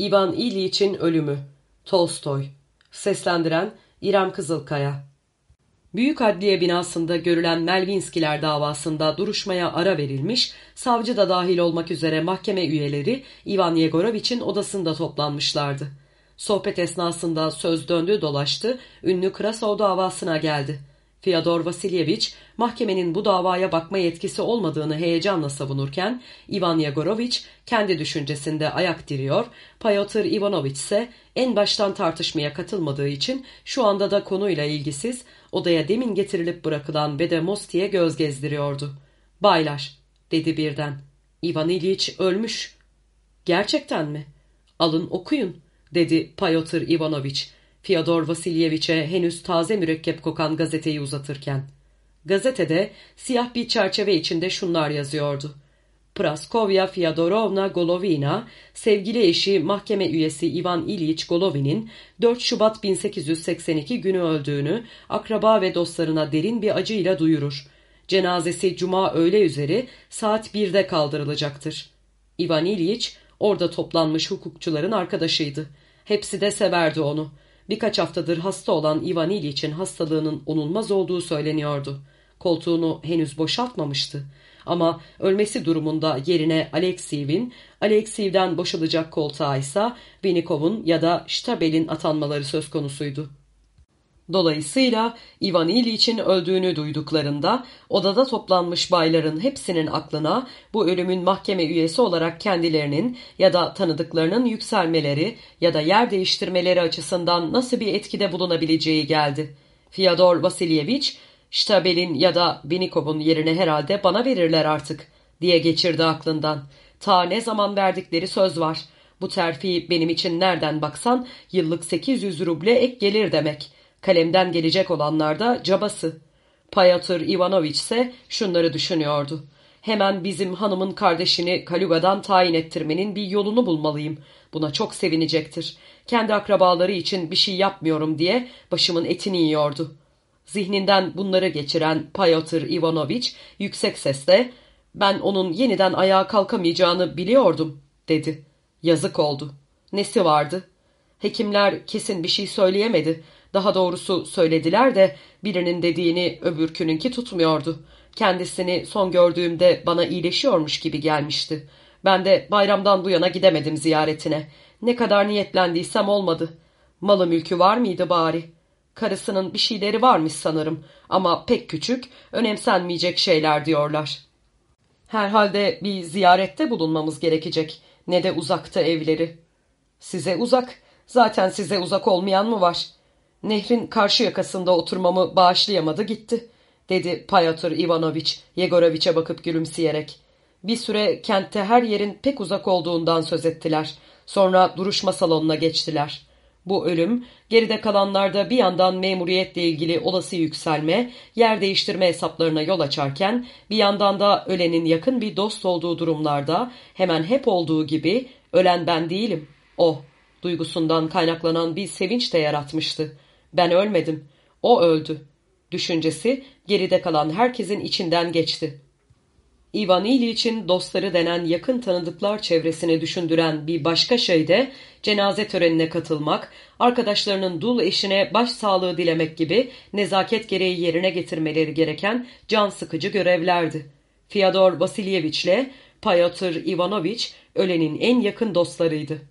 İvan İliç'in ölümü. Tolstoy. Seslendiren İrem Kızılkaya. Büyük Adliye binasında görülen Melvinskiler davasında duruşmaya ara verilmiş, savcı da dahil olmak üzere mahkeme üyeleri Ivan Yegoroviç'in odasında toplanmışlardı. Sohbet esnasında söz döndü dolaştı, ünlü Krasov davasına geldi. Fyodor Vasilyeviç, mahkemenin bu davaya bakma yetkisi olmadığını heyecanla savunurken, Ivan Yegoroviç kendi düşüncesinde ayak diriyor, Pyotr Ivanoviç ise en baştan tartışmaya katılmadığı için şu anda da konuyla ilgisiz, odaya demin getirilip bırakılan Bedemosti'ye göz gezdiriyordu. ''Baylar'' dedi birden. ''Ivan İliç ölmüş.'' ''Gerçekten mi?'' ''Alın okuyun.'' dedi Pyotr Ivanoviç. Fyodor Vasilyeviç'e henüz taze mürekkep kokan gazeteyi uzatırken. Gazetede siyah bir çerçeve içinde şunlar yazıyordu. Praskovya Fyodorovna Golovina, sevgili eşi mahkeme üyesi Ivan İliç Golovin'in 4 Şubat 1882 günü öldüğünü akraba ve dostlarına derin bir acıyla duyurur. Cenazesi cuma öğle üzeri saat 1'de kaldırılacaktır. Ivan İliç orada toplanmış hukukçuların arkadaşıydı. Hepsi de severdi onu. Birkaç haftadır hasta olan Ivan İliç'in hastalığının onulmaz olduğu söyleniyordu. Koltuğunu henüz boşaltmamıştı. Ama ölmesi durumunda yerine Aleksiyev'in, Aleksiyev'den boşalacak koltuğa ise Vinikov'un ya da Stabel'in atanmaları söz konusuydu. Dolayısıyla Ivan İliç'in öldüğünü duyduklarında odada toplanmış bayların hepsinin aklına bu ölümün mahkeme üyesi olarak kendilerinin ya da tanıdıklarının yükselmeleri ya da yer değiştirmeleri açısından nasıl bir etkide bulunabileceği geldi. Fyodor Vasilyeviç, Stabel'in ya da Benikov'un yerine herhalde bana verirler artık diye geçirdi aklından. Ta ne zaman verdikleri söz var. Bu terfi benim için nereden baksan yıllık 800 ruble ek gelir demek.'' Kalemden gelecek olanlar da cabası. Payatır Ivanoviç ise şunları düşünüyordu. Hemen bizim hanımın kardeşini Kaluga'dan tayin ettirmenin bir yolunu bulmalıyım. Buna çok sevinecektir. Kendi akrabaları için bir şey yapmıyorum diye başımın etini yiyordu. Zihninden bunları geçiren Payatır Ivanoviç yüksek sesle ben onun yeniden ayağa kalkamayacağını biliyordum dedi. Yazık oldu. Nesi vardı? Hekimler kesin bir şey söyleyemedi. Daha doğrusu söylediler de birinin dediğini öbürkününki tutmuyordu. Kendisini son gördüğümde bana iyileşiyormuş gibi gelmişti. Ben de bayramdan bu yana gidemedim ziyaretine. Ne kadar niyetlendiysem olmadı. Malı mülkü var mıydı bari? Karısının bir şeyleri varmış sanırım ama pek küçük, önemsenmeyecek şeyler diyorlar. Herhalde bir ziyarette bulunmamız gerekecek. Ne de uzakta evleri. Size uzak, zaten size uzak olmayan mı var?'' Nehrin karşı yakasında oturmamı bağışlayamadı gitti, dedi Payatır Ivanoviç, Yegoroviç'e bakıp gülümseyerek. Bir süre kentte her yerin pek uzak olduğundan söz ettiler. Sonra duruşma salonuna geçtiler. Bu ölüm, geride kalanlarda bir yandan memuriyetle ilgili olası yükselme, yer değiştirme hesaplarına yol açarken, bir yandan da ölenin yakın bir dost olduğu durumlarda hemen hep olduğu gibi ölen ben değilim, o duygusundan kaynaklanan bir sevinç de yaratmıştı. Ben ölmedim. O öldü. Düşüncesi geride kalan herkesin içinden geçti. Ivan İliç'in dostları denen yakın tanıdıklar çevresini düşündüren bir başka şey de cenaze törenine katılmak, arkadaşlarının dul eşine başsağlığı dilemek gibi nezaket gereği yerine getirmeleri gereken can sıkıcı görevlerdi. Fyodor Vasilyeviç ile Pyotr Ivanoviç ölenin en yakın dostlarıydı.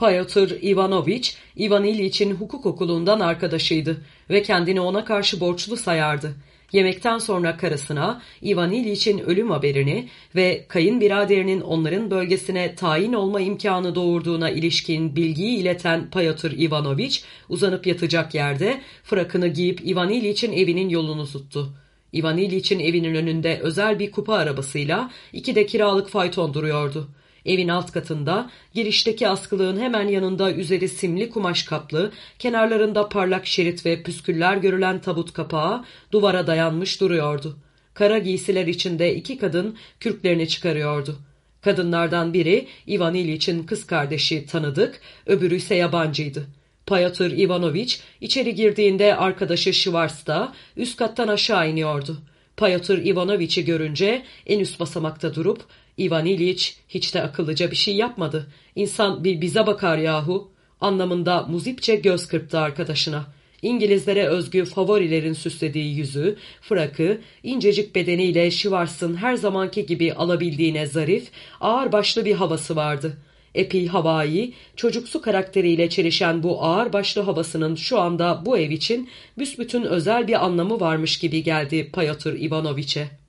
Pyotr Ivanoviç, Ivan İliç'in hukuk okulundan arkadaşıydı ve kendini ona karşı borçlu sayardı. Yemekten sonra karısına Ivan İliç'in ölüm haberini ve kayınbiraderinin onların bölgesine tayin olma imkanı doğurduğuna ilişkin bilgiyi ileten Pyotr Ivanoviç uzanıp yatacak yerde frakını giyip Ivan İliç'in evinin yolunu tuttu. Ivan İliç'in evinin önünde özel bir kupa arabasıyla iki de kiralık fayton duruyordu. Evin alt katında, girişteki askılığın hemen yanında üzeri simli kumaş kaplı, kenarlarında parlak şerit ve püsküller görülen tabut kapağı duvara dayanmış duruyordu. Kara giysiler içinde iki kadın kürklerini çıkarıyordu. Kadınlardan biri Ivan İliç'in kız kardeşi tanıdık, öbürü ise yabancıydı. Payatır Ivanoviç içeri girdiğinde arkadaşı Şivars üst kattan aşağı iniyordu. Payatır Ivanoviç'i görünce en üst basamakta durup Ivan İliç hiç de akıllıca bir şey yapmadı. İnsan bir bize bakar yahu anlamında muzipçe göz kırptı arkadaşına. İngilizlere özgü favorilerin süslediği yüzü, frakı, incecik bedeniyle Şivars'ın her zamanki gibi alabildiğine zarif, ağır başlı bir havası vardı. Epey havai, çocuksu karakteriyle çelişen bu ağır başlı havasının şu anda bu ev için büsbütün özel bir anlamı varmış gibi geldi Payatır Ivanoviç'e.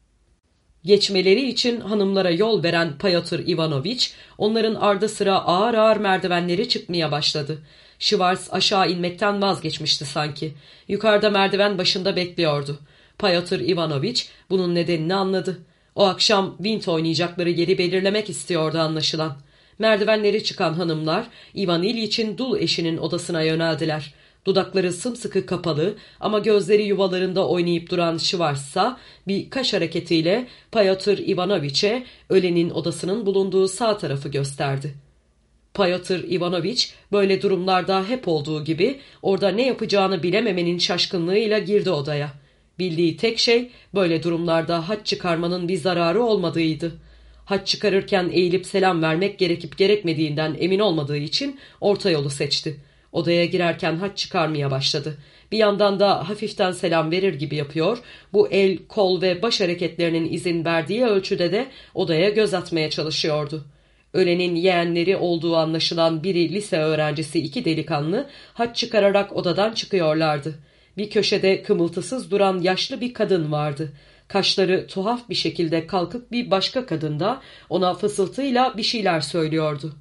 Geçmeleri için hanımlara yol veren Payatır Ivanoviç, onların ardı sıra ağır ağır merdivenleri çıkmaya başladı. Schwarz aşağı inmekten vazgeçmişti sanki. Yukarıda merdiven başında bekliyordu. Payatır Ivanoviç bunun nedenini anladı. O akşam Vint oynayacakları yeri belirlemek istiyordu anlaşılan. Merdivenleri çıkan hanımlar Ivan İliç'in dul eşinin odasına yöneldiler. Dudakları sımsıkı kapalı ama gözleri yuvalarında oynayıp duran Şivars'a bir kaş hareketiyle Payatır Ivanoviç'e ölenin odasının bulunduğu sağ tarafı gösterdi. Payatır Ivanoviç böyle durumlarda hep olduğu gibi orada ne yapacağını bilememenin şaşkınlığıyla girdi odaya. Bildiği tek şey böyle durumlarda haç çıkarmanın bir zararı olmadığıydı. Haç çıkarırken eğilip selam vermek gerekip gerekmediğinden emin olmadığı için orta yolu seçti. Odaya girerken haç çıkarmaya başladı. Bir yandan da hafiften selam verir gibi yapıyor, bu el, kol ve baş hareketlerinin izin verdiği ölçüde de odaya göz atmaya çalışıyordu. Ölenin yeğenleri olduğu anlaşılan biri lise öğrencisi iki delikanlı haç çıkararak odadan çıkıyorlardı. Bir köşede kımıltısız duran yaşlı bir kadın vardı. Kaşları tuhaf bir şekilde kalkıp bir başka kadın da ona fısıltıyla bir şeyler söylüyordu.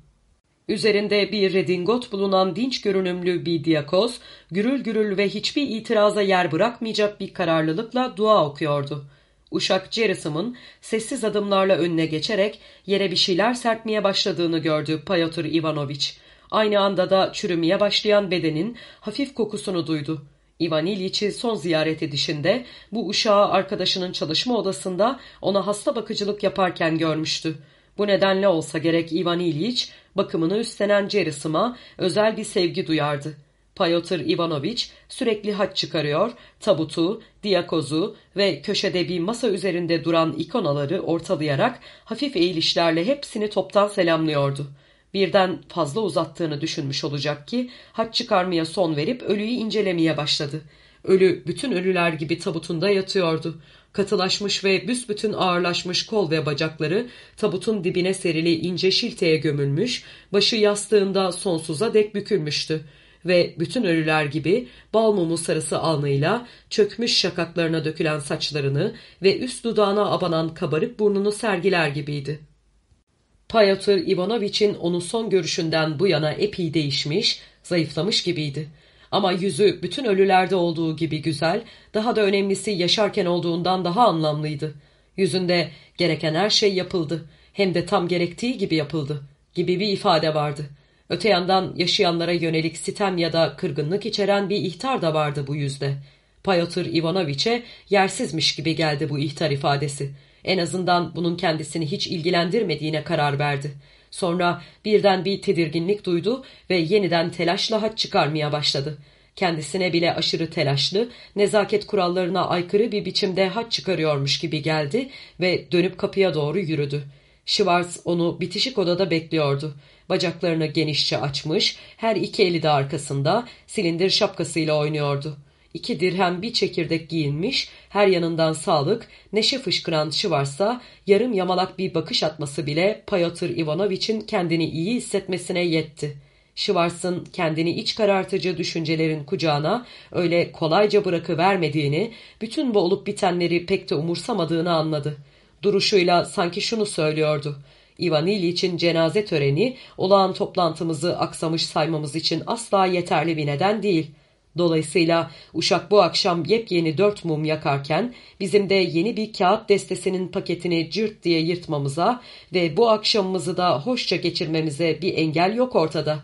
Üzerinde bir redingot bulunan dinç görünümlü bir diyakoz, gürül gürül ve hiçbir itiraza yer bırakmayacak bir kararlılıkla dua okuyordu. Uşak Cerisım'ın sessiz adımlarla önüne geçerek yere bir şeyler serpmeye başladığını gördü Payotr Ivanoviç. Aynı anda da çürümeye başlayan bedenin hafif kokusunu duydu. Ivan İliç'i son ziyaret edişinde bu uşağı arkadaşının çalışma odasında ona hasta bakıcılık yaparken görmüştü. Bu nedenle olsa gerek Ivan İliç bakımını üstlenen Cerisım'a özel bir sevgi duyardı. Payotr Ivanoviç sürekli haç çıkarıyor, tabutu, diyakozu ve köşede bir masa üzerinde duran ikonaları ortalayarak hafif eğilişlerle hepsini toptan selamlıyordu. Birden fazla uzattığını düşünmüş olacak ki haç çıkarmaya son verip ölüyü incelemeye başladı. Ölü bütün ölüler gibi tabutunda yatıyordu. Katılaşmış ve büsbütün ağırlaşmış kol ve bacakları tabutun dibine serili ince şilteye gömülmüş, başı yastığında sonsuza dek bükülmüştü ve bütün ölüler gibi bal mumu sarısı alnıyla çökmüş şakaklarına dökülen saçlarını ve üst dudağına abanan kabarık burnunu sergiler gibiydi. Payatır Ivanoviç'in onu son görüşünden bu yana epey değişmiş, zayıflamış gibiydi. Ama yüzü bütün ölülerde olduğu gibi güzel, daha da önemlisi yaşarken olduğundan daha anlamlıydı. Yüzünde gereken her şey yapıldı, hem de tam gerektiği gibi yapıldı, gibi bir ifade vardı. Öte yandan yaşayanlara yönelik sitem ya da kırgınlık içeren bir ihtar da vardı bu yüzde. Payotr Ivanoviç'e yersizmiş gibi geldi bu ihtar ifadesi. En azından bunun kendisini hiç ilgilendirmediğine karar verdi. Sonra birden bir tedirginlik duydu ve yeniden telaşla haç çıkarmaya başladı. Kendisine bile aşırı telaşlı, nezaket kurallarına aykırı bir biçimde haç çıkarıyormuş gibi geldi ve dönüp kapıya doğru yürüdü. Schwartz onu bitişik odada bekliyordu. Bacaklarını genişçe açmış, her iki eli de arkasında, silindir şapkasıyla oynuyordu. İki dirhem bir çekirdek giyinmiş, her yanından sağlık, neşe fışkıran Şivarsa yarım yamalak bir bakış atması bile Payotr Ivanoviç'in kendini iyi hissetmesine yetti. Şivars'ın kendini iç karartıcı düşüncelerin kucağına öyle kolayca bırakıvermediğini, bütün bu olup bitenleri pek de umursamadığını anladı. Duruşuyla sanki şunu söylüyordu. Ivan İliç'in cenaze töreni olağan toplantımızı aksamış saymamız için asla yeterli bir neden değil. Dolayısıyla Uşak bu akşam yepyeni dört mum yakarken bizim de yeni bir kağıt destesinin paketini cırt diye yırtmamıza ve bu akşamımızı da hoşça geçirmemize bir engel yok ortada.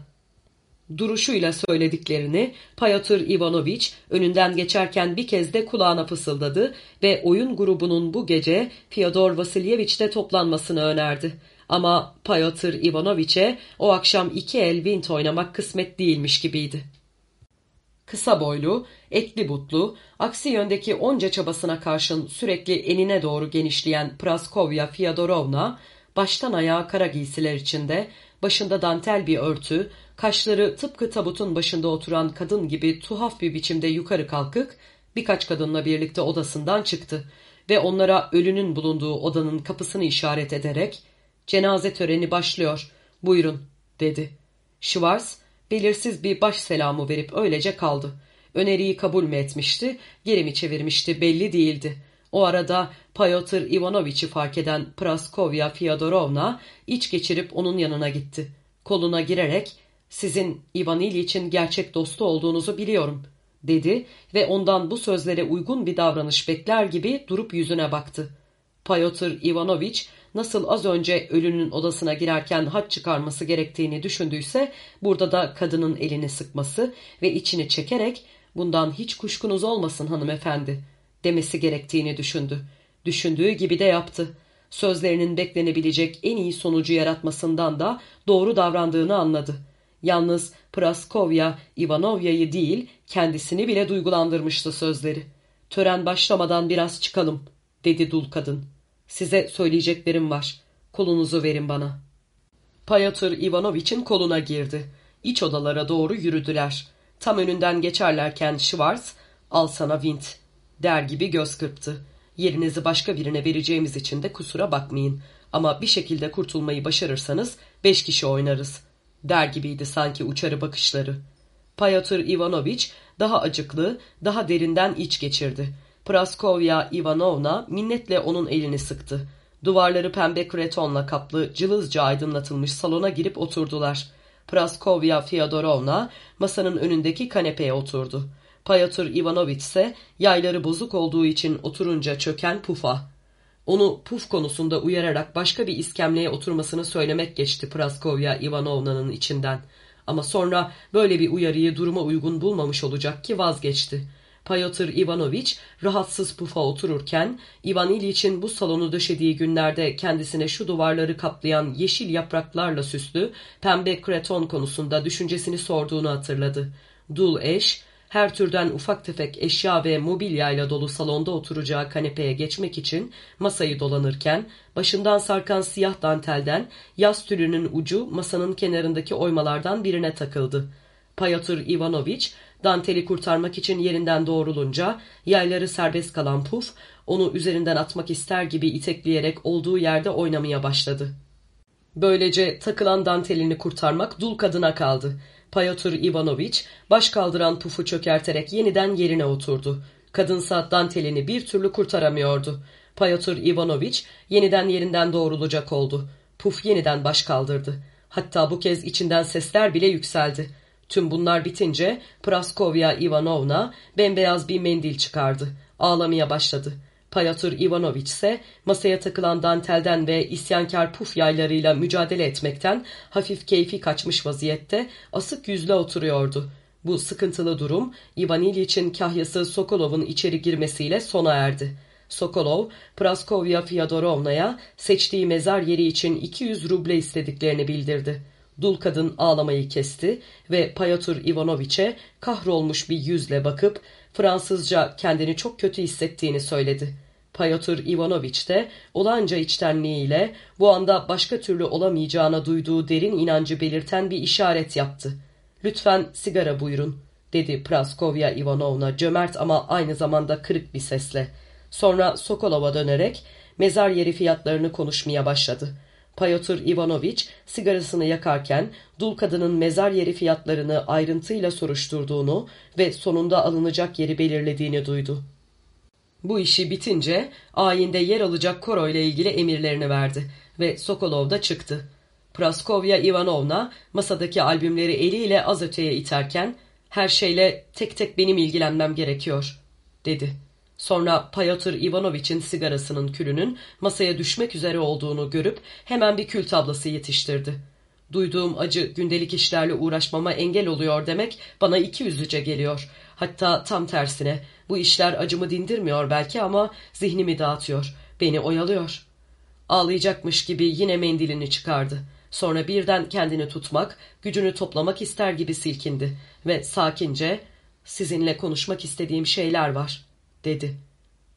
Duruşuyla söylediklerini Payatır Ivanoviç önünden geçerken bir kez de kulağına fısıldadı ve oyun grubunun bu gece Fyodor Vasilyeviç'te toplanmasını önerdi. Ama Payatır Ivanoviç'e o akşam iki el vint oynamak kısmet değilmiş gibiydi. Kısa boylu, etli butlu, aksi yöndeki onca çabasına karşın sürekli enine doğru genişleyen Praskovya Fyodorovna, baştan ayağa kara giysiler içinde, başında dantel bir örtü, kaşları tıpkı tabutun başında oturan kadın gibi tuhaf bir biçimde yukarı kalkık, birkaç kadınla birlikte odasından çıktı ve onlara ölünün bulunduğu odanın kapısını işaret ederek ''Cenaze töreni başlıyor, buyurun'' dedi. Schwarz belirsiz bir baş selamı verip öylece kaldı. Öneriyi kabul mü etmişti, geri mi çevirmişti belli değildi. O arada Pyotr Ivanoviç'i fark eden Praskovya Fyodorovna iç geçirip onun yanına gitti. Koluna girerek ''Sizin Ivan İliç'in gerçek dostu olduğunuzu biliyorum.'' dedi ve ondan bu sözlere uygun bir davranış bekler gibi durup yüzüne baktı. Pyotr Ivanoviç nasıl az önce ölünün odasına girerken haç çıkarması gerektiğini düşündüyse burada da kadının elini sıkması ve içini çekerek bundan hiç kuşkunuz olmasın hanımefendi demesi gerektiğini düşündü. Düşündüğü gibi de yaptı. Sözlerinin beklenebilecek en iyi sonucu yaratmasından da doğru davrandığını anladı. Yalnız Praskovya Ivanovya'yı değil kendisini bile duygulandırmıştı sözleri. Tören başlamadan biraz çıkalım dedi dul kadın. Size söyleyeceklerim var. Kolunuzu verin bana. Payatır Ivanoviç'in koluna girdi. İç odalara doğru yürüdüler. Tam önünden geçerlerken Schwarz, al sana vint, der gibi göz kırptı. Yerinizi başka birine vereceğimiz için de kusura bakmayın. Ama bir şekilde kurtulmayı başarırsanız beş kişi oynarız der gibiydi sanki uçarı bakışları. Payatır Ivanoviç daha acıklı, daha derinden iç geçirdi. Praskovya Ivanovna minnetle onun elini sıktı. Duvarları pembe kretonla kaplı, cılızca aydınlatılmış salona girip oturdular. Praskovya Fyodorovna masanın önündeki kanepeye oturdu. Payatır Ivanoviç ise yayları bozuk olduğu için oturunca çöken pufa. Onu puf konusunda uyararak başka bir iskemleye oturmasını söylemek geçti Praskovya Ivanovna'nın içinden. Ama sonra böyle bir uyarıyı duruma uygun bulmamış olacak ki vazgeçti. Pyotr Ivanoviç rahatsız pufa otururken Ivan İliç'in bu salonu döşediği günlerde kendisine şu duvarları kaplayan yeşil yapraklarla süslü pembe kreton konusunda düşüncesini sorduğunu hatırladı. Dul eş her türden ufak tefek eşya ve mobilyayla dolu salonda oturacağı kanepeye geçmek için masayı dolanırken başından sarkan siyah dantelden yaz tülünün ucu masanın kenarındaki oymalardan birine takıldı. Payatır Ivanoviç danteli kurtarmak için yerinden doğrulunca yayları serbest kalan Puf onu üzerinden atmak ister gibi itekleyerek olduğu yerde oynamaya başladı. Böylece takılan dantelini kurtarmak dul kadına kaldı. Pyotr Ivanoviç baş kaldıran pufu çökerterek yeniden yerine oturdu. Kadınsa dantelini bir türlü kurtaramıyordu. Pyotr Ivanoviç yeniden yerinden doğrulacak oldu. Puf yeniden baş kaldırdı. Hatta bu kez içinden sesler bile yükseldi. Tüm bunlar bitince Praskovya Ivanovna bembeyaz bir mendil çıkardı. Ağlamaya başladı. Payatır Ivanoviç ise masaya takılan dantelden ve isyankar puf yaylarıyla mücadele etmekten hafif keyfi kaçmış vaziyette asık yüzle oturuyordu. Bu sıkıntılı durum Ivan İliç'in kahyası Sokolov'un içeri girmesiyle sona erdi. Sokolov, Praskovya Fyodorovna'ya seçtiği mezar yeri için 200 ruble istediklerini bildirdi. Dul kadın ağlamayı kesti ve Payatur Ivanoviç'e kahrolmuş bir yüzle bakıp Fransızca kendini çok kötü hissettiğini söyledi. Pyotr Ivanoviç de olanca içtenliğiyle bu anda başka türlü olamayacağına duyduğu derin inancı belirten bir işaret yaptı. ''Lütfen sigara buyurun.'' dedi Praskovya Ivanovna cömert ama aynı zamanda kırık bir sesle. Sonra Sokolov'a dönerek mezar yeri fiyatlarını konuşmaya başladı. Pyotr Ivanoviç sigarasını yakarken dul kadının mezar yeri fiyatlarını ayrıntıyla soruşturduğunu ve sonunda alınacak yeri belirlediğini duydu. Bu işi bitince ayinde yer alacak koro ile ilgili emirlerini verdi ve Sokolov da çıktı. Praskovya Ivanovna masadaki albümleri eliyle az öteye iterken her şeyle tek tek benim ilgilenmem gerekiyor dedi. Sonra Payatır Ivanoviç'in sigarasının külünün masaya düşmek üzere olduğunu görüp hemen bir kül tablası yetiştirdi. Duyduğum acı gündelik işlerle uğraşmama engel oluyor demek bana iki yüzlüce geliyor. Hatta tam tersine bu işler acımı dindirmiyor belki ama zihnimi dağıtıyor. Beni oyalıyor. Ağlayacakmış gibi yine mendilini çıkardı. Sonra birden kendini tutmak, gücünü toplamak ister gibi silkindi ve sakince ''Sizinle konuşmak istediğim şeyler var.'' Dedi.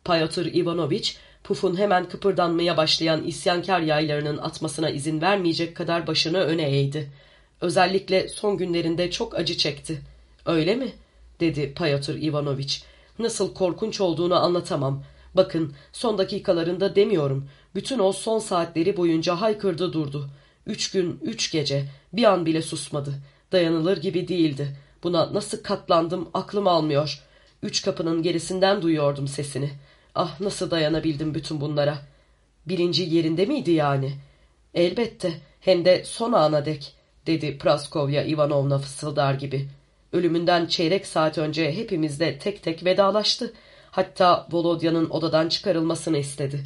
Pyotr Ivanoviç Puf'un hemen kıpırdanmaya başlayan isyankar yaylarının atmasına izin vermeyecek kadar başını öne eğdi. Özellikle son günlerinde çok acı çekti. Öyle mi? dedi Payatır Ivanoviç. Nasıl korkunç olduğunu anlatamam. Bakın son dakikalarında demiyorum. Bütün o son saatleri boyunca haykırdı durdu. Üç gün, üç gece. Bir an bile susmadı. Dayanılır gibi değildi. Buna nasıl katlandım aklım almıyor. Üç kapının gerisinden duyuyordum sesini. Ah nasıl dayanabildim bütün bunlara. Birinci yerinde miydi yani? Elbette hem de son ana dek dedi Praskovya Ivanovna fısıldar gibi. Ölümünden çeyrek saat önce hepimizle tek tek vedalaştı. Hatta Volodya'nın odadan çıkarılmasını istedi.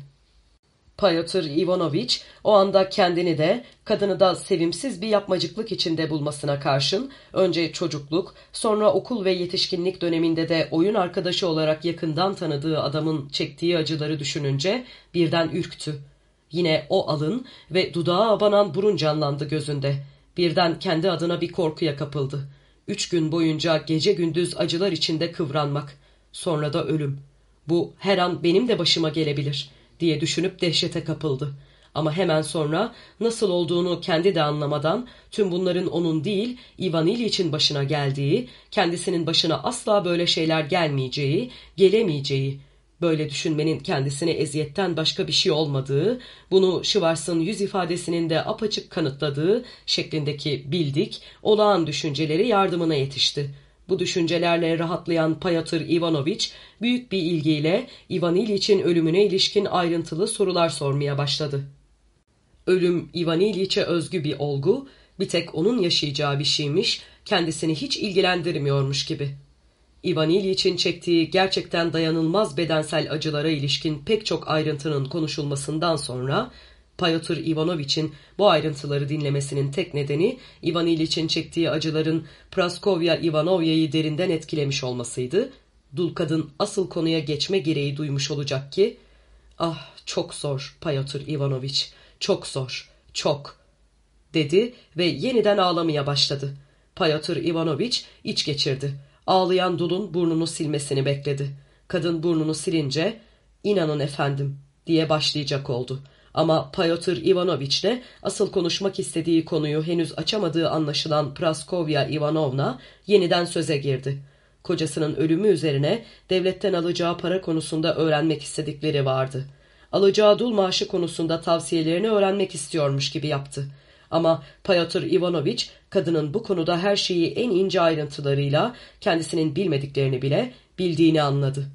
Pyotr Ivanovich o anda kendini de kadını da sevimsiz bir yapmacıklık içinde bulmasına karşın önce çocukluk sonra okul ve yetişkinlik döneminde de oyun arkadaşı olarak yakından tanıdığı adamın çektiği acıları düşününce birden ürktü. Yine o alın ve dudağa abanan burun canlandı gözünde. Birden kendi adına bir korkuya kapıldı. Üç gün boyunca gece gündüz acılar içinde kıvranmak. Sonra da ölüm. Bu her an benim de başıma gelebilir diye düşünüp dehşete kapıldı. Ama hemen sonra nasıl olduğunu kendi de anlamadan tüm bunların onun değil Ivan İliç'in başına geldiği, kendisinin başına asla böyle şeyler gelmeyeceği, gelemeyeceği, böyle düşünmenin kendisine eziyetten başka bir şey olmadığı, bunu Schwarz'ın yüz ifadesinin de apaçık kanıtladığı şeklindeki bildik, olağan düşünceleri yardımına yetişti. Bu düşüncelerle rahatlayan Payatır Ivanoviç büyük bir ilgiyle Ivan İliç'in ölümüne ilişkin ayrıntılı sorular sormaya başladı. Ölüm Ivan İliç'e özgü bir olgu, bir tek onun yaşayacağı bir şeymiş, kendisini hiç ilgilendirmiyormuş gibi. Ivan İliç'in çektiği gerçekten dayanılmaz bedensel acılara ilişkin pek çok ayrıntının konuşulmasından sonra Pyotr Ivanovich'in bu ayrıntıları dinlemesinin tek nedeni Ivan İliç'in çektiği acıların Praskovya Ivanovya'yı derinden etkilemiş olmasıydı. Dul kadın asıl konuya geçme gereği duymuş olacak ki ''Ah çok zor Pyotr Ivanovich, çok zor, çok'' dedi ve yeniden ağlamaya başladı. Pyotr Ivanovich iç geçirdi. Ağlayan dulun burnunu silmesini bekledi. Kadın burnunu silince ''İnanın efendim'' diye başlayacak oldu. Ama Pyotr Ivanoviç'le asıl konuşmak istediği konuyu henüz açamadığı anlaşılan Praskovya Ivanovna yeniden söze girdi. Kocasının ölümü üzerine devletten alacağı para konusunda öğrenmek istedikleri vardı. Alacağı dul maaşı konusunda tavsiyelerini öğrenmek istiyormuş gibi yaptı. Ama Pyotr Ivanoviç kadının bu konuda her şeyi en ince ayrıntılarıyla kendisinin bilmediklerini bile bildiğini anladı.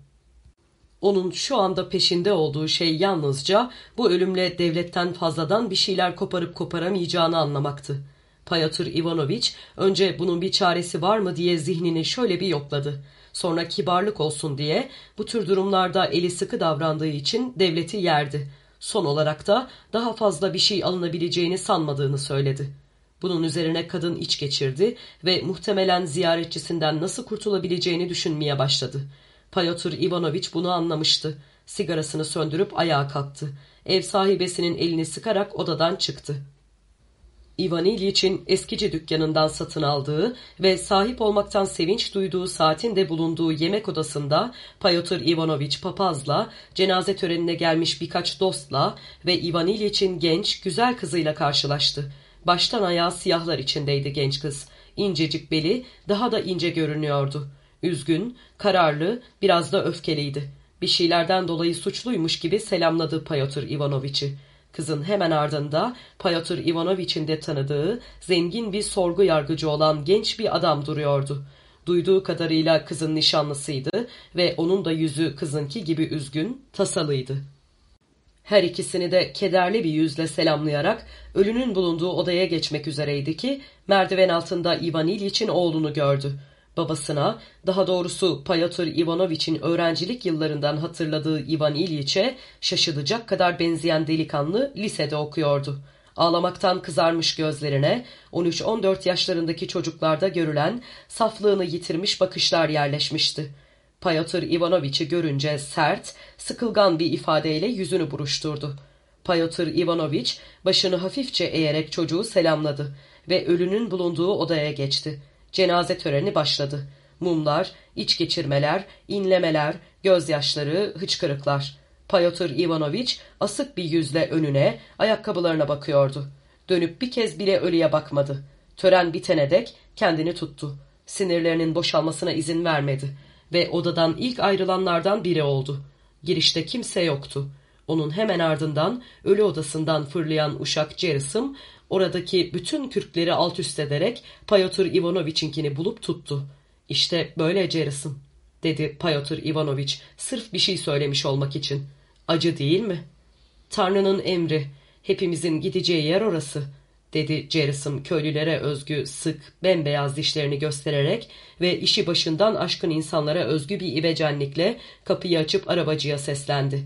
Onun şu anda peşinde olduğu şey yalnızca bu ölümle devletten fazladan bir şeyler koparıp koparamayacağını anlamaktı. Payatır Ivanoviç önce bunun bir çaresi var mı diye zihnini şöyle bir yokladı. Sonra kibarlık olsun diye bu tür durumlarda eli sıkı davrandığı için devleti yerdi. Son olarak da daha fazla bir şey alınabileceğini sanmadığını söyledi. Bunun üzerine kadın iç geçirdi ve muhtemelen ziyaretçisinden nasıl kurtulabileceğini düşünmeye başladı. Pyotr Ivanoviç bunu anlamıştı. Sigarasını söndürüp ayağa kalktı. Ev sahibesinin elini sıkarak odadan çıktı. Ivan İliç'in eskici dükkanından satın aldığı ve sahip olmaktan sevinç duyduğu saatin de bulunduğu yemek odasında Pyotr Ivanoviç papazla, cenaze törenine gelmiş birkaç dostla ve Ivan İliç'in genç, güzel kızıyla karşılaştı. Baştan ayağa siyahlar içindeydi genç kız. İncecik beli daha da ince görünüyordu. Üzgün, kararlı, biraz da öfkeliydi. Bir şeylerden dolayı suçluymuş gibi selamladı Pyotr Ivanoviç'i. Kızın hemen ardında Pyotr Ivanoviç'in de tanıdığı zengin bir sorgu yargıcı olan genç bir adam duruyordu. Duyduğu kadarıyla kızın nişanlısıydı ve onun da yüzü kızınki gibi üzgün, tasalıydı. Her ikisini de kederli bir yüzle selamlayarak ölünün bulunduğu odaya geçmek üzereydi ki merdiven altında Ivan İliç'in oğlunu gördü. Babasına, daha doğrusu Pyotr Ivanoviç'in öğrencilik yıllarından hatırladığı Ivan İliç'e şaşılacak kadar benzeyen delikanlı lisede okuyordu. Ağlamaktan kızarmış gözlerine 13-14 yaşlarındaki çocuklarda görülen saflığını yitirmiş bakışlar yerleşmişti. Pyotr Ivanoviç'i görünce sert, sıkılgan bir ifadeyle yüzünü buruşturdu. Pyotr Ivanoviç başını hafifçe eğerek çocuğu selamladı ve ölünün bulunduğu odaya geçti. Cenaze töreni başladı. Mumlar, iç geçirmeler, inlemeler, gözyaşları, hıçkırıklar. Pyotr Ivanoviç asık bir yüzle önüne, ayakkabılarına bakıyordu. Dönüp bir kez bile ölüye bakmadı. Tören bitene dek kendini tuttu. Sinirlerinin boşalmasına izin vermedi. Ve odadan ilk ayrılanlardan biri oldu. Girişte kimse yoktu. Onun hemen ardından ölü odasından fırlayan uşak Ceris'im oradaki bütün kürkleri alt üst ederek Pyotr Ivanoviç'inkini bulup tuttu. İşte böyle Ceris'im dedi Pyotr Ivanoviç sırf bir şey söylemiş olmak için. Acı değil mi? Tanrı'nın emri. Hepimizin gideceği yer orası dedi Jerison köylülere özgü sık, bembeyaz dişlerini göstererek ve işi başından aşkın insanlara özgü bir ivecenlikle kapıyı açıp arabacıya seslendi.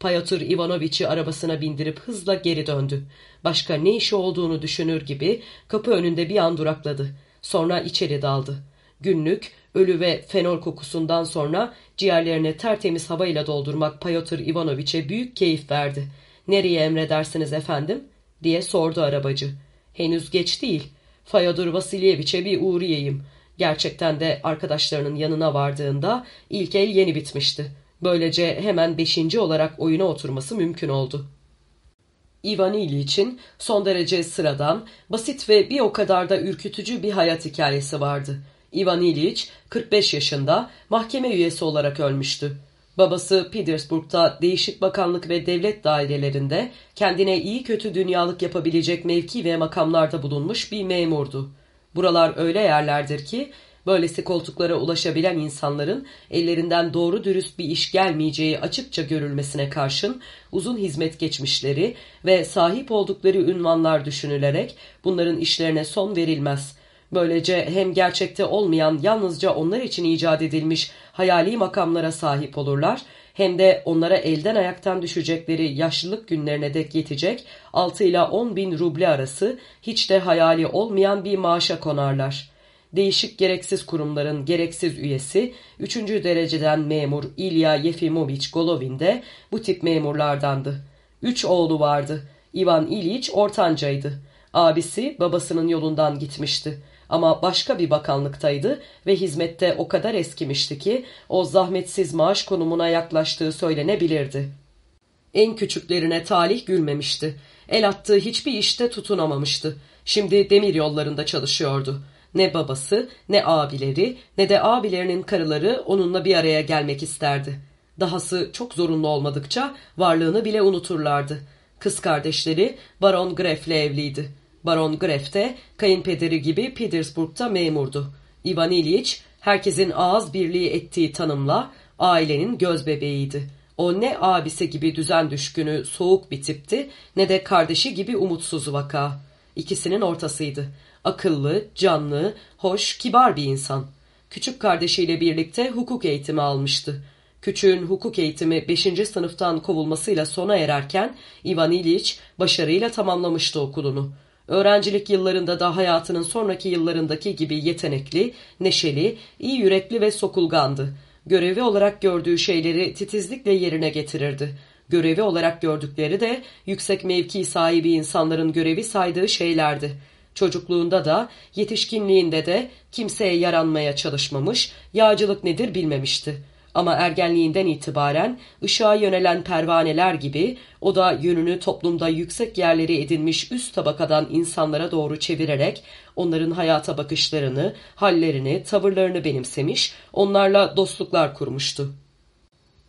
Payatur Ivanoviç'i arabasına bindirip hızla geri döndü. Başka ne işi olduğunu düşünür gibi kapı önünde bir an durakladı. Sonra içeri daldı. Günlük, ölü ve fenol kokusundan sonra ciğerlerine tertemiz havayla doldurmak Payatur Ivanoviç'e büyük keyif verdi. ''Nereye emredersiniz efendim?'' diye sordu arabacı. ''Henüz geç değil. Fyodor Vasilyeviç'e bir uğrayayım.'' Gerçekten de arkadaşlarının yanına vardığında ilk el yeni bitmişti. Böylece hemen beşinci olarak oyuna oturması mümkün oldu. Ivan için son derece sıradan, basit ve bir o kadar da ürkütücü bir hayat hikayesi vardı. Ivan İliç 45 yaşında mahkeme üyesi olarak ölmüştü. Babası Petersburg'da değişik bakanlık ve devlet dairelerinde kendine iyi kötü dünyalık yapabilecek mevki ve makamlarda bulunmuş bir memurdu. Buralar öyle yerlerdir ki böylesi koltuklara ulaşabilen insanların ellerinden doğru dürüst bir iş gelmeyeceği açıkça görülmesine karşın uzun hizmet geçmişleri ve sahip oldukları ünvanlar düşünülerek bunların işlerine son verilmez. Böylece hem gerçekte olmayan yalnızca onlar için icat edilmiş hayali makamlara sahip olurlar hem de onlara elden ayaktan düşecekleri yaşlılık günlerine dek yetecek 6 ila 10 bin ruble arası hiç de hayali olmayan bir maaşa konarlar. Değişik gereksiz kurumların gereksiz üyesi 3. dereceden memur İlya Yefimoviç Golovin de bu tip memurlardandı. Üç oğlu vardı. İvan İliç ortancaydı. Abisi babasının yolundan gitmişti. Ama başka bir bakanlıktaydı ve hizmette o kadar eskimişti ki o zahmetsiz maaş konumuna yaklaştığı söylenebilirdi. En küçüklerine talih gülmemişti. El attığı hiçbir işte tutunamamıştı. Şimdi demir yollarında çalışıyordu. Ne babası, ne abileri, ne de abilerinin karıları onunla bir araya gelmek isterdi. Dahası çok zorunlu olmadıkça varlığını bile unuturlardı. Kız kardeşleri Baron Gref'le evliydi. Baron Gref de kayınpederi gibi Petersburg'da memurdu. Ivan İliç herkesin ağız birliği ettiği tanımla ailenin göz bebeğiydi. O ne abisi gibi düzen düşkünü, soğuk bir tipti ne de kardeşi gibi umutsuz vaka. İkisinin ortasıydı. Akıllı, canlı, hoş, kibar bir insan. Küçük kardeşiyle birlikte hukuk eğitimi almıştı. Küçüğün hukuk eğitimi 5. sınıftan kovulmasıyla sona ererken Ivan İliç başarıyla tamamlamıştı okulunu. Öğrencilik yıllarında da hayatının sonraki yıllarındaki gibi yetenekli, neşeli, iyi yürekli ve sokulgandı. Görevi olarak gördüğü şeyleri titizlikle yerine getirirdi. Görevi olarak gördükleri de yüksek mevki sahibi insanların görevi saydığı şeylerdi. Çocukluğunda da, yetişkinliğinde de kimseye yaranmaya çalışmamış, yağcılık nedir bilmemişti. Ama ergenliğinden itibaren ışığa yönelen pervaneler gibi o da yönünü toplumda yüksek yerleri edinmiş üst tabakadan insanlara doğru çevirerek onların hayata bakışlarını, hallerini, tavırlarını benimsemiş, onlarla dostluklar kurmuştu.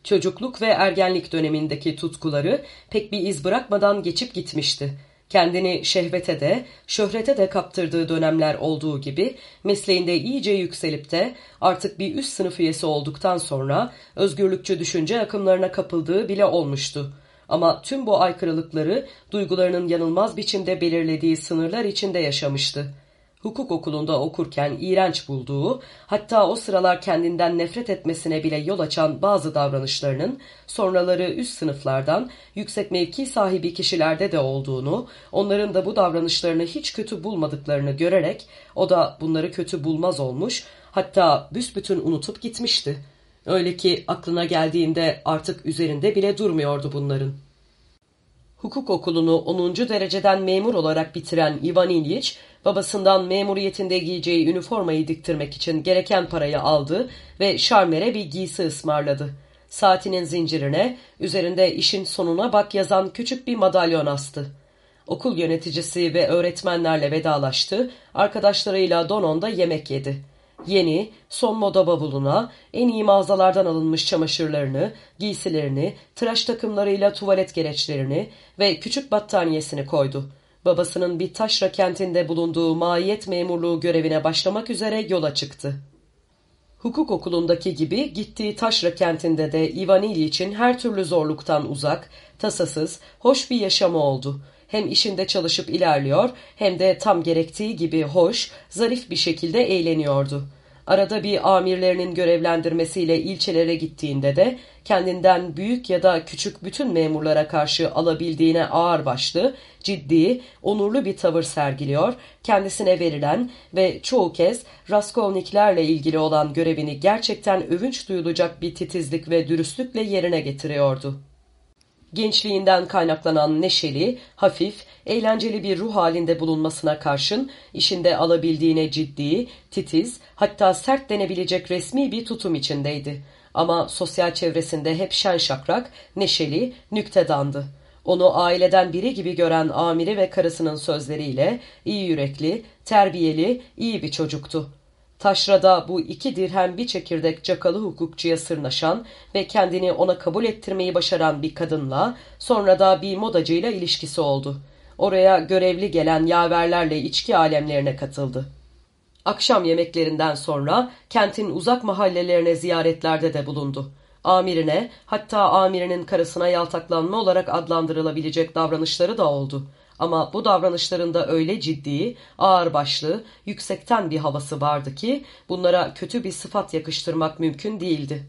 Çocukluk ve ergenlik dönemindeki tutkuları pek bir iz bırakmadan geçip gitmişti. Kendini şehvete de, şöhrete de kaptırdığı dönemler olduğu gibi mesleğinde iyice yükselip de artık bir üst sınıf üyesi olduktan sonra özgürlükçü düşünce akımlarına kapıldığı bile olmuştu. Ama tüm bu aykırılıkları duygularının yanılmaz biçimde belirlediği sınırlar içinde yaşamıştı hukuk okulunda okurken iğrenç bulduğu, hatta o sıralar kendinden nefret etmesine bile yol açan bazı davranışlarının sonraları üst sınıflardan yüksek mevki sahibi kişilerde de olduğunu, onların da bu davranışlarını hiç kötü bulmadıklarını görerek o da bunları kötü bulmaz olmuş, hatta büsbütün unutup gitmişti. Öyle ki aklına geldiğinde artık üzerinde bile durmuyordu bunların. Hukuk okulunu 10. dereceden memur olarak bitiren Ivan İlyich, babasından memuriyetinde giyeceği üniformayı diktirmek için gereken parayı aldı ve Şarmer'e bir giysi ısmarladı. Saatinin zincirine üzerinde işin sonuna bak yazan küçük bir madalyon astı. Okul yöneticisi ve öğretmenlerle vedalaştı, arkadaşlarıyla Donon'da yemek yedi. Yeni, son moda bavuluna, en iyi mağazalardan alınmış çamaşırlarını, giysilerini, tıraş takımlarıyla tuvalet gereçlerini ve küçük battaniyesini koydu. Babasının bir taşra kentinde bulunduğu maiyet memurluğu görevine başlamak üzere yola çıktı. Hukuk okulundaki gibi gittiği taşra kentinde de Ivan İliç'in her türlü zorluktan uzak, tasasız, hoş bir yaşamı oldu. Hem işinde çalışıp ilerliyor hem de tam gerektiği gibi hoş, zarif bir şekilde eğleniyordu. Arada bir amirlerinin görevlendirmesiyle ilçelere gittiğinde de kendinden büyük ya da küçük bütün memurlara karşı alabildiğine ağırbaşlı, ciddi, onurlu bir tavır sergiliyor, kendisine verilen ve çoğu kez Raskolniklerle ilgili olan görevini gerçekten övünç duyulacak bir titizlik ve dürüstlükle yerine getiriyordu. Gençliğinden kaynaklanan neşeli, hafif, eğlenceli bir ruh halinde bulunmasına karşın işinde alabildiğine ciddi, titiz, hatta sert denebilecek resmi bir tutum içindeydi. Ama sosyal çevresinde hep şen şakrak, neşeli, nüktedandı. Onu aileden biri gibi gören amiri ve karısının sözleriyle iyi yürekli, terbiyeli, iyi bir çocuktu. Taşrada bu iki dirhem bir çekirdek cakalı hukukçuya sırnaşan ve kendini ona kabul ettirmeyi başaran bir kadınla sonra da bir modacıyla ilişkisi oldu. Oraya görevli gelen yaverlerle içki alemlerine katıldı. Akşam yemeklerinden sonra kentin uzak mahallelerine ziyaretlerde de bulundu. Amirine hatta amirinin karısına yaltaklanma olarak adlandırılabilecek davranışları da oldu. Ama bu davranışlarında öyle ciddi, ağırbaşlı, yüksekten bir havası vardı ki bunlara kötü bir sıfat yakıştırmak mümkün değildi.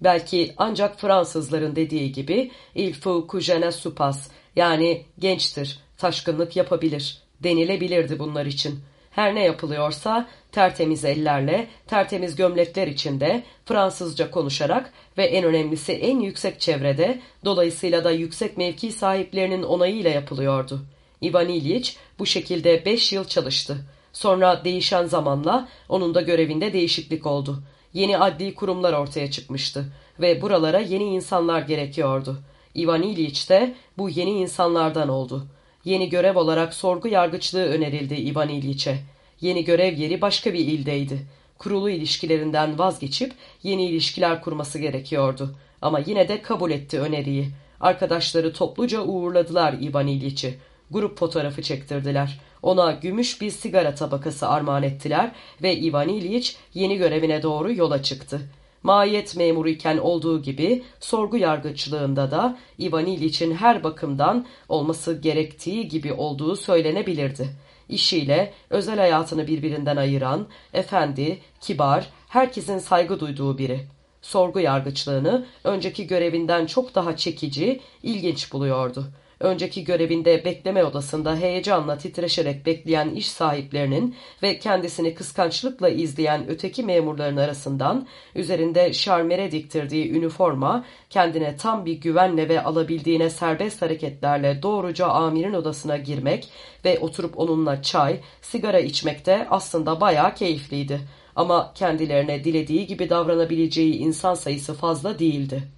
Belki ancak Fransızların dediği gibi il faut que je supas yani gençtir, taşkınlık yapabilir denilebilirdi bunlar için. Her ne yapılıyorsa tertemiz ellerle, tertemiz gömlekler içinde Fransızca konuşarak ve en önemlisi en yüksek çevrede, dolayısıyla da yüksek mevki sahiplerinin onayıyla yapılıyordu. Ivan İlyich bu şekilde beş yıl çalıştı. Sonra değişen zamanla onun da görevinde değişiklik oldu. Yeni adli kurumlar ortaya çıkmıştı ve buralara yeni insanlar gerekiyordu. Ivan İlyich de bu yeni insanlardan oldu. Yeni görev olarak sorgu yargıçlığı önerildi Ivan İlyiç'e. Yeni görev yeri başka bir ildeydi. Kurulu ilişkilerinden vazgeçip yeni ilişkiler kurması gerekiyordu. Ama yine de kabul etti öneriyi. Arkadaşları topluca uğurladılar Ivan İlyiç'i. Grup fotoğrafı çektirdiler. Ona gümüş bir sigara tabakası armağan ettiler ve Ivan İlyiç yeni görevine doğru yola çıktı. Mahiyet memuruyken olduğu gibi sorgu yargıçlığında da Ivan İliç'in her bakımdan olması gerektiği gibi olduğu söylenebilirdi. İşiyle özel hayatını birbirinden ayıran, efendi, kibar, herkesin saygı duyduğu biri. Sorgu yargıçlığını önceki görevinden çok daha çekici, ilginç buluyordu. Önceki görevinde bekleme odasında heyecanla titreşerek bekleyen iş sahiplerinin ve kendisini kıskançlıkla izleyen öteki memurların arasından üzerinde şarmere diktirdiği üniforma kendine tam bir güvenle ve alabildiğine serbest hareketlerle doğruca amirin odasına girmek ve oturup onunla çay, sigara içmek de aslında bayağı keyifliydi. Ama kendilerine dilediği gibi davranabileceği insan sayısı fazla değildi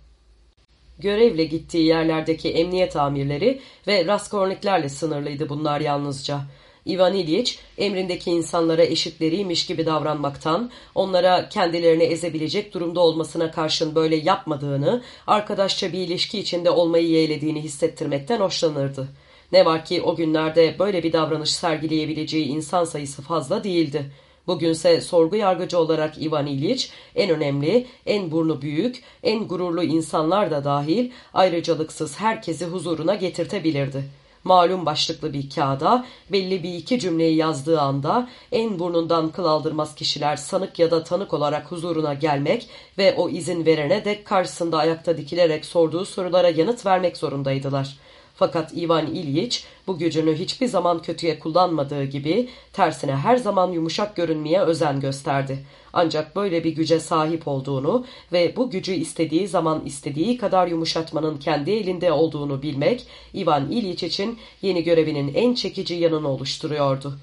görevle gittiği yerlerdeki emniyet amirleri ve raskorniklerle sınırlıydı bunlar yalnızca. Ivan İlyich emrindeki insanlara eşitleriymiş gibi davranmaktan, onlara kendilerini ezebilecek durumda olmasına karşın böyle yapmadığını, arkadaşça bir ilişki içinde olmayı yeğlediğini hissettirmekten hoşlanırdı. Ne var ki o günlerde böyle bir davranış sergileyebileceği insan sayısı fazla değildi. Bugünse sorgu yargıcı olarak Ivan İliç en önemli, en burnu büyük, en gururlu insanlar da dahil ayrıcalıksız herkesi huzuruna getirtebilirdi. Malum başlıklı bir kağıda belli bir iki cümleyi yazdığı anda en burnundan kıl aldırmaz kişiler sanık ya da tanık olarak huzuruna gelmek ve o izin verene de karşısında ayakta dikilerek sorduğu sorulara yanıt vermek zorundaydılar.'' Fakat Ivan İlyich bu gücünü hiçbir zaman kötüye kullanmadığı gibi tersine her zaman yumuşak görünmeye özen gösterdi. Ancak böyle bir güce sahip olduğunu ve bu gücü istediği zaman istediği kadar yumuşatmanın kendi elinde olduğunu bilmek Ivan İlyich için yeni görevinin en çekici yanını oluşturuyordu.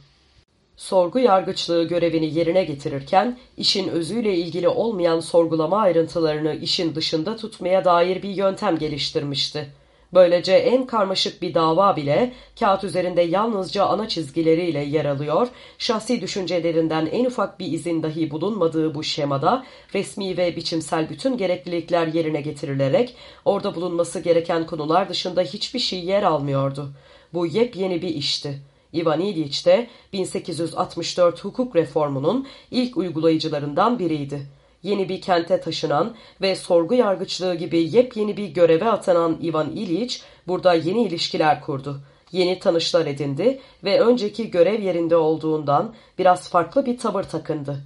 sorgu yargıçlığı görevini yerine getirirken işin özüyle ilgili olmayan sorgulama ayrıntılarını işin dışında tutmaya dair bir yöntem geliştirmişti. Böylece en karmaşık bir dava bile kağıt üzerinde yalnızca ana çizgileriyle yer alıyor, şahsi düşüncelerinden en ufak bir izin dahi bulunmadığı bu şemada resmi ve biçimsel bütün gereklilikler yerine getirilerek orada bulunması gereken konular dışında hiçbir şey yer almıyordu. Bu yepyeni bir işti. Ivan İliç de 1864 hukuk reformunun ilk uygulayıcılarından biriydi. Yeni bir kente taşınan ve sorgu yargıçlığı gibi yepyeni bir göreve atanan Ivan İliç burada yeni ilişkiler kurdu. Yeni tanışlar edindi ve önceki görev yerinde olduğundan biraz farklı bir tavır takındı.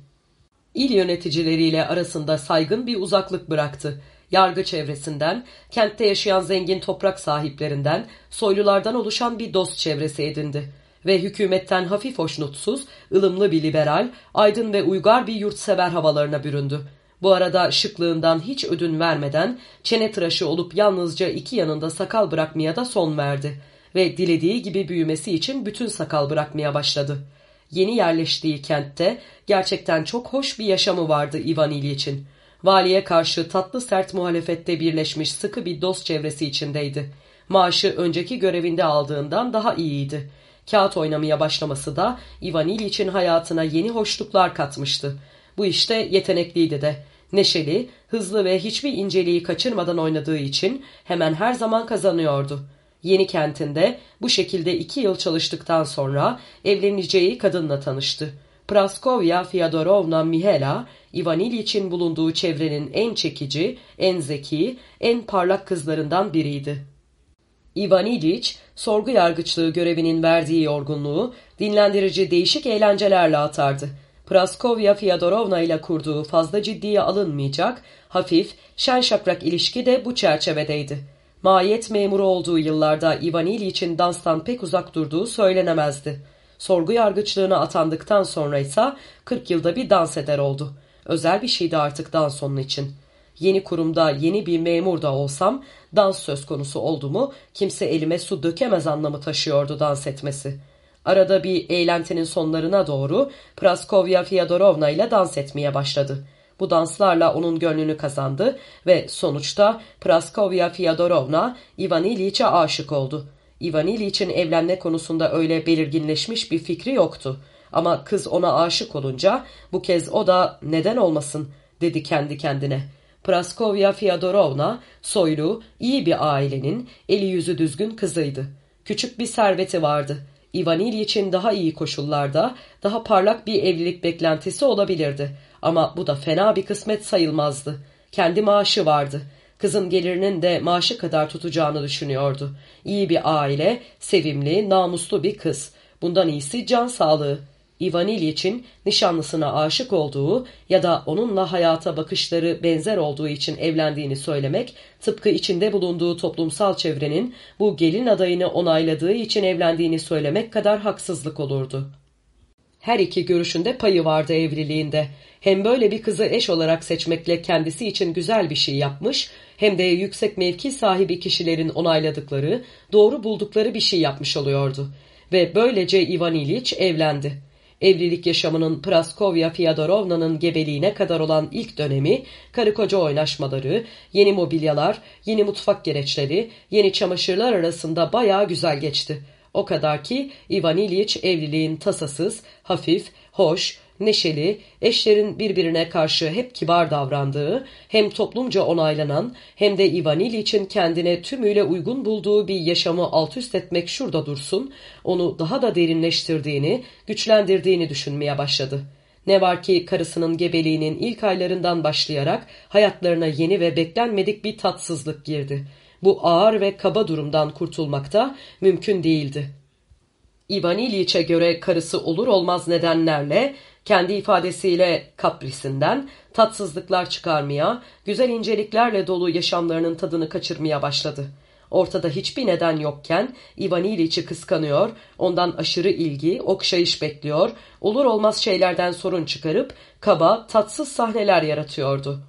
İl yöneticileriyle arasında saygın bir uzaklık bıraktı yargı çevresinden, kentte yaşayan zengin toprak sahiplerinden, soylulardan oluşan bir dost çevresi edindi ve hükümetten hafif hoşnutsuz, ılımlı bir liberal, aydın ve uygar bir yurtsever havalarına büründü. Bu arada şıklığından hiç ödün vermeden çene tıraşı olup yalnızca iki yanında sakal bırakmaya da son verdi ve dilediği gibi büyümesi için bütün sakal bırakmaya başladı. Yeni yerleştiği kentte gerçekten çok hoş bir yaşamı vardı Ivan İliç'in. Valiye karşı tatlı sert muhalefette birleşmiş sıkı bir dost çevresi içindeydi. Maaşı önceki görevinde aldığından daha iyiydi. Kağıt oynamaya başlaması da Ivan İliç'in hayatına yeni hoşluklar katmıştı. Bu işte yetenekliydi de. Neşeli, hızlı ve hiçbir inceliği kaçırmadan oynadığı için hemen her zaman kazanıyordu. Yeni kentinde bu şekilde iki yıl çalıştıktan sonra evleneceği kadınla tanıştı. Praskovya Fyodorovna Mihela, Ivan İliç'in bulunduğu çevrenin en çekici, en zeki, en parlak kızlarından biriydi. Ivan İliç, sorgu yargıçlığı görevinin verdiği yorgunluğu dinlendirici değişik eğlencelerle atardı. Praskovya Fyodorovna ile kurduğu fazla ciddiye alınmayacak, hafif, şen şakrak ilişki de bu çerçevedeydi. Mahiyet memuru olduğu yıllarda Ivan İliç'in danstan pek uzak durduğu söylenemezdi. Sorgu yargıçlığına atandıktan sonra ise 40 yılda bir dans eder oldu. Özel bir şeydi artık dans onun için. Yeni kurumda yeni bir memur da olsam dans söz konusu oldu mu kimse elime su dökemez anlamı taşıyordu dans etmesi. Arada bir eğlentinin sonlarına doğru Praskovya Fyodorovna ile dans etmeye başladı. Bu danslarla onun gönlünü kazandı ve sonuçta Praskovya Fyodorovna Ivan İliç'e aşık oldu. Ivan İliç'in evlenme konusunda öyle belirginleşmiş bir fikri yoktu. Ama kız ona aşık olunca bu kez o da neden olmasın dedi kendi kendine. Praskovya Fyodorovna soylu, iyi bir ailenin eli yüzü düzgün kızıydı. Küçük bir serveti vardı. Ivan İliç'in daha iyi koşullarda, daha parlak bir evlilik beklentisi olabilirdi. Ama bu da fena bir kısmet sayılmazdı. Kendi maaşı vardı. Kızın gelirinin de maaşı kadar tutacağını düşünüyordu. İyi bir aile, sevimli, namuslu bir kız. Bundan iyisi can sağlığı. Ivan İliç'in nişanlısına aşık olduğu ya da onunla hayata bakışları benzer olduğu için evlendiğini söylemek, tıpkı içinde bulunduğu toplumsal çevrenin bu gelin adayını onayladığı için evlendiğini söylemek kadar haksızlık olurdu. Her iki görüşünde payı vardı evliliğinde. Hem böyle bir kızı eş olarak seçmekle kendisi için güzel bir şey yapmış, hem de yüksek mevki sahibi kişilerin onayladıkları, doğru buldukları bir şey yapmış oluyordu. Ve böylece Ivan İliç evlendi. Evlilik yaşamının Praskovya Fyodorovna'nın gebeliğine kadar olan ilk dönemi, karı koca oynaşmaları, yeni mobilyalar, yeni mutfak gereçleri, yeni çamaşırlar arasında bayağı güzel geçti. O kadar ki Ivan İliç evliliğin tasasız, hafif, hoş, neşeli, eşlerin birbirine karşı hep kibar davrandığı, hem toplumca onaylanan hem de Ivanil için kendine tümüyle uygun bulduğu bir yaşamı altüst etmek şurada dursun, onu daha da derinleştirdiğini, güçlendirdiğini düşünmeye başladı. Ne var ki karısının gebeliğinin ilk aylarından başlayarak hayatlarına yeni ve beklenmedik bir tatsızlık girdi. Bu ağır ve kaba durumdan kurtulmak da mümkün değildi. İvan İliç'e göre karısı olur olmaz nedenlerle kendi ifadesiyle kaprisinden tatsızlıklar çıkarmaya, güzel inceliklerle dolu yaşamlarının tadını kaçırmaya başladı. Ortada hiçbir neden yokken Ivan İliç'i kıskanıyor, ondan aşırı ilgi, okşayış bekliyor, olur olmaz şeylerden sorun çıkarıp kaba, tatsız sahneler yaratıyordu.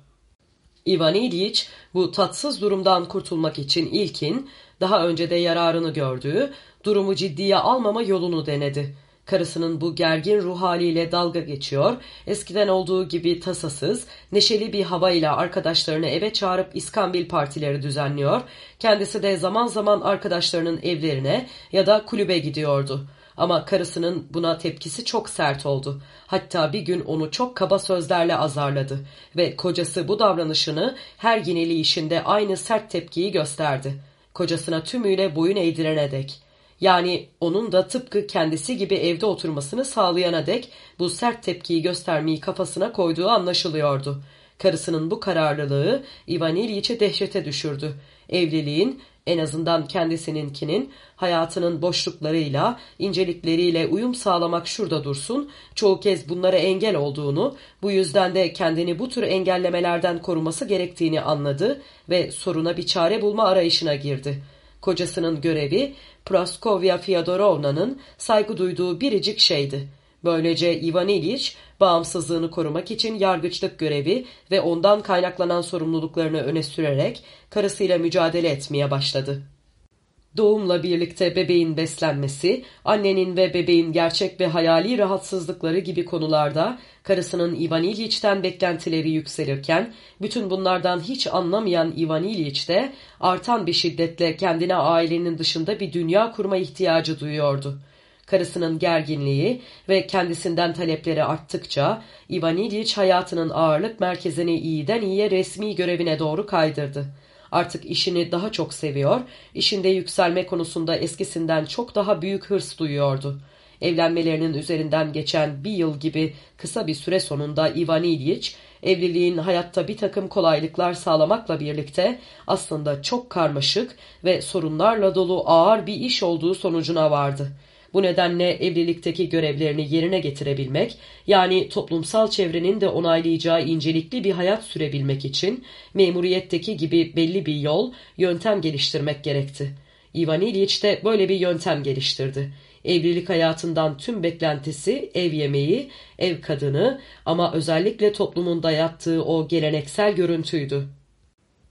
Ivan İliç bu tatsız durumdan kurtulmak için ilkin, daha önce de yararını gördüğü, durumu ciddiye almama yolunu denedi. Karısının bu gergin ruh haliyle dalga geçiyor, eskiden olduğu gibi tasasız, neşeli bir havayla arkadaşlarını eve çağırıp iskambil partileri düzenliyor, kendisi de zaman zaman arkadaşlarının evlerine ya da kulübe gidiyordu. Ama karısının buna tepkisi çok sert oldu. Hatta bir gün onu çok kaba sözlerle azarladı ve kocası bu davranışını her yineli işinde aynı sert tepkiyi gösterdi. Kocasına tümüyle boyun eğdirene dek. Yani onun da tıpkı kendisi gibi evde oturmasını sağlayana dek bu sert tepkiyi göstermeyi kafasına koyduğu anlaşılıyordu. Karısının bu kararlılığı Ivan İlyic'i dehşete düşürdü. Evliliğin en azından kendisininkinin hayatının boşluklarıyla, incelikleriyle uyum sağlamak şurada dursun, çoğu kez bunlara engel olduğunu, bu yüzden de kendini bu tür engellemelerden koruması gerektiğini anladı ve soruna bir çare bulma arayışına girdi. Kocasının görevi Praskovya Fyodorovna'nın saygı duyduğu biricik şeydi. Böylece Ivan İliç bağımsızlığını korumak için yargıçlık görevi ve ondan kaynaklanan sorumluluklarını öne sürerek karısıyla mücadele etmeye başladı. Doğumla birlikte bebeğin beslenmesi, annenin ve bebeğin gerçek ve hayali rahatsızlıkları gibi konularda karısının Ivan İliç'ten beklentileri yükselirken, bütün bunlardan hiç anlamayan Ivan İliç de artan bir şiddetle kendine ailenin dışında bir dünya kurma ihtiyacı duyuyordu. Karısının gerginliği ve kendisinden talepleri arttıkça Ivan İliç hayatının ağırlık merkezini iyiden iyiye resmi görevine doğru kaydırdı. Artık işini daha çok seviyor, işinde yükselme konusunda eskisinden çok daha büyük hırs duyuyordu. Evlenmelerinin üzerinden geçen bir yıl gibi kısa bir süre sonunda Ivan İlyich, evliliğin hayatta bir takım kolaylıklar sağlamakla birlikte aslında çok karmaşık ve sorunlarla dolu ağır bir iş olduğu sonucuna vardı. Bu nedenle evlilikteki görevlerini yerine getirebilmek, yani toplumsal çevrenin de onaylayacağı incelikli bir hayat sürebilmek için memuriyetteki gibi belli bir yol, yöntem geliştirmek gerekti. Ivan İlyich de böyle bir yöntem geliştirdi. Evlilik hayatından tüm beklentisi ev yemeği, ev kadını ama özellikle toplumun dayattığı o geleneksel görüntüydü.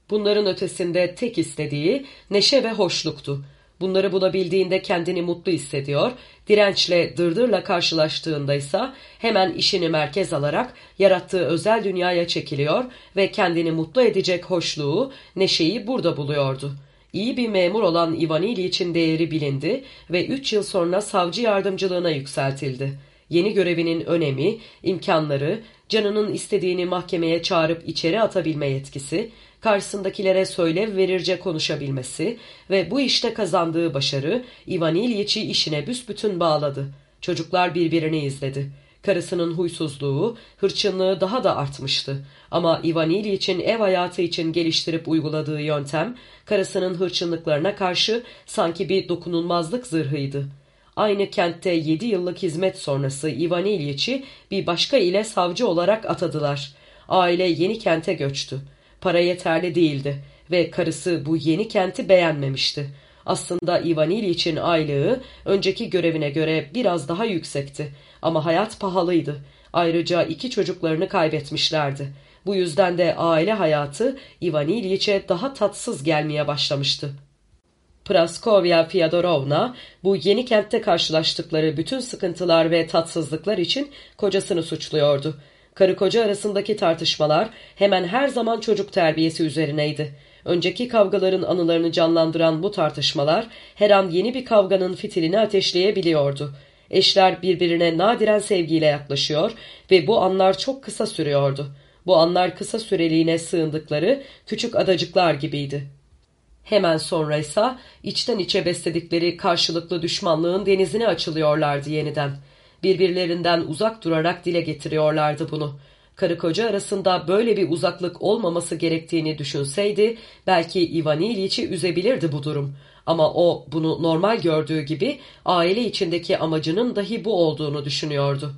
Bunların ötesinde tek istediği neşe ve hoşluktu. Bunları bulabildiğinde kendini mutlu hissediyor, dirençle, dırdırla karşılaştığında ise hemen işini merkez alarak yarattığı özel dünyaya çekiliyor ve kendini mutlu edecek hoşluğu, neşeyi burada buluyordu. İyi bir memur olan Ivanili için değeri bilindi ve üç yıl sonra savcı yardımcılığına yükseltildi. Yeni görevinin önemi, imkanları, canının istediğini mahkemeye çağırıp içeri atabilme yetkisi, karşısındakilere söylev verirce konuşabilmesi ve bu işte kazandığı başarı Ivan İlyiç'i işine büsbütün bağladı. Çocuklar birbirini izledi. Karısının huysuzluğu, hırçınlığı daha da artmıştı. Ama Ivan İlyiç'in ev hayatı için geliştirip uyguladığı yöntem, karısının hırçınlıklarına karşı sanki bir dokunulmazlık zırhıydı. Aynı kentte yedi yıllık hizmet sonrası Ivan İlyiç'i bir başka ile savcı olarak atadılar. Aile yeni kente göçtü. Para yeterli değildi ve karısı bu yeni kenti beğenmemişti. Aslında Ivan İliç'in aylığı önceki görevine göre biraz daha yüksekti ama hayat pahalıydı. Ayrıca iki çocuklarını kaybetmişlerdi. Bu yüzden de aile hayatı Ivan İliç'e daha tatsız gelmeye başlamıştı. Praskovya Fyodorovna bu yeni kentte karşılaştıkları bütün sıkıntılar ve tatsızlıklar için kocasını suçluyordu. Karı koca arasındaki tartışmalar hemen her zaman çocuk terbiyesi üzerineydi. Önceki kavgaların anılarını canlandıran bu tartışmalar her an yeni bir kavganın fitilini ateşleyebiliyordu. Eşler birbirine nadiren sevgiyle yaklaşıyor ve bu anlar çok kısa sürüyordu. Bu anlar kısa süreliğine sığındıkları küçük adacıklar gibiydi. Hemen sonra ise içten içe besledikleri karşılıklı düşmanlığın denizine açılıyorlardı yeniden.'' Birbirlerinden uzak durarak dile getiriyorlardı bunu. Karı koca arasında böyle bir uzaklık olmaması gerektiğini düşünseydi belki Ivan İliç'i üzebilirdi bu durum. Ama o bunu normal gördüğü gibi aile içindeki amacının dahi bu olduğunu düşünüyordu.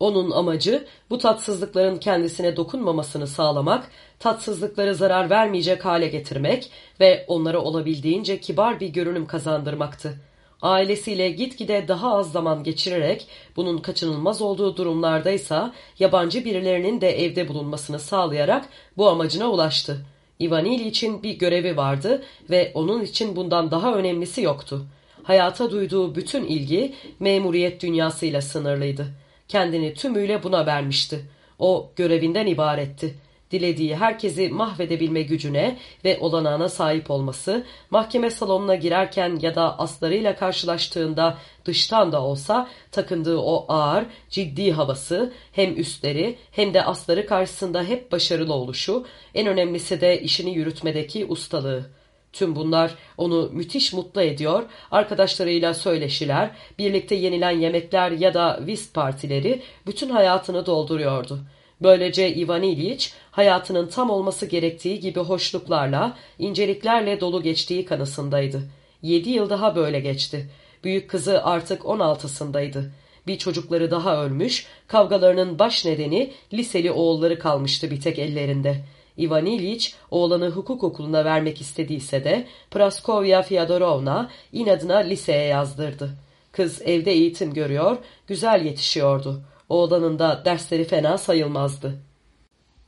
Onun amacı bu tatsızlıkların kendisine dokunmamasını sağlamak, tatsızlıkları zarar vermeyecek hale getirmek ve onlara olabildiğince kibar bir görünüm kazandırmaktı. Ailesiyle gitgide daha az zaman geçirerek bunun kaçınılmaz olduğu durumlardaysa yabancı birilerinin de evde bulunmasını sağlayarak bu amacına ulaştı. Ivanili için bir görevi vardı ve onun için bundan daha önemlisi yoktu. hayata duyduğu bütün ilgi memuriyet dünyasıyla sınırlıydı. Kendini tümüyle buna vermişti. O görevinden ibaretti dilediği herkesi mahvedebilme gücüne ve olanağına sahip olması, mahkeme salonuna girerken ya da aslarıyla karşılaştığında dıştan da olsa takındığı o ağır, ciddi havası, hem üstleri hem de asları karşısında hep başarılı oluşu, en önemlisi de işini yürütmedeki ustalığı. Tüm bunlar onu müthiş mutlu ediyor, arkadaşlarıyla söyleşiler, birlikte yenilen yemekler ya da whist partileri bütün hayatını dolduruyordu.'' Böylece Ivan İliç hayatının tam olması gerektiği gibi hoşluklarla, inceliklerle dolu geçtiği kanısındaydı. Yedi yıl daha böyle geçti. Büyük kızı artık on altısındaydı. Bir çocukları daha ölmüş, kavgalarının baş nedeni liseli oğulları kalmıştı bir tek ellerinde. Ivan İliç oğlanı hukuk okuluna vermek istediyse de Praskovya Fyodorovna inadına liseye yazdırdı. Kız evde eğitim görüyor, güzel yetişiyordu. Oğlanın da dersleri fena sayılmazdı.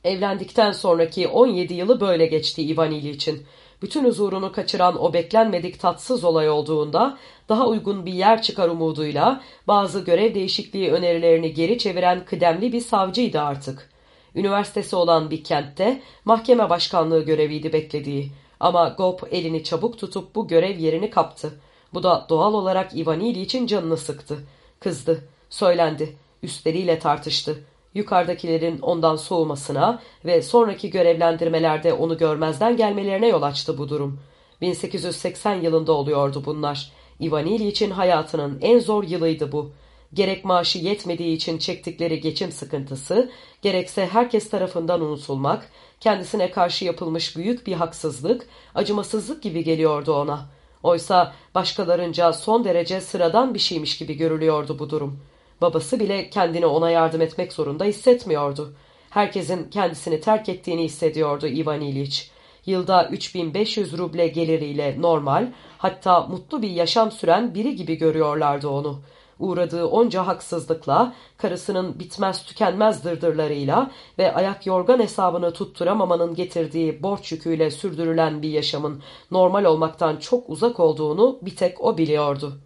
Evlendikten sonraki 17 yılı böyle geçti İvanili için. Bütün huzurunu kaçıran o beklenmedik tatsız olay olduğunda daha uygun bir yer çıkar umuduyla bazı görev değişikliği önerilerini geri çeviren kıdemli bir savcıydı artık. Üniversitesi olan bir kentte mahkeme başkanlığı göreviydi beklediği. Ama Gop elini çabuk tutup bu görev yerini kaptı. Bu da doğal olarak Ivanili için canını sıktı. Kızdı, söylendi üstleriyle tartıştı. Yukarıdakilerin ondan soğumasına ve sonraki görevlendirmelerde onu görmezden gelmelerine yol açtı bu durum. 1880 yılında oluyordu bunlar. Ivanili için hayatının en zor yılıydı bu. Gerek maaşı yetmediği için çektikleri geçim sıkıntısı, gerekse herkes tarafından unutulmak, kendisine karşı yapılmış büyük bir haksızlık, acımasızlık gibi geliyordu ona. Oysa başkalarınca son derece sıradan bir şeymiş gibi görülüyordu bu durum. Babası bile kendini ona yardım etmek zorunda hissetmiyordu. Herkesin kendisini terk ettiğini hissediyordu Ivan İliç. Yılda 3500 ruble geliriyle normal, hatta mutlu bir yaşam süren biri gibi görüyorlardı onu. Uğradığı onca haksızlıkla, karısının bitmez tükenmez dırdırlarıyla ve ayak yorgan hesabını tutturamamanın getirdiği borç yüküyle sürdürülen bir yaşamın normal olmaktan çok uzak olduğunu bir tek o biliyordu.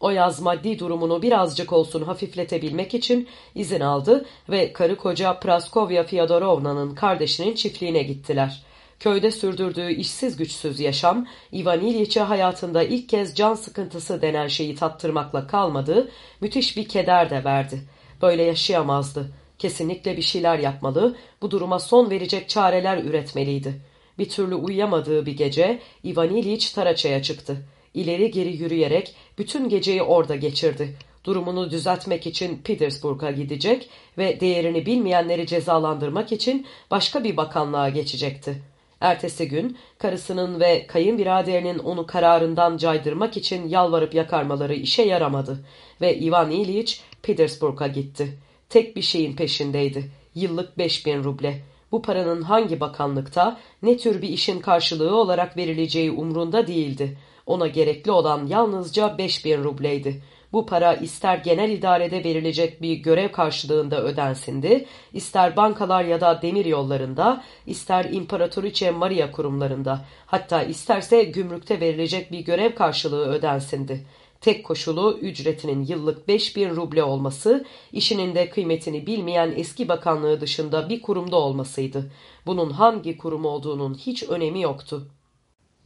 O yaz maddi durumunu birazcık olsun hafifletebilmek için izin aldı ve karı koca Praskovya Fyodorovna'nın kardeşinin çiftliğine gittiler. Köyde sürdürdüğü işsiz güçsüz yaşam, Ivan İlyic'e hayatında ilk kez can sıkıntısı denen şeyi tattırmakla kalmadı, müthiş bir keder de verdi. Böyle yaşayamazdı. Kesinlikle bir şeyler yapmalı, bu duruma son verecek çareler üretmeliydi. Bir türlü uyuyamadığı bir gece Ivan İliç Taraça'ya çıktı. İleri geri yürüyerek bütün geceyi orada geçirdi. Durumunu düzeltmek için Petersburg'a gidecek ve değerini bilmeyenleri cezalandırmak için başka bir bakanlığa geçecekti. Ertesi gün karısının ve kayınbiraderinin onu kararından caydırmak için yalvarıp yakarmaları işe yaramadı ve Ivan İliç Petersburg'a gitti. Tek bir şeyin peşindeydi. Yıllık beş bin ruble. Bu paranın hangi bakanlıkta, ne tür bir işin karşılığı olarak verileceği umrunda değildi. Ona gerekli olan yalnızca 5000 rubleydi. Bu para ister genel idarede verilecek bir görev karşılığında ödensindi, ister bankalar ya da demir yollarında, ister İmparatoriçe Maria kurumlarında, hatta isterse gümrükte verilecek bir görev karşılığı ödensindi. Tek koşulu ücretinin yıllık 5000 ruble olması, işinin de kıymetini bilmeyen eski bakanlığı dışında bir kurumda olmasıydı. Bunun hangi kurum olduğunun hiç önemi yoktu.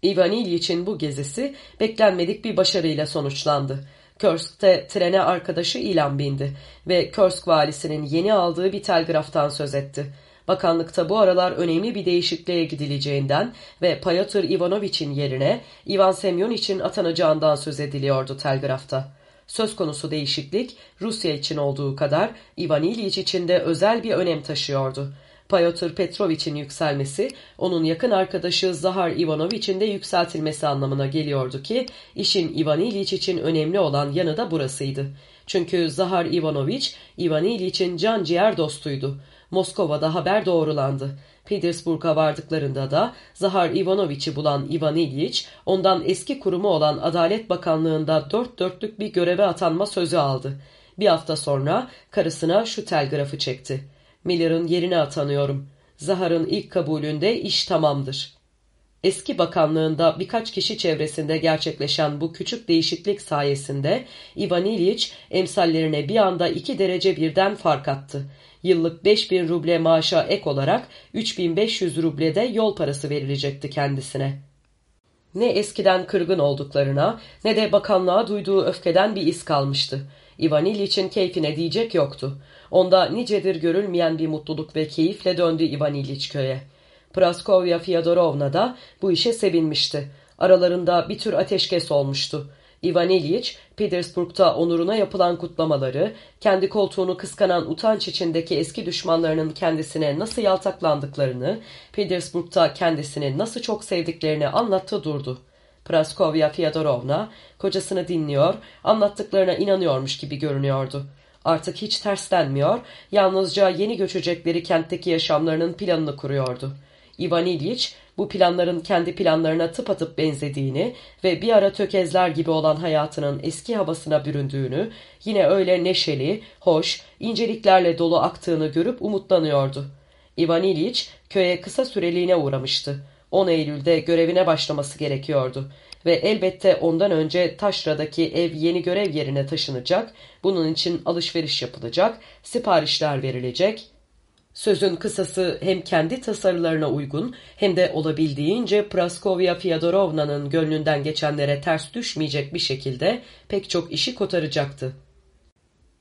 Ivan İlyiç'in bu gezisi beklenmedik bir başarıyla sonuçlandı. Körsk'te trene arkadaşı ilan bindi ve Körsk valisinin yeni aldığı bir telgraftan söz etti. Bakanlıkta bu aralar önemli bir değişikliğe gidileceğinden ve Payatr Ivanoviç'in yerine Ivan Semyon için atanacağından söz ediliyordu telgrafta. Söz konusu değişiklik Rusya için olduğu kadar Ivan İlyich için de özel bir önem taşıyordu. Pyotr Petrovich'in yükselmesi onun yakın arkadaşı Zahar Ivanovich'in de yükseltilmesi anlamına geliyordu ki işin Ivan İliç için önemli olan yanı da burasıydı. Çünkü Zahar Ivanovich Ivan İliç'in can ciğer dostuydu. Moskova'da haber doğrulandı. Petersburg'a vardıklarında da Zahar Ivanoviç'i bulan Ivan İlyich, ondan eski kurumu olan Adalet Bakanlığı'nda dört dörtlük bir göreve atanma sözü aldı. Bir hafta sonra karısına şu telgrafı çekti. Miller'ın yerine atanıyorum. Zahar'ın ilk kabulünde iş tamamdır. Eski bakanlığında birkaç kişi çevresinde gerçekleşen bu küçük değişiklik sayesinde Ivan İliç emsallerine bir anda iki derece birden fark attı. Yıllık 5000 ruble maaşa ek olarak 3500 rublede yol parası verilecekti kendisine. Ne eskiden kırgın olduklarına ne de bakanlığa duyduğu öfkeden bir iz kalmıştı. Ivan İliç'in keyfine diyecek yoktu. Onda nicedir görülmeyen bir mutluluk ve keyifle döndü Ivan İliç köye. Praskovya Fyodorovna da bu işe sevinmişti. Aralarında bir tür ateşkes olmuştu. Ivan İlyich, Petersburg'da onuruna yapılan kutlamaları, kendi koltuğunu kıskanan utanç içindeki eski düşmanlarının kendisine nasıl yaltaklandıklarını, Petersburg'da kendisini nasıl çok sevdiklerini anlattı durdu. Praskovya Fyodorovna, kocasını dinliyor, anlattıklarına inanıyormuş gibi görünüyordu. Artık hiç terslenmiyor, yalnızca yeni göçecekleri kentteki yaşamlarının planını kuruyordu. Ivan İlyich bu planların kendi planlarına tıpatıp benzediğini ve bir ara tökezler gibi olan hayatının eski havasına büründüğünü, yine öyle neşeli, hoş, inceliklerle dolu aktığını görüp umutlanıyordu. Ivan İlyich köye kısa süreliğine uğramıştı. 10 Eylül'de görevine başlaması gerekiyordu ve elbette ondan önce Taşra'daki ev yeni görev yerine taşınacak, bunun için alışveriş yapılacak, siparişler verilecek, Sözün kısası hem kendi tasarılarına uygun hem de olabildiğince Praskovya Fyodorovna'nın gönlünden geçenlere ters düşmeyecek bir şekilde pek çok işi kotaracaktı.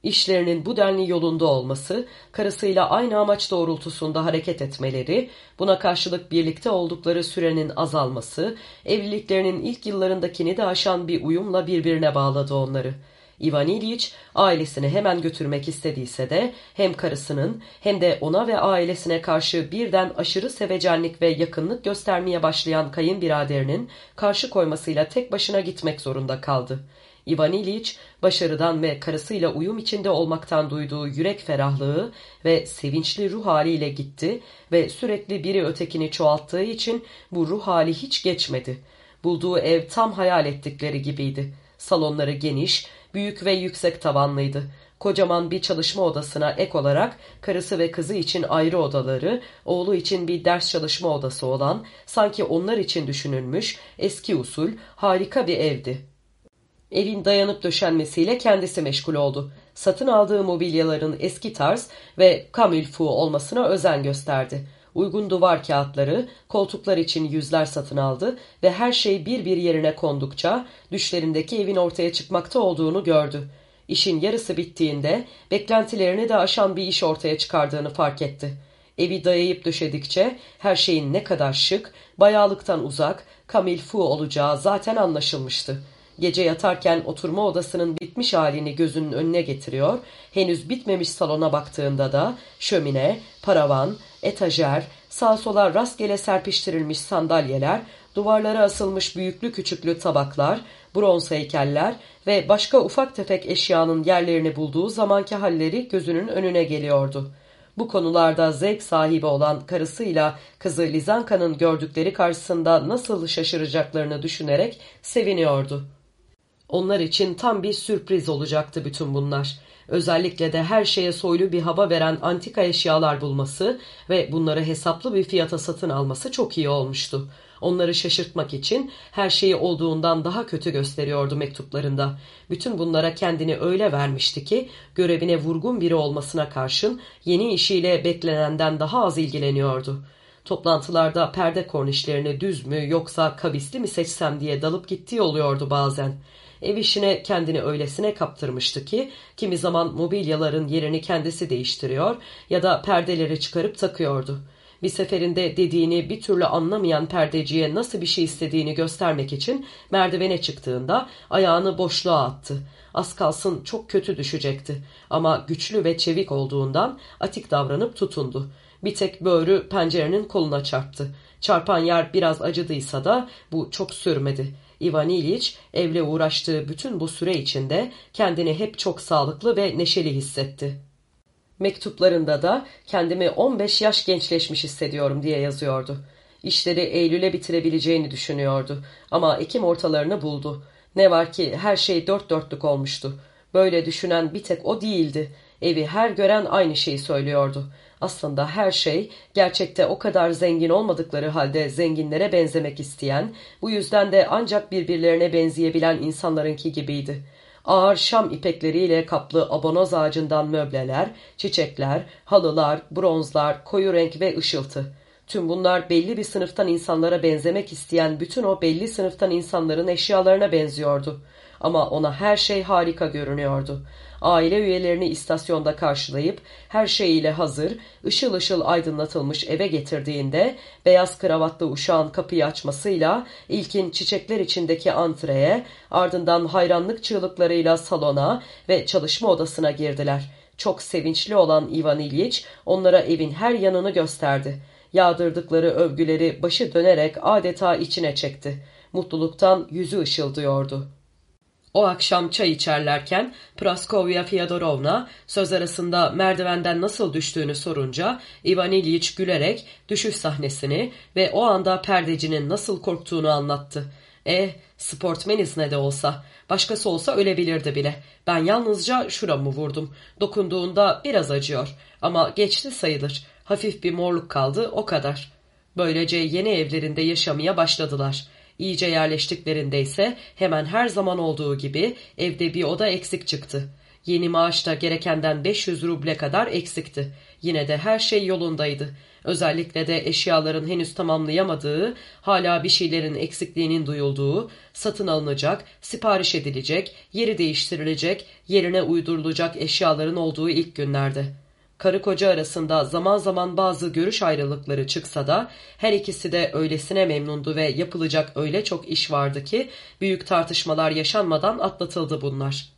İşlerinin bu denli yolunda olması, karısıyla aynı amaç doğrultusunda hareket etmeleri, buna karşılık birlikte oldukları sürenin azalması, evliliklerinin ilk yıllarındakini de aşan bir uyumla birbirine bağladı onları.'' Ivan İliç ailesini hemen götürmek istediyse de hem karısının hem de ona ve ailesine karşı birden aşırı sevecenlik ve yakınlık göstermeye başlayan kayınbiraderinin karşı koymasıyla tek başına gitmek zorunda kaldı. Ivan İliç başarıdan ve karısıyla uyum içinde olmaktan duyduğu yürek ferahlığı ve sevinçli ruh haliyle gitti ve sürekli biri ötekini çoğalttığı için bu ruh hali hiç geçmedi. Bulduğu ev tam hayal ettikleri gibiydi. Salonları geniş, büyük ve yüksek tavanlıydı. Kocaman bir çalışma odasına ek olarak karısı ve kızı için ayrı odaları, oğlu için bir ders çalışma odası olan, sanki onlar için düşünülmüş, eski usul, harika bir evdi. Evin dayanıp döşenmesiyle kendisi meşgul oldu. Satın aldığı mobilyaların eski tarz ve kamilfu olmasına özen gösterdi. Uygun duvar kağıtları, koltuklar için yüzler satın aldı ve her şey bir bir yerine kondukça düşlerindeki evin ortaya çıkmakta olduğunu gördü. İşin yarısı bittiğinde beklentilerini de aşan bir iş ortaya çıkardığını fark etti. Evi dayayıp döşedikçe her şeyin ne kadar şık, bayağılıktan uzak, kamil fu olacağı zaten anlaşılmıştı. Gece yatarken oturma odasının bitmiş halini gözünün önüne getiriyor, henüz bitmemiş salona baktığında da şömine, paravan, etajer, sağ sola rastgele serpiştirilmiş sandalyeler, duvarlara asılmış büyüklü küçüklü tabaklar, bronz heykeller ve başka ufak tefek eşyanın yerlerini bulduğu zamanki halleri gözünün önüne geliyordu. Bu konularda zevk sahibi olan karısıyla kızı Lizanka'nın gördükleri karşısında nasıl şaşıracaklarını düşünerek seviniyordu. Onlar için tam bir sürpriz olacaktı bütün bunlar. Özellikle de her şeye soylu bir hava veren antika eşyalar bulması ve bunları hesaplı bir fiyata satın alması çok iyi olmuştu. Onları şaşırtmak için her şeyi olduğundan daha kötü gösteriyordu mektuplarında. Bütün bunlara kendini öyle vermişti ki görevine vurgun biri olmasına karşın yeni işiyle beklenenden daha az ilgileniyordu. Toplantılarda perde kornişlerini düz mü yoksa kavisli mi seçsem diye dalıp gittiği oluyordu bazen. Ev işine kendini öylesine kaptırmıştı ki kimi zaman mobilyaların yerini kendisi değiştiriyor ya da perdeleri çıkarıp takıyordu. Bir seferinde dediğini bir türlü anlamayan perdeciye nasıl bir şey istediğini göstermek için merdivene çıktığında ayağını boşluğa attı. Az kalsın çok kötü düşecekti ama güçlü ve çevik olduğundan atik davranıp tutundu. Bir tek böğrü pencerenin koluna çarptı. Çarpan yer biraz acıdıysa da bu çok sürmedi. Ivan İliç evle uğraştığı bütün bu süre içinde kendini hep çok sağlıklı ve neşeli hissetti. Mektuplarında da kendimi 15 yaş gençleşmiş hissediyorum diye yazıyordu. İşleri Eylül'e bitirebileceğini düşünüyordu ama Ekim ortalarını buldu. Ne var ki her şey dört dörtlük olmuştu. Böyle düşünen bir tek o değildi. Evi her gören aynı şeyi söylüyordu. Aslında her şey gerçekte o kadar zengin olmadıkları halde zenginlere benzemek isteyen, bu yüzden de ancak birbirlerine benzeyebilen insanlarınki gibiydi. Ağır şam ipekleriyle kaplı abonoz ağacından möbleler, çiçekler, halılar, bronzlar, koyu renk ve ışıltı. Tüm bunlar belli bir sınıftan insanlara benzemek isteyen bütün o belli sınıftan insanların eşyalarına benziyordu. Ama ona her şey harika görünüyordu. Aile üyelerini istasyonda karşılayıp her şeyiyle hazır, ışıl ışıl aydınlatılmış eve getirdiğinde beyaz kravatlı uşağın kapıyı açmasıyla ilkin çiçekler içindeki antreye, ardından hayranlık çığlıklarıyla salona ve çalışma odasına girdiler. Çok sevinçli olan Ivan İlyich onlara evin her yanını gösterdi. Yağdırdıkları övgüleri başı dönerek adeta içine çekti. Mutluluktan yüzü ışıldıyordu. O akşam çay içerlerken Praskovya Fyodorovna söz arasında merdivenden nasıl düştüğünü sorunca Ivan İlyich gülerek düşüş sahnesini ve o anda perdecinin nasıl korktuğunu anlattı. Eh, sportmeniz ne de olsa. Başkası olsa ölebilirdi bile. Ben yalnızca şuramı vurdum. Dokunduğunda biraz acıyor. Ama geçti sayılır. Hafif bir morluk kaldı, o kadar. Böylece yeni evlerinde yaşamaya başladılar. İyice yerleştiklerinde ise hemen her zaman olduğu gibi evde bir oda eksik çıktı. Yeni maaş da gerekenden 500 ruble kadar eksikti. Yine de her şey yolundaydı. Özellikle de eşyaların henüz tamamlayamadığı, hala bir şeylerin eksikliğinin duyulduğu, satın alınacak, sipariş edilecek, yeri değiştirilecek, yerine uydurulacak eşyaların olduğu ilk günlerde. Karı koca arasında zaman zaman bazı görüş ayrılıkları çıksa da her ikisi de öylesine memnundu ve yapılacak öyle çok iş vardı ki büyük tartışmalar yaşanmadan atlatıldı bunlar.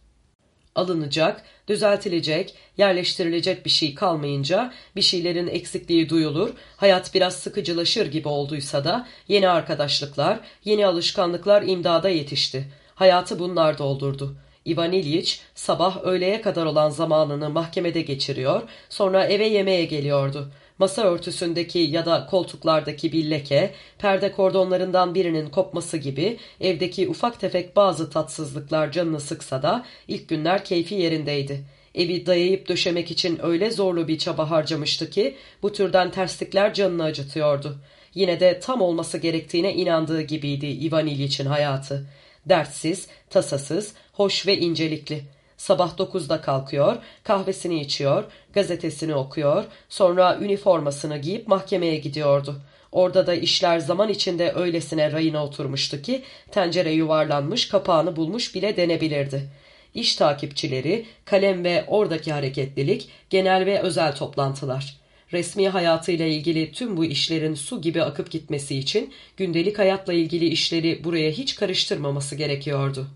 Alınacak, düzeltilecek, yerleştirilecek bir şey kalmayınca bir şeylerin eksikliği duyulur, hayat biraz sıkıcılaşır gibi olduysa da yeni arkadaşlıklar, yeni alışkanlıklar imdada yetişti. Hayatı bunlar doldurdu. Ivan İlyich sabah öğleye kadar olan zamanını mahkemede geçiriyor, sonra eve yemeğe geliyordu. Masa örtüsündeki ya da koltuklardaki bir leke, perde kordonlarından birinin kopması gibi evdeki ufak tefek bazı tatsızlıklar canını sıksa da ilk günler keyfi yerindeydi. Evi dayayıp döşemek için öyle zorlu bir çaba harcamıştı ki bu türden terslikler canını acıtıyordu. Yine de tam olması gerektiğine inandığı gibiydi Ivan İliç'in hayatı. Dertsiz, tasasız, hoş ve incelikli. Sabah dokuzda kalkıyor, kahvesini içiyor, gazetesini okuyor, sonra üniformasını giyip mahkemeye gidiyordu. Orada da işler zaman içinde öylesine rayına oturmuştu ki tencere yuvarlanmış, kapağını bulmuş bile denebilirdi. İş takipçileri, kalem ve oradaki hareketlilik, genel ve özel toplantılar. Resmi hayatıyla ilgili tüm bu işlerin su gibi akıp gitmesi için gündelik hayatla ilgili işleri buraya hiç karıştırmaması gerekiyordu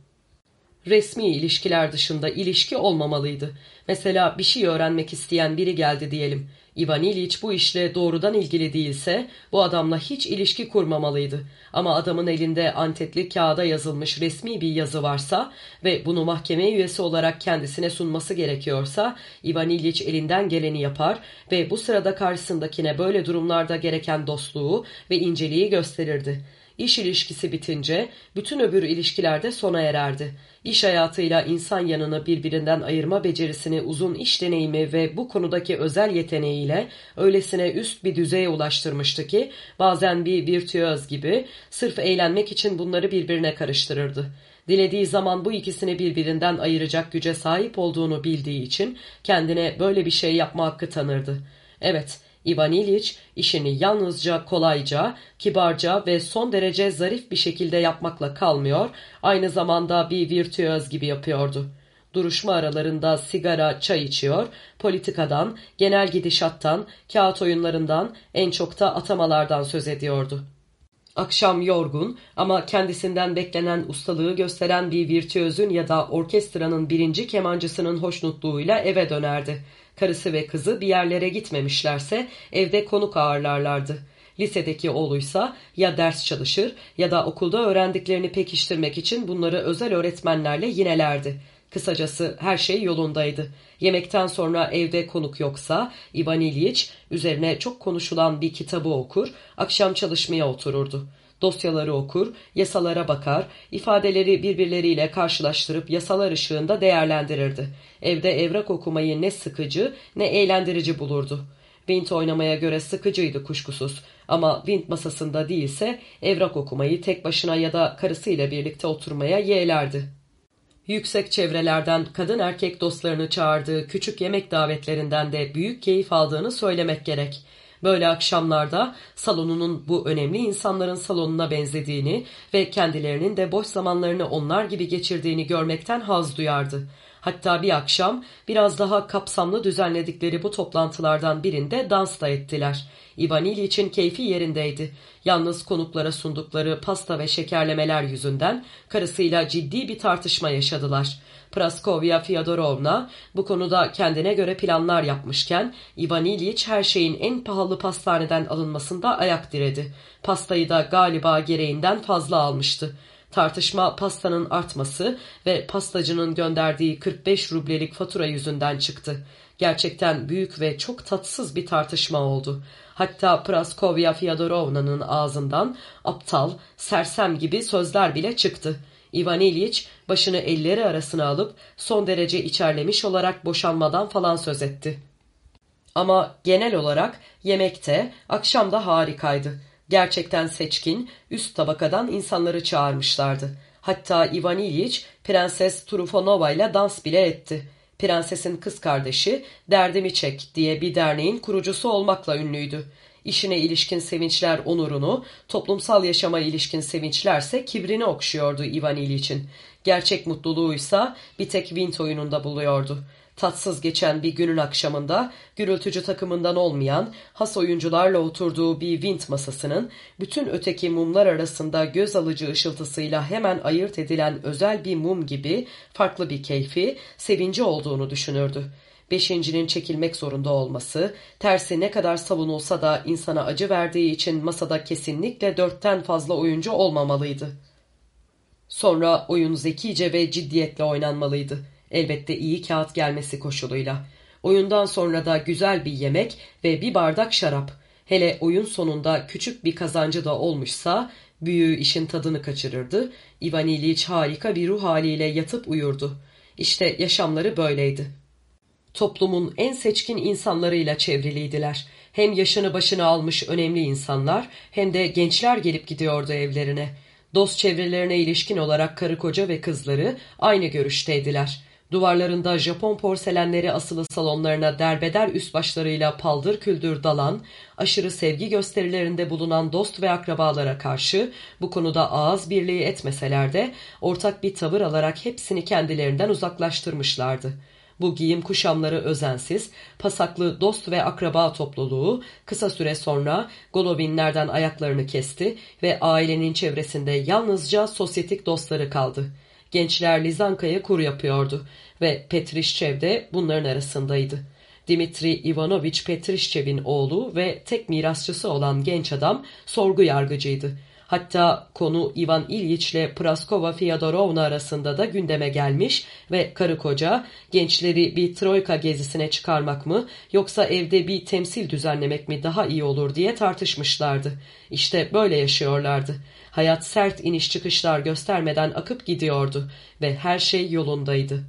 resmi ilişkiler dışında ilişki olmamalıydı. Mesela bir şey öğrenmek isteyen biri geldi diyelim. Ivan İliç bu işle doğrudan ilgili değilse bu adamla hiç ilişki kurmamalıydı. Ama adamın elinde antetli kağıda yazılmış resmi bir yazı varsa ve bunu mahkeme üyesi olarak kendisine sunması gerekiyorsa Ivan İliç elinden geleni yapar ve bu sırada karşısındakine böyle durumlarda gereken dostluğu ve inceliği gösterirdi. İş ilişkisi bitince bütün öbür ilişkilerde sona ererdi. İş hayatıyla insan yanını birbirinden ayırma becerisini uzun iş deneyimi ve bu konudaki özel yeteneğiyle öylesine üst bir düzeye ulaştırmıştı ki bazen bir virtüöz gibi sırf eğlenmek için bunları birbirine karıştırırdı. Dilediği zaman bu ikisini birbirinden ayıracak güce sahip olduğunu bildiği için kendine böyle bir şey yapma hakkı tanırdı. Evet, Ivan İliç işini yalnızca kolayca, kibarca ve son derece zarif bir şekilde yapmakla kalmıyor, aynı zamanda bir virtüöz gibi yapıyordu. Duruşma aralarında sigara, çay içiyor, politikadan, genel gidişattan, kağıt oyunlarından, en çok da atamalardan söz ediyordu. Akşam yorgun ama kendisinden beklenen ustalığı gösteren bir virtüözün ya da orkestranın birinci kemancısının hoşnutluğuyla eve dönerdi. Karısı ve kızı bir yerlere gitmemişlerse evde konuk ağırlarlardı. Lisedeki oğluysa ya ders çalışır ya da okulda öğrendiklerini pekiştirmek için bunları özel öğretmenlerle yinelerdi. Kısacası her şey yolundaydı. Yemekten sonra evde konuk yoksa Ivan İlyich üzerine çok konuşulan bir kitabı okur, akşam çalışmaya otururdu. Dosyaları okur, yasalara bakar, ifadeleri birbirleriyle karşılaştırıp yasalar ışığında değerlendirirdi. Evde evrak okumayı ne sıkıcı ne eğlendirici bulurdu. Vint oynamaya göre sıkıcıydı kuşkusuz ama Vint masasında değilse evrak okumayı tek başına ya da karısıyla birlikte oturmaya yeğlerdi. Yüksek çevrelerden kadın erkek dostlarını çağırdığı küçük yemek davetlerinden de büyük keyif aldığını söylemek gerek. Böyle akşamlarda salonunun bu önemli insanların salonuna benzediğini ve kendilerinin de boş zamanlarını onlar gibi geçirdiğini görmekten haz duyardı. Hatta bir akşam biraz daha kapsamlı düzenledikleri bu toplantılardan birinde dans da ettiler. Ivan İliç'in keyfi yerindeydi. Yalnız konuklara sundukları pasta ve şekerlemeler yüzünden karısıyla ciddi bir tartışma yaşadılar. Praskovya Fyodorovna bu konuda kendine göre planlar yapmışken Ivan İliç her şeyin en pahalı pastaneden alınmasında ayak diredi. Pastayı da galiba gereğinden fazla almıştı. Tartışma pastanın artması ve pastacının gönderdiği 45 rublelik fatura yüzünden çıktı. Gerçekten büyük ve çok tatsız bir tartışma oldu. Hatta Praskovya Fyodorovna'nın ağzından aptal, sersem gibi sözler bile çıktı. Ivan İlyich başını elleri arasına alıp son derece içerlemiş olarak boşanmadan falan söz etti. Ama genel olarak yemekte, akşamda harikaydı. Gerçekten seçkin, üst tabakadan insanları çağırmışlardı. Hatta Ivan İlyich Prenses Trufonova ile dans bile etti. Prensesin kız kardeşi Derdimi Çek diye bir derneğin kurucusu olmakla ünlüydü. İşine ilişkin sevinçler onurunu, toplumsal yaşama ilişkin sevinçlerse kibrini okşuyordu Ivan İliç'in. Gerçek mutluluğuysa bir tek Vint oyununda buluyordu. Tatsız geçen bir günün akşamında gürültücü takımından olmayan has oyuncularla oturduğu bir vint masasının bütün öteki mumlar arasında göz alıcı ışıltısıyla hemen ayırt edilen özel bir mum gibi farklı bir keyfi, sevinci olduğunu düşünürdü. Beşincinin çekilmek zorunda olması, tersi ne kadar savunulsa da insana acı verdiği için masada kesinlikle dörtten fazla oyuncu olmamalıydı. Sonra oyun zekice ve ciddiyetle oynanmalıydı. Elbette iyi kağıt gelmesi koşuluyla. Oyundan sonra da güzel bir yemek ve bir bardak şarap. Hele oyun sonunda küçük bir kazancı da olmuşsa büyüğü işin tadını kaçırırdı. Ivan İliç harika bir ruh haliyle yatıp uyurdu. İşte yaşamları böyleydi. Toplumun en seçkin insanlarıyla çevriliydiler. Hem yaşını başına almış önemli insanlar hem de gençler gelip gidiyordu evlerine. Dost çevrelerine ilişkin olarak karı koca ve kızları aynı görüşteydiler. Duvarlarında Japon porselenleri asılı salonlarına derbeder üst başlarıyla paldır küldür dalan, aşırı sevgi gösterilerinde bulunan dost ve akrabalara karşı bu konuda ağız birliği etmeseler de ortak bir tavır alarak hepsini kendilerinden uzaklaştırmışlardı. Bu giyim kuşamları özensiz, pasaklı dost ve akraba topluluğu kısa süre sonra Golovinlerden ayaklarını kesti ve ailenin çevresinde yalnızca sosyetik dostları kaldı. Gençler Lizanka'ya kur yapıyordu ve Petrişçev de bunların arasındaydı. Dimitri Ivanovich Petrişçev'in oğlu ve tek mirasçısı olan genç adam sorgu yargıcıydı. Hatta konu Ivan İlyich ile Praskova Fyodorovna arasında da gündeme gelmiş ve karı koca gençleri bir troika gezisine çıkarmak mı yoksa evde bir temsil düzenlemek mi daha iyi olur diye tartışmışlardı. İşte böyle yaşıyorlardı. Hayat sert iniş çıkışlar göstermeden akıp gidiyordu ve her şey yolundaydı.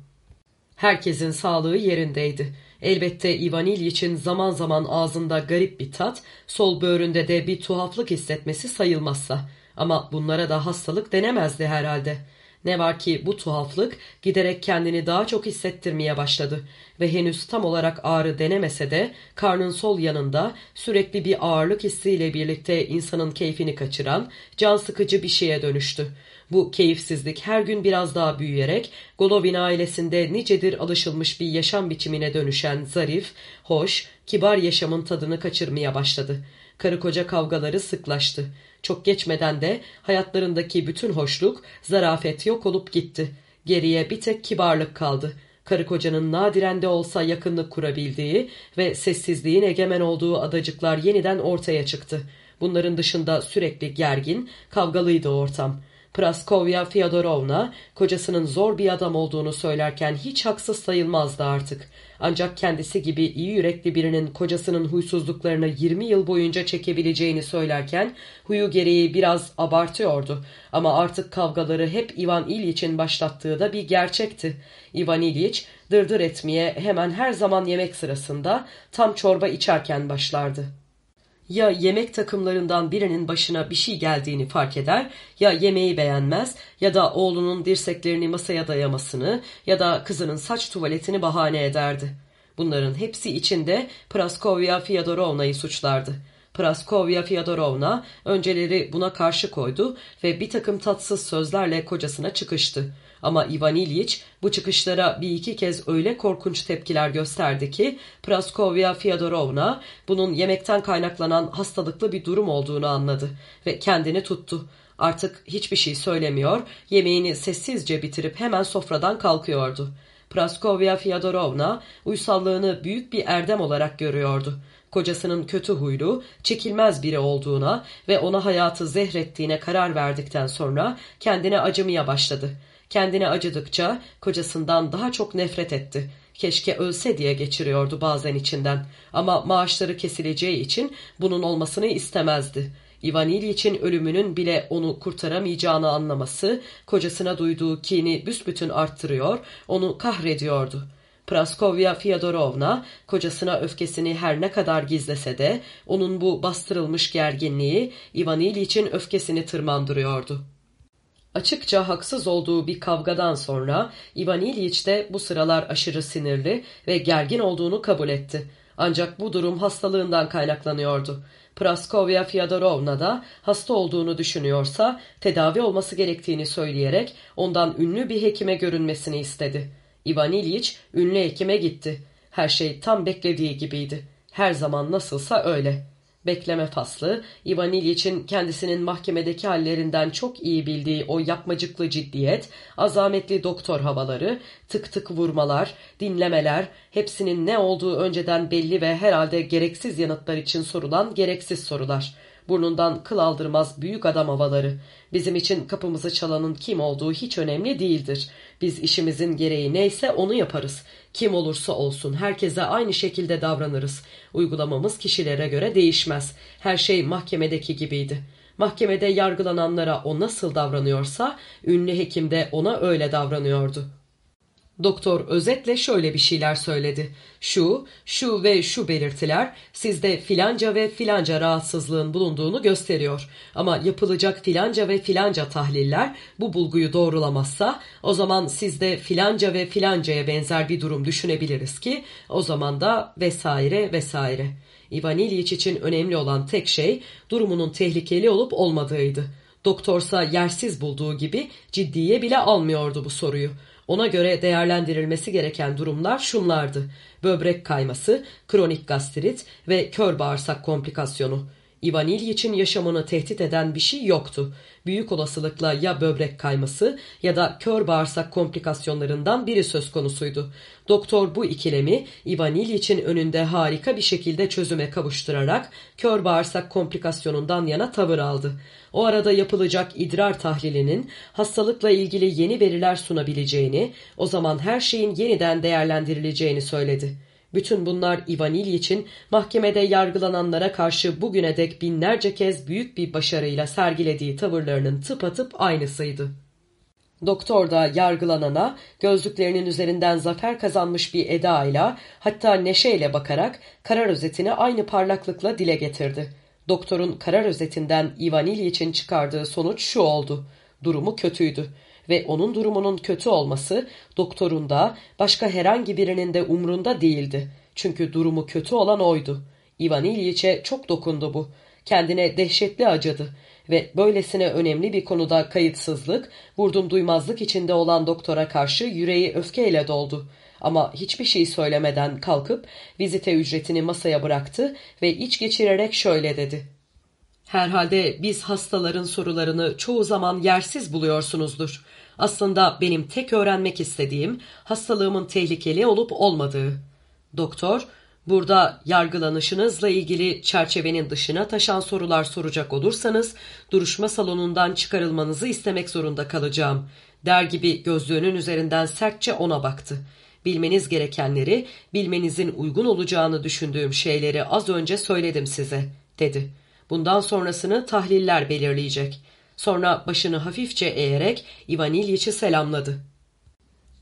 Herkesin sağlığı yerindeydi. Elbette Ivan İlyiç'in zaman zaman ağzında garip bir tat, sol böğründe de bir tuhaflık hissetmesi sayılmazsa. Ama bunlara da hastalık denemezdi herhalde. Ne var ki bu tuhaflık giderek kendini daha çok hissettirmeye başladı ve henüz tam olarak ağrı denemese de karnın sol yanında sürekli bir ağırlık hissiyle birlikte insanın keyfini kaçıran can sıkıcı bir şeye dönüştü. Bu keyifsizlik her gün biraz daha büyüyerek Golovin ailesinde nicedir alışılmış bir yaşam biçimine dönüşen zarif, hoş, kibar yaşamın tadını kaçırmaya başladı. Karı koca kavgaları sıklaştı. Çok geçmeden de hayatlarındaki bütün hoşluk, zarafet yok olup gitti. Geriye bir tek kibarlık kaldı. Karı kocanın nadiren de olsa yakınlık kurabildiği ve sessizliğin egemen olduğu adacıklar yeniden ortaya çıktı. Bunların dışında sürekli gergin, kavgalıydı ortam. Praskovya Fyodorovna kocasının zor bir adam olduğunu söylerken hiç haksız sayılmazdı artık. Ancak kendisi gibi iyi yürekli birinin kocasının huysuzluklarını 20 yıl boyunca çekebileceğini söylerken huyu gereği biraz abartıyordu. Ama artık kavgaları hep Ivan İliç'in başlattığı da bir gerçekti. Ivan İliç dırdır etmeye hemen her zaman yemek sırasında tam çorba içerken başlardı ya yemek takımlarından birinin başına bir şey geldiğini fark eder, ya yemeği beğenmez ya da oğlunun dirseklerini masaya dayamasını ya da kızının saç tuvaletini bahane ederdi. Bunların hepsi içinde Praskovya Fyodorovna'yı suçlardı. Praskovya Fyodorovna önceleri buna karşı koydu ve bir takım tatsız sözlerle kocasına çıkıştı. Ama Ivan İlyich bu çıkışlara bir iki kez öyle korkunç tepkiler gösterdi ki Praskovya Fyodorovna bunun yemekten kaynaklanan hastalıklı bir durum olduğunu anladı ve kendini tuttu. Artık hiçbir şey söylemiyor, yemeğini sessizce bitirip hemen sofradan kalkıyordu. Praskovya Fyodorovna uysallığını büyük bir erdem olarak görüyordu kocasının kötü huylu, çekilmez biri olduğuna ve ona hayatı zehrettiğine karar verdikten sonra kendine acımaya başladı. Kendine acıdıkça kocasından daha çok nefret etti. Keşke ölse diye geçiriyordu bazen içinden. Ama maaşları kesileceği için bunun olmasını istemezdi. Ivan İliç'in ölümünün bile onu kurtaramayacağını anlaması, kocasına duyduğu kini büsbütün arttırıyor, onu kahrediyordu. Praskovya Fyodorovna kocasına öfkesini her ne kadar gizlese de onun bu bastırılmış gerginliği Ivan İliç'in öfkesini tırmandırıyordu. Açıkça haksız olduğu bir kavgadan sonra Ivan İlyich de bu sıralar aşırı sinirli ve gergin olduğunu kabul etti. Ancak bu durum hastalığından kaynaklanıyordu. Praskovya Fyodorovna da hasta olduğunu düşünüyorsa tedavi olması gerektiğini söyleyerek ondan ünlü bir hekime görünmesini istedi. Ivan İlyich ünlü hekime gitti. Her şey tam beklediği gibiydi. Her zaman nasılsa öyle. Bekleme faslı, Ivan İlyiç'in kendisinin mahkemedeki hallerinden çok iyi bildiği o yapmacıklı ciddiyet, azametli doktor havaları, tık tık vurmalar, dinlemeler, hepsinin ne olduğu önceden belli ve herhalde gereksiz yanıtlar için sorulan gereksiz sorular. Burnundan kıl aldırmaz büyük adam havaları. Bizim için kapımızı çalanın kim olduğu hiç önemli değildir. Biz işimizin gereği neyse onu yaparız. Kim olursa olsun herkese aynı şekilde davranırız. Uygulamamız kişilere göre değişmez. Her şey mahkemedeki gibiydi. Mahkemede yargılananlara o nasıl davranıyorsa ünlü hekim de ona öyle davranıyordu. Doktor özetle şöyle bir şeyler söyledi. Şu, şu ve şu belirtiler sizde filanca ve filanca rahatsızlığın bulunduğunu gösteriyor. Ama yapılacak filanca ve filanca tahliller bu bulguyu doğrulamazsa o zaman sizde filanca ve filancaya benzer bir durum düşünebiliriz ki o zaman da vesaire vesaire. Ivan İlyich için önemli olan tek şey durumunun tehlikeli olup olmadığıydı. Doktorsa yersiz bulduğu gibi ciddiye bile almıyordu bu soruyu. Ona göre değerlendirilmesi gereken durumlar şunlardı. Böbrek kayması, kronik gastrit ve kör bağırsak komplikasyonu. Ivan İlyiç'in yaşamını tehdit eden bir şey yoktu. Büyük olasılıkla ya böbrek kayması ya da kör bağırsak komplikasyonlarından biri söz konusuydu. Doktor bu ikilemi Ivan İlyiç'in önünde harika bir şekilde çözüme kavuşturarak kör bağırsak komplikasyonundan yana tavır aldı. O arada yapılacak idrar tahlilinin hastalıkla ilgili yeni veriler sunabileceğini, o zaman her şeyin yeniden değerlendirileceğini söyledi. Bütün bunlar Ivan İlyiç'in mahkemede yargılananlara karşı bugüne dek binlerce kez büyük bir başarıyla sergilediği tavırlarının tıpatıp aynısıydı. Doktor da yargılanana gözlüklerinin üzerinden zafer kazanmış bir edayla hatta neşeyle bakarak karar özetini aynı parlaklıkla dile getirdi. Doktorun karar özetinden Ivan İlyiç'in çıkardığı sonuç şu oldu. Durumu kötüydü ve onun durumunun kötü olması doktorun da başka herhangi birinin de umrunda değildi. Çünkü durumu kötü olan oydu. Ivan İlyiç'e çok dokundu bu. Kendine dehşetli acıdı ve böylesine önemli bir konuda kayıtsızlık, vurdum duymazlık içinde olan doktora karşı yüreği öfkeyle doldu. Ama hiçbir şey söylemeden kalkıp vizite ücretini masaya bıraktı ve iç geçirerek şöyle dedi. Herhalde biz hastaların sorularını çoğu zaman yersiz buluyorsunuzdur. Aslında benim tek öğrenmek istediğim hastalığımın tehlikeli olup olmadığı. Doktor, Burada yargılanışınızla ilgili çerçevenin dışına taşan sorular soracak olursanız duruşma salonundan çıkarılmanızı istemek zorunda kalacağım. Der gibi gözlüğünün üzerinden sertçe ona baktı. Bilmeniz gerekenleri, bilmenizin uygun olacağını düşündüğüm şeyleri az önce söyledim size, dedi. Bundan sonrasını tahliller belirleyecek. Sonra başını hafifçe eğerek Ivan İlyiç'i selamladı.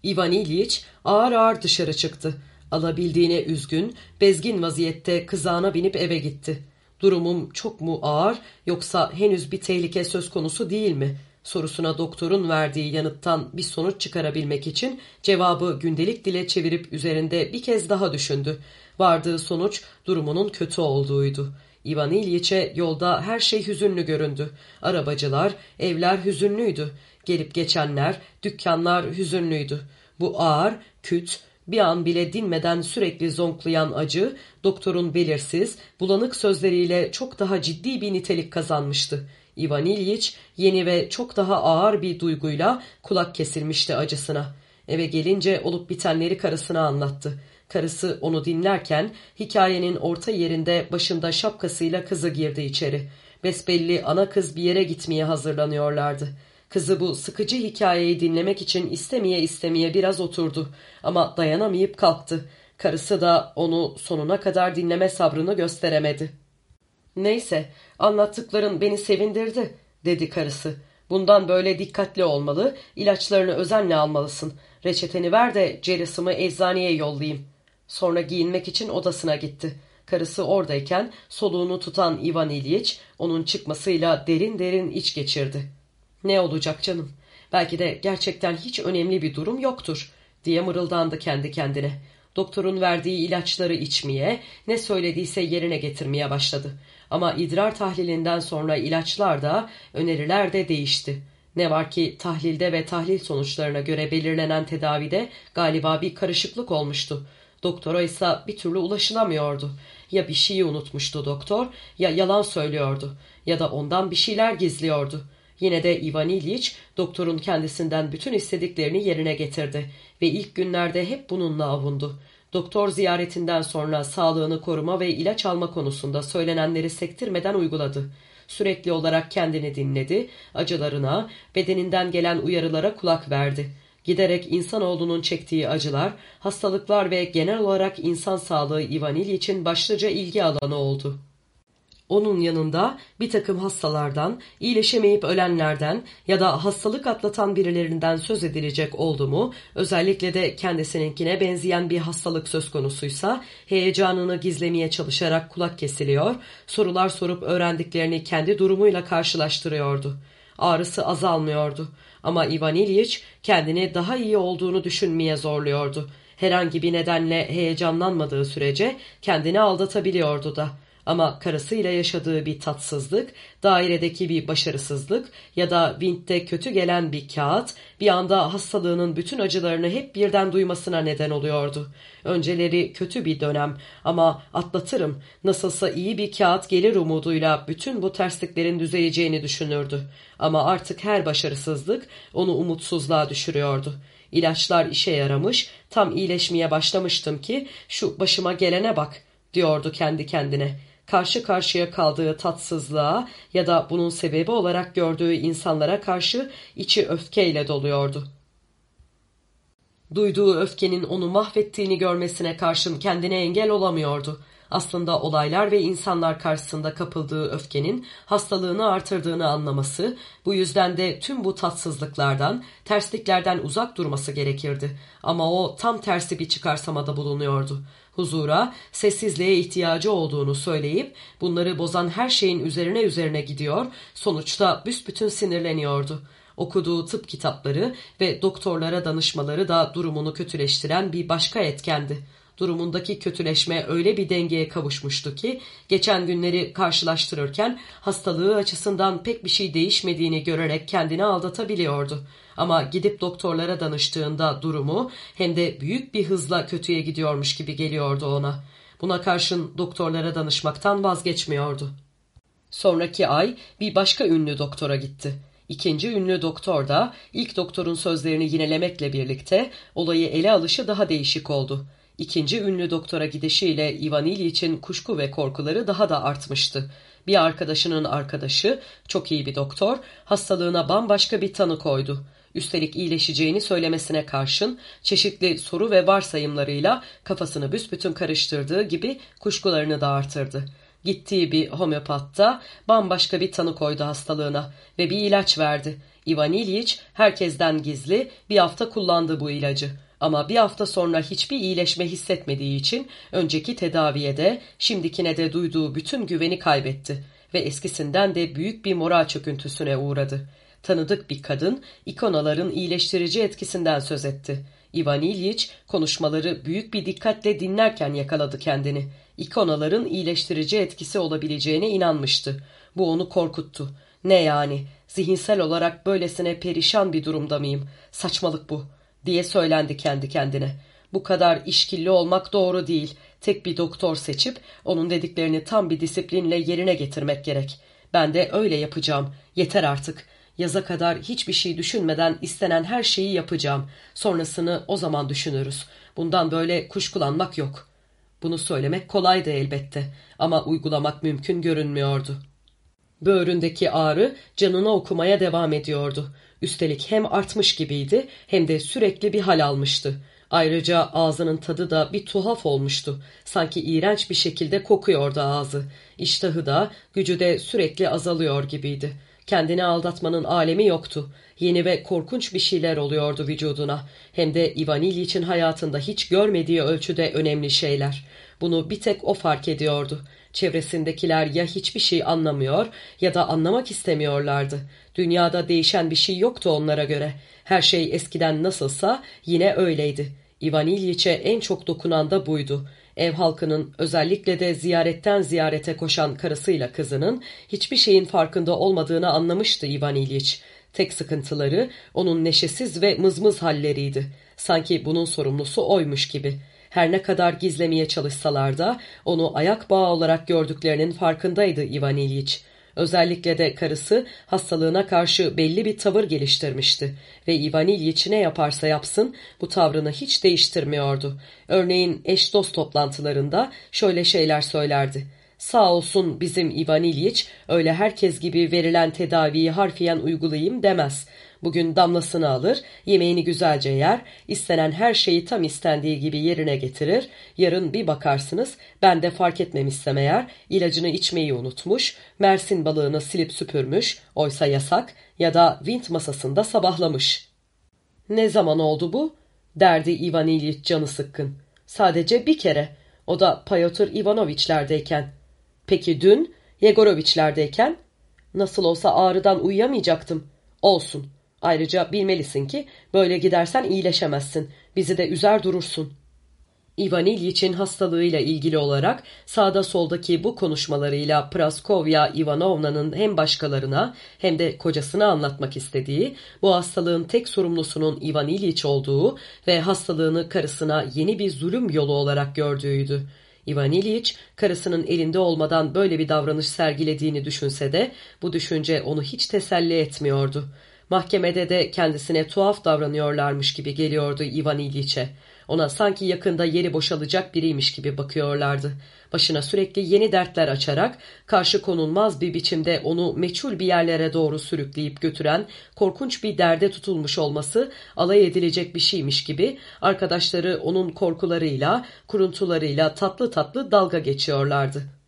Ivan İlyiç ağır ağır dışarı çıktı. Alabildiğine üzgün, bezgin vaziyette kızağına binip eve gitti. Durumum çok mu ağır yoksa henüz bir tehlike söz konusu değil mi? sorusuna doktorun verdiği yanıttan bir sonuç çıkarabilmek için cevabı gündelik dile çevirip üzerinde bir kez daha düşündü. Vardığı sonuç durumunun kötü olduğuydu. İvan İlyiç'e yolda her şey hüzünlü göründü. Arabacılar, evler hüzünlüydü. Gelip geçenler, dükkanlar hüzünlüydü. Bu ağır, küt, bir an bile dinmeden sürekli zonklayan acı, doktorun belirsiz, bulanık sözleriyle çok daha ciddi bir nitelik kazanmıştı. İvan İlyiç yeni ve çok daha ağır bir duyguyla kulak kesilmişti acısına. Eve gelince olup bitenleri karısına anlattı. Karısı onu dinlerken hikayenin orta yerinde başında şapkasıyla kızı girdi içeri. Besbelli ana kız bir yere gitmeye hazırlanıyorlardı. Kızı bu sıkıcı hikayeyi dinlemek için istemeye istemeye biraz oturdu ama dayanamayıp kalktı. Karısı da onu sonuna kadar dinleme sabrını gösteremedi. Neyse anlattıkların beni sevindirdi dedi karısı. Bundan böyle dikkatli olmalı, ilaçlarını özenle almalısın. Reçeteni ver de celasımı eczaneye yollayayım. Sonra giyinmek için odasına gitti. Karısı oradayken soluğunu tutan Ivan İlyiç onun çıkmasıyla derin derin iç geçirdi. Ne olacak canım? Belki de gerçekten hiç önemli bir durum yoktur diye mırıldandı kendi kendine. Doktorun verdiği ilaçları içmeye, ne söylediyse yerine getirmeye başladı. Ama idrar tahlilinden sonra ilaçlar da, öneriler de değişti. Ne var ki tahlilde ve tahlil sonuçlarına göre belirlenen tedavide galiba bir karışıklık olmuştu. Doktora ise bir türlü ulaşılamıyordu. Ya bir şeyi unutmuştu doktor, ya yalan söylüyordu ya da ondan bir şeyler gizliyordu. Yine de Ivan İlyich doktorun kendisinden bütün istediklerini yerine getirdi ve ilk günlerde hep bununla avundu. Doktor ziyaretinden sonra sağlığını koruma ve ilaç alma konusunda söylenenleri sektirmeden uyguladı. Sürekli olarak kendini dinledi, acılarına, bedeninden gelen uyarılara kulak verdi. Giderek insanoğlunun çektiği acılar, hastalıklar ve genel olarak insan sağlığı Ivan İlyiç'in başlıca ilgi alanı oldu. Onun yanında bir takım hastalardan, iyileşemeyip ölenlerden ya da hastalık atlatan birilerinden söz edilecek oldu mu, özellikle de kendisininkine benzeyen bir hastalık söz konusuysa, heyecanını gizlemeye çalışarak kulak kesiliyor, sorular sorup öğrendiklerini kendi durumuyla karşılaştırıyordu. Ağrısı azalmıyordu ama Ivan İlyich kendini daha iyi olduğunu düşünmeye zorluyordu. Herhangi bir nedenle heyecanlanmadığı sürece kendini aldatabiliyordu da. Ama karısıyla yaşadığı bir tatsızlık, dairedeki bir başarısızlık ya da Wind'de kötü gelen bir kağıt bir anda hastalığının bütün acılarını hep birden duymasına neden oluyordu. Önceleri kötü bir dönem ama atlatırım, nasılsa iyi bir kağıt gelir umuduyla bütün bu tersliklerin düzeleceğini düşünürdü. Ama artık her başarısızlık onu umutsuzluğa düşürüyordu. İlaçlar işe yaramış, tam iyileşmeye başlamıştım ki şu başıma gelene bak diyordu kendi kendine karşı karşıya kaldığı tatsızlığa ya da bunun sebebi olarak gördüğü insanlara karşı içi öfkeyle doluyordu. Duyduğu öfkenin onu mahvettiğini görmesine karşın kendine engel olamıyordu. Aslında olaylar ve insanlar karşısında kapıldığı öfkenin hastalığını artırdığını anlaması, bu yüzden de tüm bu tatsızlıklardan, tersliklerden uzak durması gerekirdi. Ama o tam tersi bir çıkarsamada bulunuyordu huzura, sessizliğe ihtiyacı olduğunu söyleyip bunları bozan her şeyin üzerine üzerine gidiyor, sonuçta büsbütün sinirleniyordu. Okuduğu tıp kitapları ve doktorlara danışmaları da durumunu kötüleştiren bir başka etkendi. Durumundaki kötüleşme öyle bir dengeye kavuşmuştu ki geçen günleri karşılaştırırken hastalığı açısından pek bir şey değişmediğini görerek kendini aldatabiliyordu. Ama gidip doktorlara danıştığında durumu hem de büyük bir hızla kötüye gidiyormuş gibi geliyordu ona. Buna karşın doktorlara danışmaktan vazgeçmiyordu. Sonraki ay bir başka ünlü doktora gitti. İkinci ünlü doktor da ilk doktorun sözlerini yinelemekle birlikte olayı ele alışı daha değişik oldu. İkinci ünlü doktora gidişiyle Ivan İlyic'in kuşku ve korkuları daha da artmıştı. Bir arkadaşının arkadaşı, çok iyi bir doktor, hastalığına bambaşka bir tanı koydu. Üstelik iyileşeceğini söylemesine karşın çeşitli soru ve varsayımlarıyla kafasını büsbütün karıştırdığı gibi kuşkularını da artırdı. Gittiği bir homeopatta bambaşka bir tanı koydu hastalığına ve bir ilaç verdi. Ivan İlyich herkesten gizli bir hafta kullandı bu ilacı. Ama bir hafta sonra hiçbir iyileşme hissetmediği için önceki tedaviye de şimdikine de duyduğu bütün güveni kaybetti ve eskisinden de büyük bir moral çöküntüsüne uğradı. Tanıdık bir kadın ikonaların iyileştirici etkisinden söz etti. Ivan İlyich konuşmaları büyük bir dikkatle dinlerken yakaladı kendini. İkonaların iyileştirici etkisi olabileceğine inanmıştı. Bu onu korkuttu. Ne yani? Zihinsel olarak böylesine perişan bir durumda mıyım? Saçmalık bu diye söylendi kendi kendine. Bu kadar işkilli olmak doğru değil. Tek bir doktor seçip onun dediklerini tam bir disiplinle yerine getirmek gerek. Ben de öyle yapacağım. Yeter artık. Yaza kadar hiçbir şey düşünmeden istenen her şeyi yapacağım. Sonrasını o zaman düşünürüz. Bundan böyle kuşkulanmak yok. Bunu söylemek kolaydı elbette ama uygulamak mümkün görünmüyordu. Böğründeki ağrı canına okumaya devam ediyordu. Üstelik hem artmış gibiydi hem de sürekli bir hal almıştı. Ayrıca ağzının tadı da bir tuhaf olmuştu. Sanki iğrenç bir şekilde kokuyordu ağzı. İştahı da, gücü de sürekli azalıyor gibiydi. Kendini aldatmanın alemi yoktu. Yeni ve korkunç bir şeyler oluyordu vücuduna. Hem de Ivan İlyic'in hayatında hiç görmediği ölçüde önemli şeyler. Bunu bir tek o fark ediyordu. Çevresindekiler ya hiçbir şey anlamıyor ya da anlamak istemiyorlardı. Dünyada değişen bir şey yoktu onlara göre. Her şey eskiden nasılsa yine öyleydi. Ivan İlyiç'e en çok dokunan da buydu. Ev halkının özellikle de ziyaretten ziyarete koşan karısıyla kızının hiçbir şeyin farkında olmadığını anlamıştı Ivan İlyiç. Tek sıkıntıları onun neşesiz ve mızmız halleriydi. Sanki bunun sorumlusu oymuş gibi. Her ne kadar gizlemeye çalışsalar da onu ayak bağı olarak gördüklerinin farkındaydı Ivan İlyiç. Özellikle de karısı hastalığına karşı belli bir tavır geliştirmişti ve Ivan İlyiç ne yaparsa yapsın bu tavrını hiç değiştirmiyordu. Örneğin eş dost toplantılarında şöyle şeyler söylerdi. Sağ olsun bizim Ivan İlyiç öyle herkes gibi verilen tedaviyi harfiyen uygulayayım demez. Bugün damlasını alır, yemeğini güzelce yer, istenen her şeyi tam istendiği gibi yerine getirir. Yarın bir bakarsınız, ben de fark etmemişsem eğer, ilacını içmeyi unutmuş, mersin balığını silip süpürmüş, oysa yasak ya da vint masasında sabahlamış. Ne zaman oldu bu? derdi Ivan İlyich canı sıkkın. Sadece bir kere. O da Pyotr Ivanoviçlerdeyken. Peki dün Yegoroviçlerdeyken? Nasıl olsa ağrıdan uyuyamayacaktım. Olsun. Ayrıca bilmelisin ki böyle gidersen iyileşemezsin. Bizi de üzer durursun. Ivan İlyiç'in hastalığıyla ilgili olarak sağda soldaki bu konuşmalarıyla Praskovya Ivanovna'nın hem başkalarına hem de kocasına anlatmak istediği, bu hastalığın tek sorumlusunun Ivan İlyiç olduğu ve hastalığını karısına yeni bir zulüm yolu olarak gördüğüydü. Ivan İlyiç, karısının elinde olmadan böyle bir davranış sergilediğini düşünse de bu düşünce onu hiç teselli etmiyordu. Mahkemede de kendisine tuhaf davranıyorlarmış gibi geliyordu Ivan İlyiç'e. Ona sanki yakında yeri boşalacak biriymiş gibi bakıyorlardı. Başına sürekli yeni dertler açarak karşı konulmaz bir biçimde onu meçhul bir yerlere doğru sürükleyip götüren korkunç bir derde tutulmuş olması alay edilecek bir şeymiş gibi arkadaşları onun korkularıyla, kuruntularıyla tatlı tatlı dalga geçiyorlardı.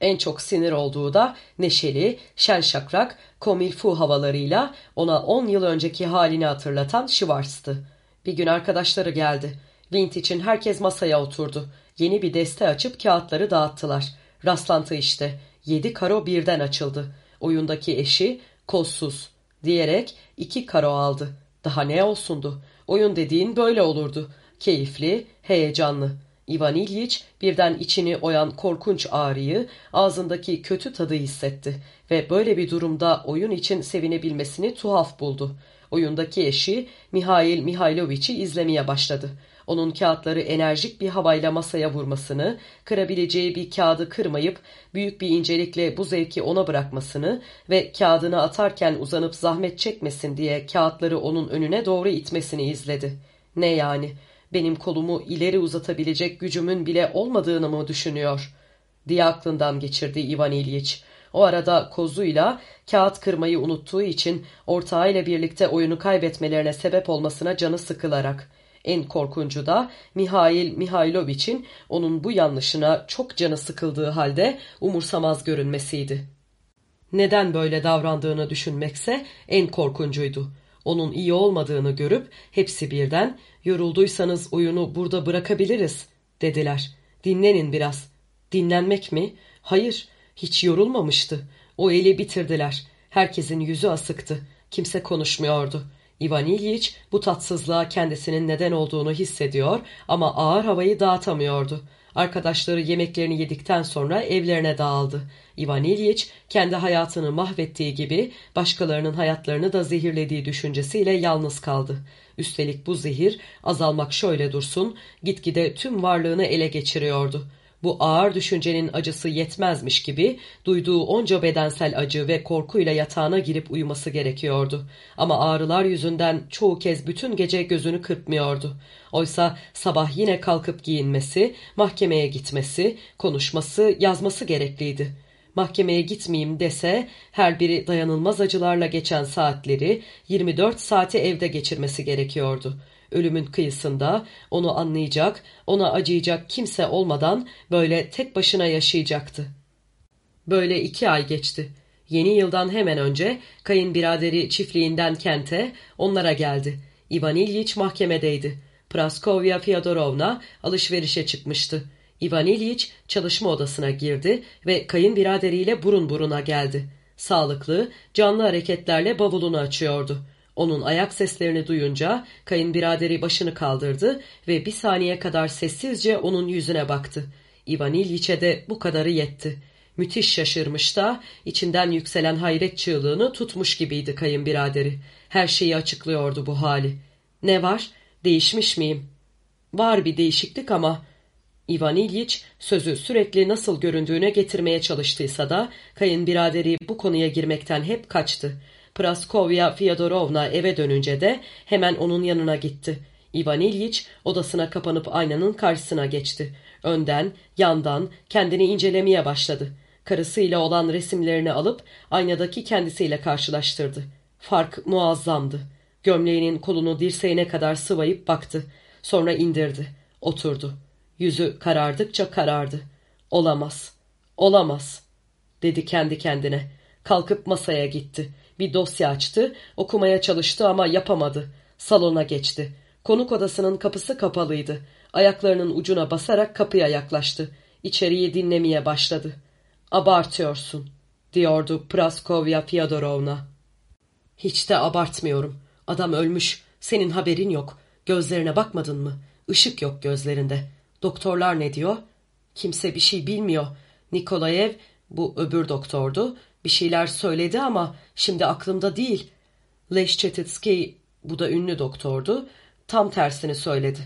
En çok sinir olduğu da neşeli, şen şakrak, komilfu havalarıyla ona on yıl önceki halini hatırlatan Schwarz'tı. Bir gün arkadaşları geldi. Vint için herkes masaya oturdu. Yeni bir deste açıp kağıtları dağıttılar. Rastlantı işte. Yedi karo birden açıldı. Oyundaki eşi kolsuz diyerek iki karo aldı. Daha ne olsundu? Oyun dediğin böyle olurdu. Keyifli, heyecanlı. Ivan İlyich birden içini oyan korkunç ağrıyı, ağzındaki kötü tadı hissetti ve böyle bir durumda oyun için sevinebilmesini tuhaf buldu. Oyundaki eşi Mihail Mihailoviç'i izlemeye başladı. Onun kağıtları enerjik bir havayla masaya vurmasını, kırabileceği bir kağıdı kırmayıp büyük bir incelikle bu zevki ona bırakmasını ve kağıdını atarken uzanıp zahmet çekmesin diye kağıtları onun önüne doğru itmesini izledi. Ne yani? Benim kolumu ileri uzatabilecek gücümün bile olmadığını mı düşünüyor? diye aklından geçirdi Ivan İlyich. O arada kozuyla kağıt kırmayı unuttuğu için ortağıyla birlikte oyunu kaybetmelerine sebep olmasına canı sıkılarak. En korkuncu da Mihail Mihailoviç'in onun bu yanlışına çok canı sıkıldığı halde umursamaz görünmesiydi. Neden böyle davrandığını düşünmekse en korkuncuydu. Onun iyi olmadığını görüp hepsi birden yorulduysanız oyunu burada bırakabiliriz dediler. Dinlenin biraz. Dinlenmek mi? Hayır, hiç yorulmamıştı. O eli bitirdiler. Herkesin yüzü asıktı. Kimse konuşmuyordu. Ivan İlyich bu tatsızlığa kendisinin neden olduğunu hissediyor ama ağır havayı dağıtamıyordu. Arkadaşları yemeklerini yedikten sonra evlerine dağıldı. Ivan İlyich kendi hayatını mahvettiği gibi başkalarının hayatlarını da zehirlediği düşüncesiyle yalnız kaldı. Üstelik bu zehir azalmak şöyle dursun gitgide tüm varlığını ele geçiriyordu. Bu ağır düşüncenin acısı yetmezmiş gibi duyduğu onca bedensel acı ve korkuyla yatağına girip uyuması gerekiyordu. Ama ağrılar yüzünden çoğu kez bütün gece gözünü kırpmıyordu. Oysa sabah yine kalkıp giyinmesi, mahkemeye gitmesi, konuşması, yazması gerekliydi. Mahkemeye gitmeyeyim dese her biri dayanılmaz acılarla geçen saatleri 24 saati evde geçirmesi gerekiyordu. Ölümün kıyısında onu anlayacak, ona acıyacak kimse olmadan böyle tek başına yaşayacaktı. Böyle iki ay geçti. Yeni yıldan hemen önce kayınbiraderi çiftliğinden kente onlara geldi. Ivan İlyich mahkemedeydi. Praskovya Fyodorovna alışverişe çıkmıştı. Ivan İlyich çalışma odasına girdi ve kayınbiraderiyle burun buruna geldi. Sağlıklı, canlı hareketlerle bavulunu açıyordu. Onun ayak seslerini duyunca kayınbiraderi başını kaldırdı ve bir saniye kadar sessizce onun yüzüne baktı. Ivan İlyiç'e de bu kadarı yetti. Müthiş şaşırmış da içinden yükselen hayret çığlığını tutmuş gibiydi kayınbiraderi. Her şeyi açıklıyordu bu hali. Ne var? Değişmiş miyim? Var bir değişiklik ama... Ivan İlyiç sözü sürekli nasıl göründüğüne getirmeye çalıştıysa da kayınbiraderi bu konuya girmekten hep kaçtı. Praskovya Fyodorovna eve dönünce de hemen onun yanına gitti. Ivan İlyich odasına kapanıp aynanın karşısına geçti. Önden, yandan kendini incelemeye başladı. Karısıyla olan resimlerini alıp aynadaki kendisiyle karşılaştırdı. Fark muazzamdı. Gömleğinin kolunu dirseğine kadar sıvayıp baktı. Sonra indirdi. Oturdu. Yüzü karardıkça karardı. Olamaz. Olamaz. Dedi kendi kendine. Kalkıp masaya gitti. Bir dosya açtı, okumaya çalıştı ama yapamadı. Salona geçti. Konuk odasının kapısı kapalıydı. Ayaklarının ucuna basarak kapıya yaklaştı. İçeriği dinlemeye başladı. Abartıyorsun, diyordu Praskovya Fyodorovna. Hiç de abartmıyorum. Adam ölmüş. Senin haberin yok. Gözlerine bakmadın mı? Işık yok gözlerinde. Doktorlar ne diyor? Kimse bir şey bilmiyor. Nikolayev, bu öbür doktordu, bir şeyler söyledi ama şimdi aklımda değil. Leşçetitski, bu da ünlü doktordu, tam tersini söyledi.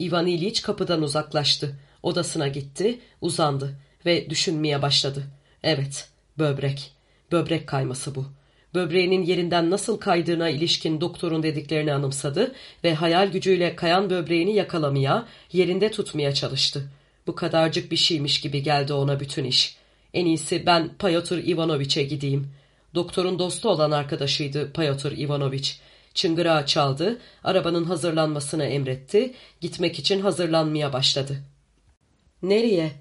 Ivan İliç kapıdan uzaklaştı. Odasına gitti, uzandı ve düşünmeye başladı. Evet, böbrek. Böbrek kayması bu. Böbreğinin yerinden nasıl kaydığına ilişkin doktorun dediklerini anımsadı ve hayal gücüyle kayan böbreğini yakalamaya, yerinde tutmaya çalıştı. Bu kadarcık bir şeymiş gibi geldi ona bütün iş. En iyisi ben Pyotr Ivanoviç'e gideyim. Doktorun dostu olan arkadaşıydı Pyotr Ivanoviç. Çıngırağı çaldı, arabanın hazırlanmasını emretti, gitmek için hazırlanmaya başladı. ''Nereye?''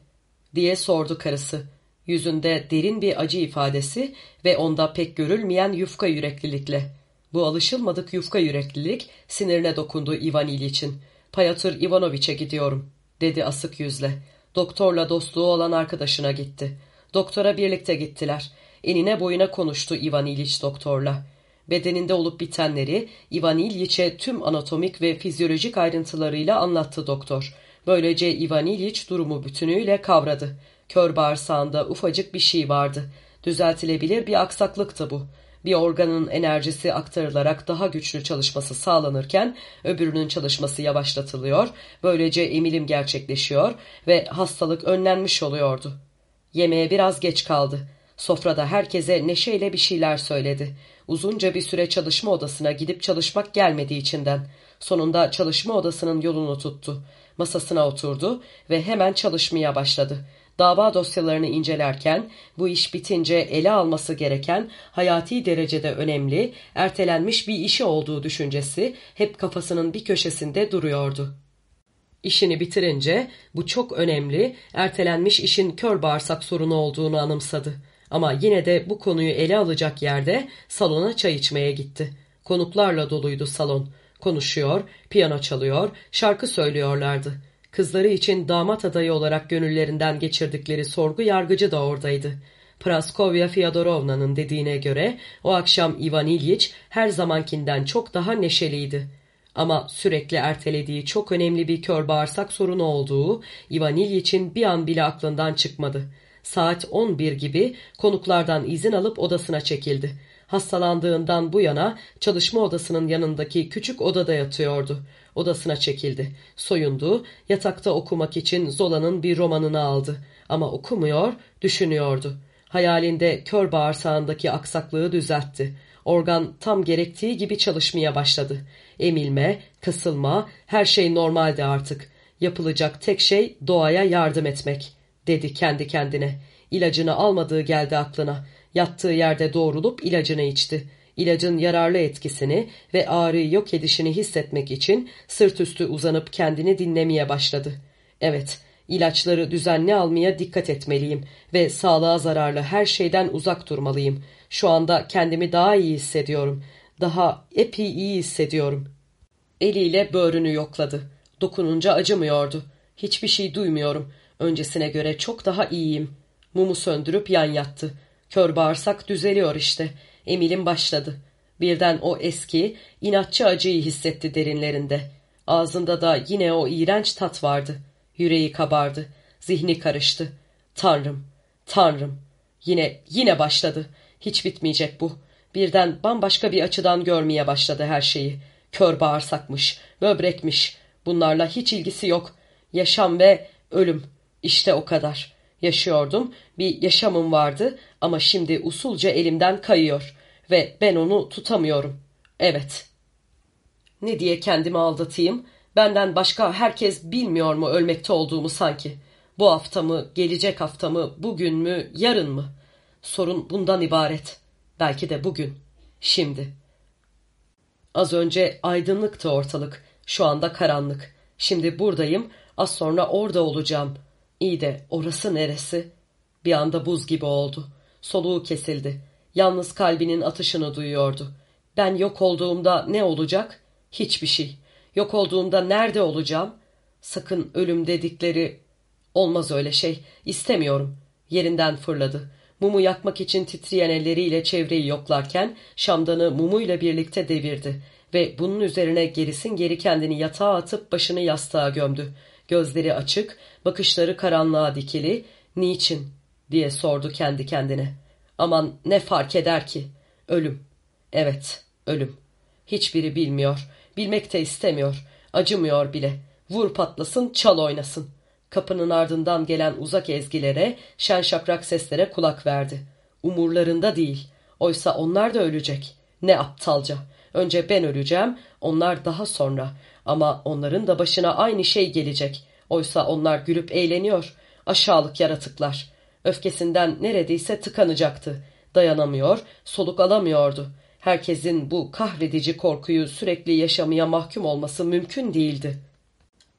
diye sordu karısı. Yüzünde derin bir acı ifadesi ve onda pek görülmeyen yufka yüreklilikle. Bu alışılmadık yufka yüreklilik sinirine dokundu Ivan İliç'in. ''Pyotr Ivanoviç'e gidiyorum.'' dedi asık yüzle. Doktorla dostluğu olan arkadaşına gitti. Doktora birlikte gittiler. Enine boyuna konuştu Ivan İliç doktorla. Bedeninde olup bitenleri Ivan İliç'e tüm anatomik ve fizyolojik ayrıntılarıyla anlattı doktor. Böylece Ivan İliç durumu bütünüyle kavradı. Kör bağırsağında ufacık bir şey vardı. Düzeltilebilir bir aksaklıktı bu. Bir organın enerjisi aktarılarak daha güçlü çalışması sağlanırken öbürünün çalışması yavaşlatılıyor, böylece emilim gerçekleşiyor ve hastalık önlenmiş oluyordu. Yemeğe biraz geç kaldı. Sofrada herkese neşeyle bir şeyler söyledi. Uzunca bir süre çalışma odasına gidip çalışmak gelmedi içinden. Sonunda çalışma odasının yolunu tuttu. Masasına oturdu ve hemen çalışmaya başladı. Dava dosyalarını incelerken bu iş bitince ele alması gereken hayati derecede önemli, ertelenmiş bir işi olduğu düşüncesi hep kafasının bir köşesinde duruyordu. İşini bitirince bu çok önemli, ertelenmiş işin kör bağırsak sorunu olduğunu anımsadı. Ama yine de bu konuyu ele alacak yerde salona çay içmeye gitti. Konuklarla doluydu salon. Konuşuyor, piyano çalıyor, şarkı söylüyorlardı. Kızları için damat adayı olarak gönüllerinden geçirdikleri sorgu yargıcı da oradaydı. Praskovya Fyodorovna'nın dediğine göre o akşam Ivan İlyich her zamankinden çok daha neşeliydi. Ama sürekli ertelediği çok önemli bir kör bağırsak sorunu olduğu Ivan İlyiç'in bir an bile aklından çıkmadı. Saat 11 gibi konuklardan izin alıp odasına çekildi. Hastalandığından bu yana çalışma odasının yanındaki küçük odada yatıyordu. Odasına çekildi. Soyundu, yatakta okumak için Zola'nın bir romanını aldı. Ama okumuyor, düşünüyordu. Hayalinde kör bağırsağındaki aksaklığı düzeltti. Organ tam gerektiği gibi çalışmaya başladı. Emilme, kasılma, her şey normaldi artık. Yapılacak tek şey doğaya yardım etmek, dedi kendi kendine. İlacını almadığı geldi aklına. Yattığı yerde doğrulup ilacını içti. İlacın yararlı etkisini ve ağrıyı yok edişini hissetmek için sırt üstü uzanıp kendini dinlemeye başladı. Evet, ilaçları düzenli almaya dikkat etmeliyim ve sağlığa zararlı her şeyden uzak durmalıyım. Şu anda kendimi daha iyi hissediyorum. Daha epey iyi hissediyorum. Eliyle böğrünü yokladı. Dokununca acımıyordu. Hiçbir şey duymuyorum. Öncesine göre çok daha iyiyim. Mumu söndürüp yan yattı. Kör bağırsak düzeliyor işte. Emil'in başladı. Birden o eski, inatçı acıyı hissetti derinlerinde. Ağzında da yine o iğrenç tat vardı. Yüreği kabardı. Zihni karıştı. Tanrım, tanrım. Yine, yine başladı. Hiç bitmeyecek bu. Birden bambaşka bir açıdan görmeye başladı her şeyi. Kör bağırsakmış, böbrekmiş. Bunlarla hiç ilgisi yok. Yaşam ve ölüm. İşte o kadar. Yaşıyordum, bir yaşamım vardı ama şimdi usulca elimden kayıyor ve ben onu tutamıyorum. Evet. Ne diye kendimi aldatayım? Benden başka herkes bilmiyor mu ölmekte olduğumu sanki? Bu hafta mı, gelecek hafta mı, bugün mü, yarın mı? Sorun bundan ibaret. Belki de bugün. Şimdi. Az önce aydınlıktı ortalık. Şu anda karanlık. Şimdi buradayım. Az sonra orada olacağım. İyi de orası neresi? Bir anda buz gibi oldu. Soluğu kesildi. Yalnız kalbinin atışını duyuyordu. Ben yok olduğumda ne olacak? Hiçbir şey. Yok olduğumda nerede olacağım? Sakın ölüm dedikleri... Olmaz öyle şey. İstemiyorum. Yerinden fırladı. Mumu yakmak için titreyen elleriyle çevreyi yoklarken şamdanı mumuyla birlikte devirdi ve bunun üzerine gerisin geri kendini yatağa atıp başını yastığa gömdü. Gözleri açık, bakışları karanlığa dikili. Niçin? diye sordu kendi kendine. Aman ne fark eder ki? Ölüm. Evet, ölüm. Hiçbiri bilmiyor. Bilmek de istemiyor. Acımıyor bile. Vur patlasın, çal oynasın. Kapının ardından gelen uzak ezgilere, şen şakrak seslere kulak verdi. Umurlarında değil. Oysa onlar da ölecek. Ne aptalca. Önce ben öleceğim, onlar daha sonra. Ama onların da başına aynı şey gelecek. Oysa onlar gülüp eğleniyor. Aşağılık yaratıklar. Öfkesinden neredeyse tıkanacaktı. Dayanamıyor, soluk alamıyordu. Herkesin bu kahredici korkuyu sürekli yaşamaya mahkum olması mümkün değildi.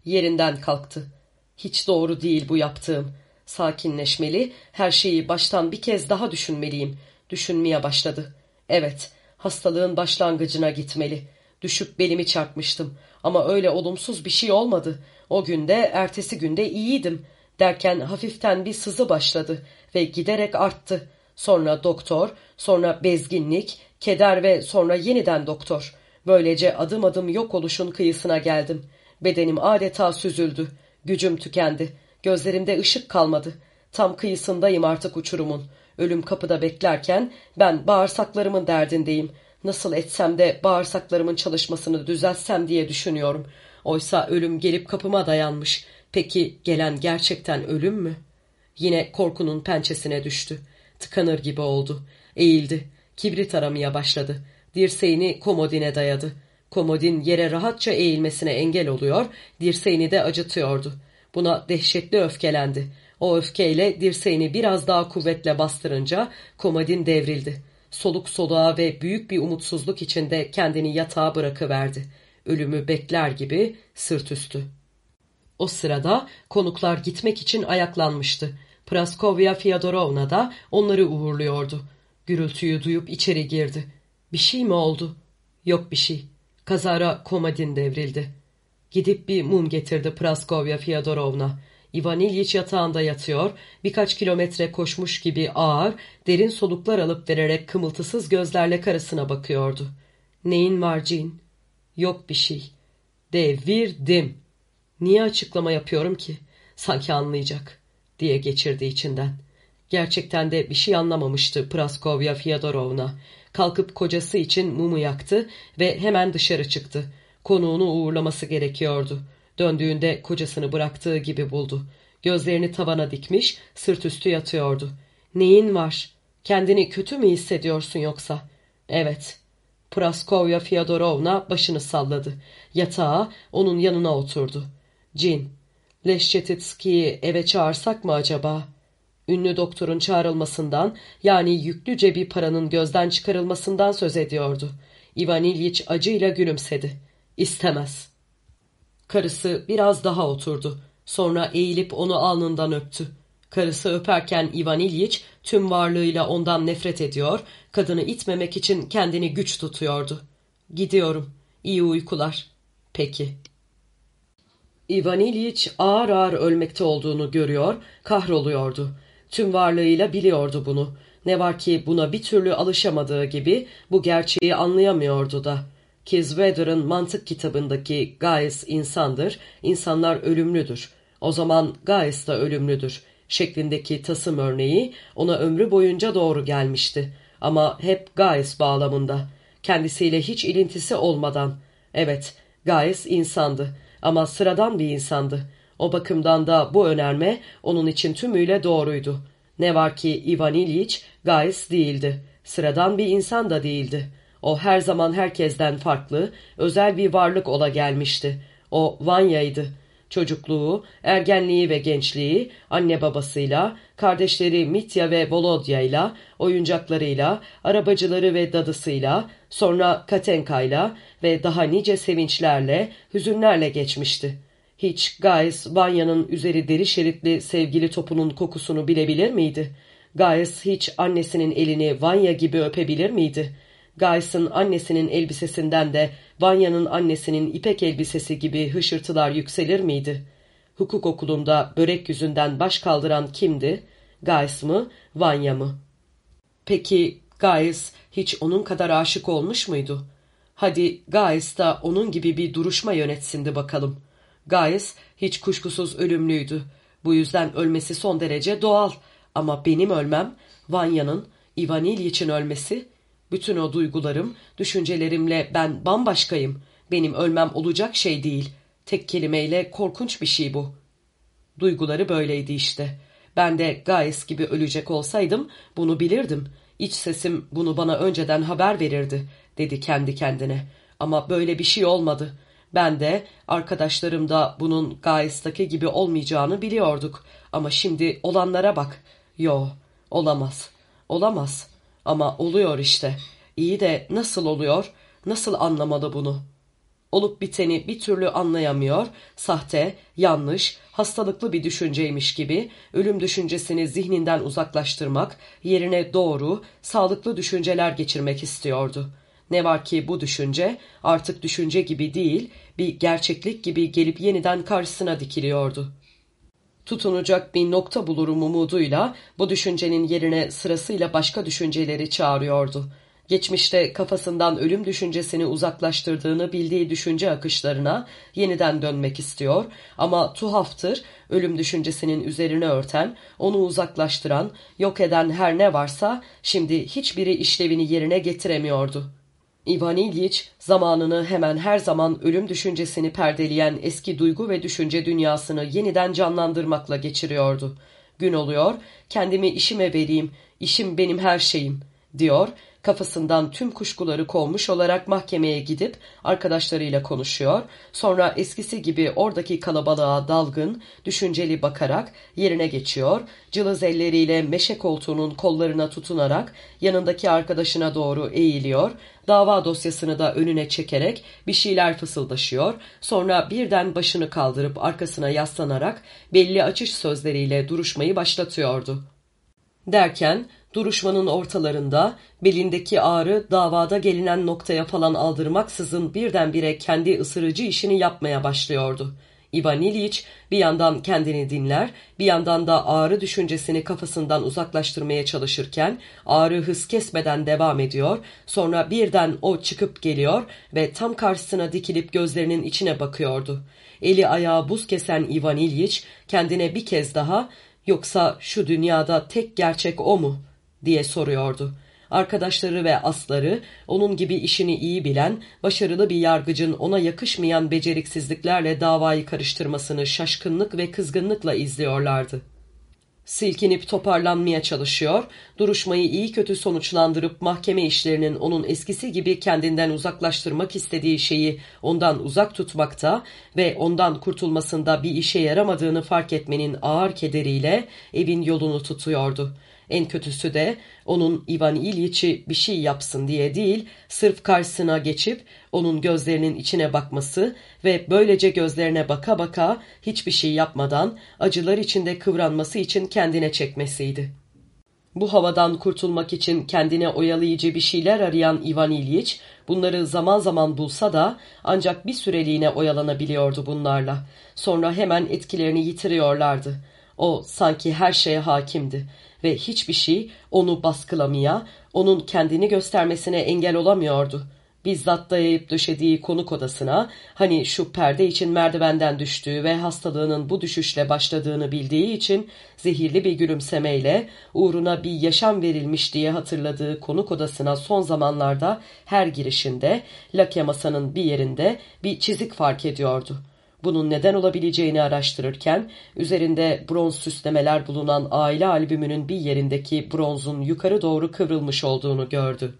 Yerinden kalktı. Hiç doğru değil bu yaptığım. Sakinleşmeli, her şeyi baştan bir kez daha düşünmeliyim. Düşünmeye başladı. Evet, hastalığın başlangıcına gitmeli. Düşüp belimi çarpmıştım. Ama öyle olumsuz bir şey olmadı. O günde, ertesi günde iyiydim. Derken hafiften bir sızı başladı ve giderek arttı. Sonra doktor, sonra bezginlik, keder ve sonra yeniden doktor. Böylece adım adım yok oluşun kıyısına geldim. Bedenim adeta süzüldü. Gücüm tükendi. Gözlerimde ışık kalmadı. Tam kıyısındayım artık uçurumun. Ölüm kapıda beklerken ben bağırsaklarımın derdindeyim. Nasıl etsem de bağırsaklarımın çalışmasını düzeltsem diye düşünüyorum. Oysa ölüm gelip kapıma dayanmış. Peki gelen gerçekten ölüm mü? Yine korkunun pençesine düştü. Tıkanır gibi oldu. Eğildi. Kibrit aramaya başladı. Dirseğini komodine dayadı. Komodin yere rahatça eğilmesine engel oluyor, dirseğini de acıtıyordu. Buna dehşetli öfkelendi. O öfkeyle dirseğini biraz daha kuvvetle bastırınca komodin devrildi. Soluk soluğa ve büyük bir umutsuzluk içinde kendini yatağa bırakıverdi. Ölümü bekler gibi sırt üstü. O sırada konuklar gitmek için ayaklanmıştı. Praskovya Fyodorovna da onları uğurluyordu. Gürültüyü duyup içeri girdi. Bir şey mi oldu? Yok bir şey. Kazara Komadin devrildi. Gidip bir mum getirdi Praskovya Fyodorovna. Ivan İlyich yatağında yatıyor, birkaç kilometre koşmuş gibi ağır, derin soluklar alıp vererek kımıltısız gözlerle karısına bakıyordu. Neyin var Jean? Yok bir şey. Devirdim. Niye açıklama yapıyorum ki? Sanki anlayacak, diye geçirdi içinden. Gerçekten de bir şey anlamamıştı Praskovya Fyodorovna. Kalkıp kocası için mumu yaktı ve hemen dışarı çıktı. Konuğunu uğurlaması gerekiyordu. Döndüğünde kocasını bıraktığı gibi buldu. Gözlerini tavana dikmiş, sırt üstü yatıyordu. Neyin var? Kendini kötü mü hissediyorsun yoksa? Evet. Praskovya Fyodorovna başını salladı. Yatağa onun yanına oturdu. Cin, Leşçetitski'yi eve çağırsak mı acaba? Ünlü doktorun çağrılmasından, yani yüklüce bir paranın gözden çıkarılmasından söz ediyordu. Ivan İlyich acıyla gülümsedi. İstemez. Karısı biraz daha oturdu. Sonra eğilip onu alnından öptü. Karısı öperken Ivan İlyich tüm varlığıyla ondan nefret ediyor, kadını itmemek için kendini güç tutuyordu. Gidiyorum. İyi uykular. Peki. Ivan İlyich ağır ağır ölmekte olduğunu görüyor, kahroluyordu. Tüm varlığıyla biliyordu bunu. Ne var ki buna bir türlü alışamadığı gibi bu gerçeği anlayamıyordu da. Kisweather'ın mantık kitabındaki Gaius insandır, insanlar ölümlüdür. O zaman Gaius da ölümlüdür şeklindeki tasım örneği ona ömrü boyunca doğru gelmişti. Ama hep Gaius bağlamında. Kendisiyle hiç ilintisi olmadan. Evet, Gaius insandı ama sıradan bir insandı. O bakımdan da bu önerme onun için tümüyle doğruydu. Ne var ki Ivan İlyich Gaius değildi. Sıradan bir insan da değildi. O her zaman herkesten farklı, özel bir varlık ola gelmişti. O Vanya'ydı. Çocukluğu, ergenliği ve gençliği anne babasıyla, kardeşleri Mitya ve Volodya oyuncaklarıyla, arabacıları ve dadısıyla, sonra Katenka'yla ve daha nice sevinçlerle, hüzünlerle geçmişti. Hiç Gaius Vanya'nın üzeri deri şeritli sevgili topunun kokusunu bilebilir miydi? Gaius hiç annesinin elini Vanya gibi öpebilir miydi? Gaius'ın annesinin elbisesinden de Vanya'nın annesinin ipek elbisesi gibi hışırtılar yükselir miydi? Hukuk okulunda börek yüzünden baş kaldıran kimdi? Gaius mı, Vanya mı? Peki Gaius hiç onun kadar aşık olmuş muydu? Hadi Gaius da onun gibi bir duruşma yönetsindi bakalım. Gaius hiç kuşkusuz ölümlüydü. Bu yüzden ölmesi son derece doğal. Ama benim ölmem, Vanya'nın, Ivan İlyiç'in ölmesi, bütün o duygularım, düşüncelerimle ben bambaşkayım. Benim ölmem olacak şey değil. Tek kelimeyle korkunç bir şey bu. Duyguları böyleydi işte. Ben de Gaius gibi ölecek olsaydım bunu bilirdim. İç sesim bunu bana önceden haber verirdi, dedi kendi kendine. Ama böyle bir şey olmadı. Ben de, arkadaşlarım da bunun Gaius'taki gibi olmayacağını biliyorduk. Ama şimdi olanlara bak. Yo, olamaz. Olamaz. Ama oluyor işte. İyi de nasıl oluyor? Nasıl anlamalı bunu? Olup biteni bir türlü anlayamıyor, sahte, yanlış, hastalıklı bir düşünceymiş gibi ölüm düşüncesini zihninden uzaklaştırmak, yerine doğru, sağlıklı düşünceler geçirmek istiyordu. Ne var ki bu düşünce artık düşünce gibi değil, bir gerçeklik gibi gelip yeniden karşısına dikiliyordu. Tutunacak bir nokta bulurum umuduyla bu düşüncenin yerine sırasıyla başka düşünceleri çağırıyordu. Geçmişte kafasından ölüm düşüncesini uzaklaştırdığını bildiği düşünce akışlarına yeniden dönmek istiyor ama tuhaftır ölüm düşüncesinin üzerine örten, onu uzaklaştıran, yok eden her ne varsa şimdi hiçbiri işlevini yerine getiremiyordu. Ivan İlyich zamanını hemen her zaman ölüm düşüncesini perdeleyen eski duygu ve düşünce dünyasını yeniden canlandırmakla geçiriyordu. gün oluyor, kendimi işime vereyim, işim benim her şeyim, diyor kafasından tüm kuşkuları kovmuş olarak mahkemeye gidip arkadaşlarıyla konuşuyor. Sonra eskisi gibi oradaki kalabalığa dalgın, düşünceli bakarak yerine geçiyor. Cılız elleriyle meşe koltuğunun kollarına tutunarak yanındaki arkadaşına doğru eğiliyor. Dava dosyasını da önüne çekerek bir şeyler fısıldaşıyor. Sonra birden başını kaldırıp arkasına yaslanarak belli açış sözleriyle duruşmayı başlatıyordu. Derken Duruşmanın ortalarında belindeki ağrı davada gelinen noktaya falan aldırmaksızın birdenbire kendi ısırıcı işini yapmaya başlıyordu. Ivan İliç bir yandan kendini dinler, bir yandan da ağrı düşüncesini kafasından uzaklaştırmaya çalışırken ağrı hız kesmeden devam ediyor, sonra birden o çıkıp geliyor ve tam karşısına dikilip gözlerinin içine bakıyordu. Eli ayağı buz kesen Ivan İliç kendine bir kez daha yoksa şu dünyada tek gerçek o mu diye soruyordu. Arkadaşları ve asları onun gibi işini iyi bilen, başarılı bir yargıcın ona yakışmayan beceriksizliklerle davayı karıştırmasını şaşkınlık ve kızgınlıkla izliyorlardı. Silkinip toparlanmaya çalışıyor, duruşmayı iyi kötü sonuçlandırıp mahkeme işlerinin onun eskisi gibi kendinden uzaklaştırmak istediği şeyi ondan uzak tutmakta ve ondan kurtulmasında bir işe yaramadığını fark etmenin ağır kederiyle evin yolunu tutuyordu. En kötüsü de onun Ivan İlyiç'i bir şey yapsın diye değil, sırf karşısına geçip onun gözlerinin içine bakması ve böylece gözlerine baka baka hiçbir şey yapmadan acılar içinde kıvranması için kendine çekmesiydi. Bu havadan kurtulmak için kendine oyalayıcı bir şeyler arayan Ivan İlyiç, bunları zaman zaman bulsa da ancak bir süreliğine oyalanabiliyordu bunlarla. Sonra hemen etkilerini yitiriyorlardı. O sanki her şeye hakimdi ve hiçbir şey onu baskılamaya, onun kendini göstermesine engel olamıyordu. Bizzat dayayıp döşediği konuk odasına, hani şu perde için merdivenden düştüğü ve hastalığının bu düşüşle başladığını bildiği için zehirli bir gülümsemeyle uğruna bir yaşam verilmiş diye hatırladığı konuk odasına son zamanlarda her girişinde lake masanın bir yerinde bir çizik fark ediyordu.'' Bunun neden olabileceğini araştırırken üzerinde bronz süslemeler bulunan aile albümünün bir yerindeki bronzun yukarı doğru kıvrılmış olduğunu gördü.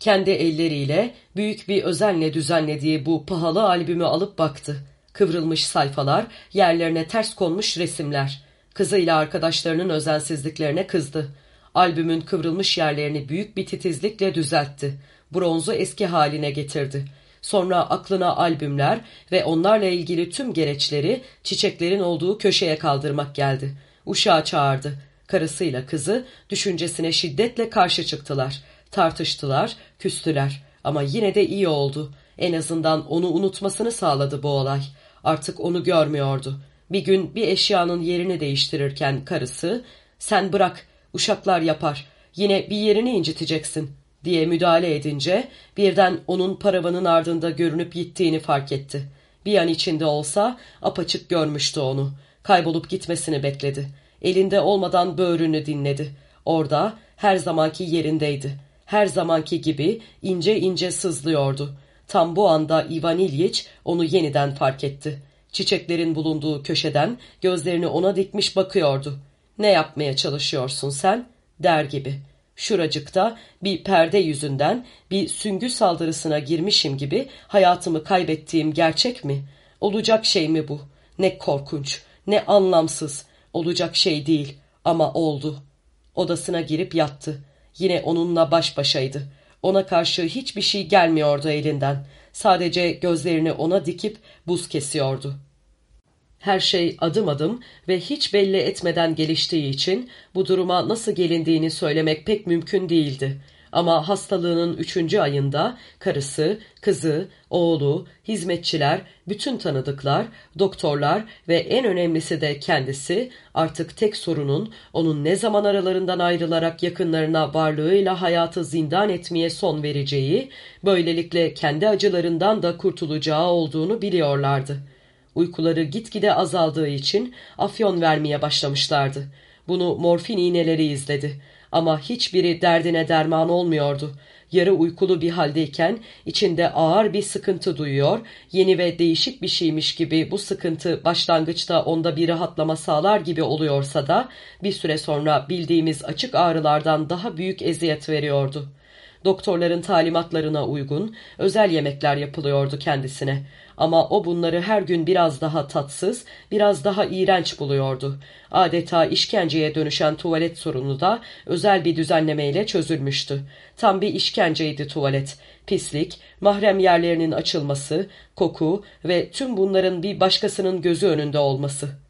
Kendi elleriyle büyük bir özenle düzenlediği bu pahalı albümü alıp baktı. Kıvrılmış sayfalar, yerlerine ters konmuş resimler. Kızıyla arkadaşlarının özensizliklerine kızdı. Albümün kıvrılmış yerlerini büyük bir titizlikle düzeltti. Bronzu eski haline getirdi. Sonra aklına albümler ve onlarla ilgili tüm gereçleri çiçeklerin olduğu köşeye kaldırmak geldi. Uşağı çağırdı. Karısıyla kızı düşüncesine şiddetle karşı çıktılar. Tartıştılar, küstüler ama yine de iyi oldu. En azından onu unutmasını sağladı bu olay. Artık onu görmüyordu. Bir gün bir eşyanın yerini değiştirirken karısı ''Sen bırak, uşaklar yapar. Yine bir yerini inciteceksin diye müdahale edince birden onun paravanın ardında görünüp gittiğini fark etti. Bir an içinde olsa apaçık görmüştü onu. Kaybolup gitmesini bekledi. Elinde olmadan böğrünü dinledi. Orada her zamanki yerindeydi. Her zamanki gibi ince ince sızlıyordu. Tam bu anda Ivan İlyich onu yeniden fark etti. Çiçeklerin bulunduğu köşeden gözlerini ona dikmiş bakıyordu. ''Ne yapmaya çalışıyorsun sen?'' der gibi. Şuracıkta bir perde yüzünden bir süngü saldırısına girmişim gibi hayatımı kaybettiğim gerçek mi? Olacak şey mi bu? Ne korkunç, ne anlamsız. Olacak şey değil ama oldu. Odasına girip yattı. Yine onunla baş başaydı. Ona karşı hiçbir şey gelmiyordu elinden. Sadece gözlerini ona dikip buz kesiyordu.'' Her şey adım adım ve hiç belli etmeden geliştiği için bu duruma nasıl gelindiğini söylemek pek mümkün değildi. Ama hastalığının üçüncü ayında karısı, kızı, oğlu, hizmetçiler, bütün tanıdıklar, doktorlar ve en önemlisi de kendisi artık tek sorunun onun ne zaman aralarından ayrılarak yakınlarına varlığıyla hayatı zindan etmeye son vereceği, böylelikle kendi acılarından da kurtulacağı olduğunu biliyorlardı.'' Uykuları gitgide azaldığı için afyon vermeye başlamışlardı. Bunu morfin iğneleri izledi. Ama hiçbiri derdine derman olmuyordu. Yarı uykulu bir haldeyken içinde ağır bir sıkıntı duyuyor, yeni ve değişik bir şeymiş gibi bu sıkıntı başlangıçta onda bir rahatlama sağlar gibi oluyorsa da bir süre sonra bildiğimiz açık ağrılardan daha büyük eziyet veriyordu. Doktorların talimatlarına uygun özel yemekler yapılıyordu kendisine. Ama o bunları her gün biraz daha tatsız, biraz daha iğrenç buluyordu. Adeta işkenceye dönüşen tuvalet sorunu da özel bir düzenlemeyle çözülmüştü. Tam bir işkenceydi tuvalet. Pislik, mahrem yerlerinin açılması, koku ve tüm bunların bir başkasının gözü önünde olması.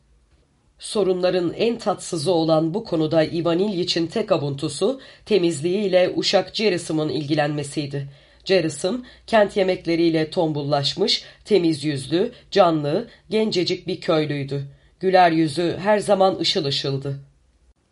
Sorunların en tatsızı olan bu konuda Ivan İlyiç'in tek avuntusu temizliğiyle uşak Cerisım'ın ilgilenmesiydi. Cerisım kent yemekleriyle tombullaşmış, temiz yüzlü, canlı, gencecik bir köylüydü. Güler yüzü her zaman ışıl ışıldı.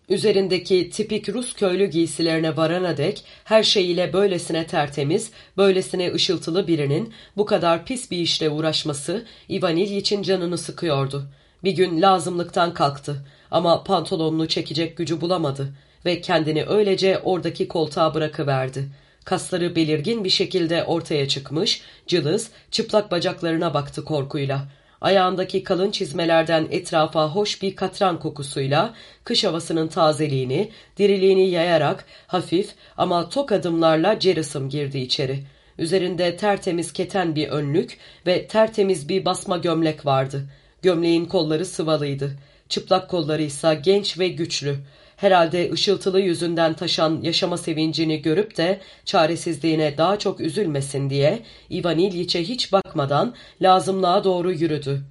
Üzerindeki tipik Rus köylü giysilerine varana dek her şeyiyle böylesine tertemiz, böylesine ışıltılı birinin bu kadar pis bir işle uğraşması Ivan İlyiç'in canını sıkıyordu. Bir gün lazımlıktan kalktı ama pantolonunu çekecek gücü bulamadı ve kendini öylece oradaki koltuğa bırakıverdi. Kasları belirgin bir şekilde ortaya çıkmış, cılız, çıplak bacaklarına baktı korkuyla. Ayağındaki kalın çizmelerden etrafa hoş bir katran kokusuyla, kış havasının tazeliğini, diriliğini yayarak hafif ama tok adımlarla Ceris'im girdi içeri. Üzerinde tertemiz keten bir önlük ve tertemiz bir basma gömlek vardı. Gömleğin kolları sıvalıydı. Çıplak kolları ise genç ve güçlü. Herhalde ışıltılı yüzünden taşan yaşama sevincini görüp de çaresizliğine daha çok üzülmesin diye Ivan İlyiç'e hiç bakmadan lazımlığa doğru yürüdü.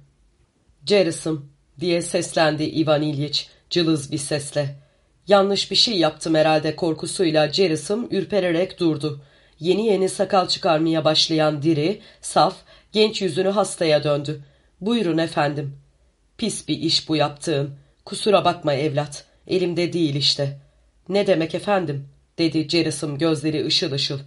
''Ceris'im'' diye seslendi Ivan İlyiç cılız bir sesle. Yanlış bir şey yaptım herhalde korkusuyla Ceris'im ürpererek durdu. Yeni yeni sakal çıkarmaya başlayan diri, saf, genç yüzünü hastaya döndü. ''Buyurun efendim.'' ''Pis bir iş bu yaptığım. Kusura bakma evlat. Elimde değil işte. Ne demek efendim? dedi Ceris'im gözleri ışıl ışıl.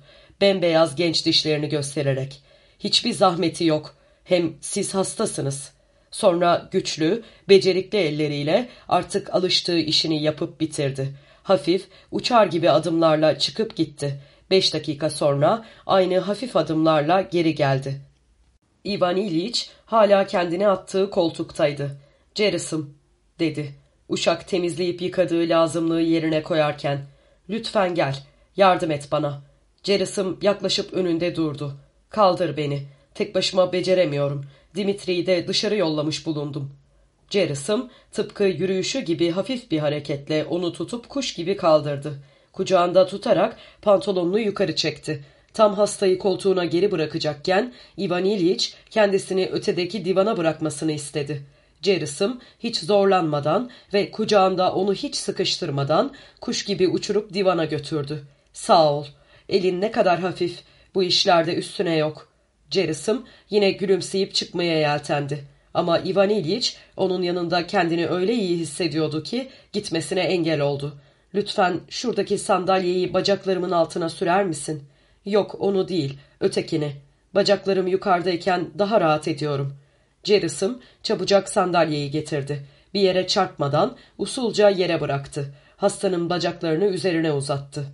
Bembeyaz genç dişlerini göstererek. Hiçbir zahmeti yok. Hem siz hastasınız. Sonra güçlü, becerikli elleriyle artık alıştığı işini yapıp bitirdi. Hafif, uçar gibi adımlarla çıkıp gitti. Beş dakika sonra aynı hafif adımlarla geri geldi. Ivan İliç hala kendini attığı koltuktaydı. Ceris'im, dedi. Uşak temizleyip yıkadığı lazımlığı yerine koyarken. Lütfen gel, yardım et bana. Ceris'im yaklaşıp önünde durdu. Kaldır beni. Tek başıma beceremiyorum. Dimitri'yi de dışarı yollamış bulundum. Ceris'im tıpkı yürüyüşü gibi hafif bir hareketle onu tutup kuş gibi kaldırdı. Kucağında tutarak pantolonunu yukarı çekti. Tam hastayı koltuğuna geri bırakacakken Ivan İlyich kendisini ötedeki divana bırakmasını istedi. Ceris'im hiç zorlanmadan ve kucağında onu hiç sıkıştırmadan kuş gibi uçurup divana götürdü. Sağ ol. Elin ne kadar hafif. Bu işlerde üstüne yok. Ceris'im yine gülümseyip çıkmaya yeltendi. Ama Ivan İlyich onun yanında kendini öyle iyi hissediyordu ki gitmesine engel oldu. Lütfen şuradaki sandalyeyi bacaklarımın altına sürer misin? Yok onu değil, ötekini. Bacaklarım yukarıdayken daha rahat ediyorum.'' Ceris'im çabucak sandalyeyi getirdi. Bir yere çarpmadan usulca yere bıraktı. Hastanın bacaklarını üzerine uzattı.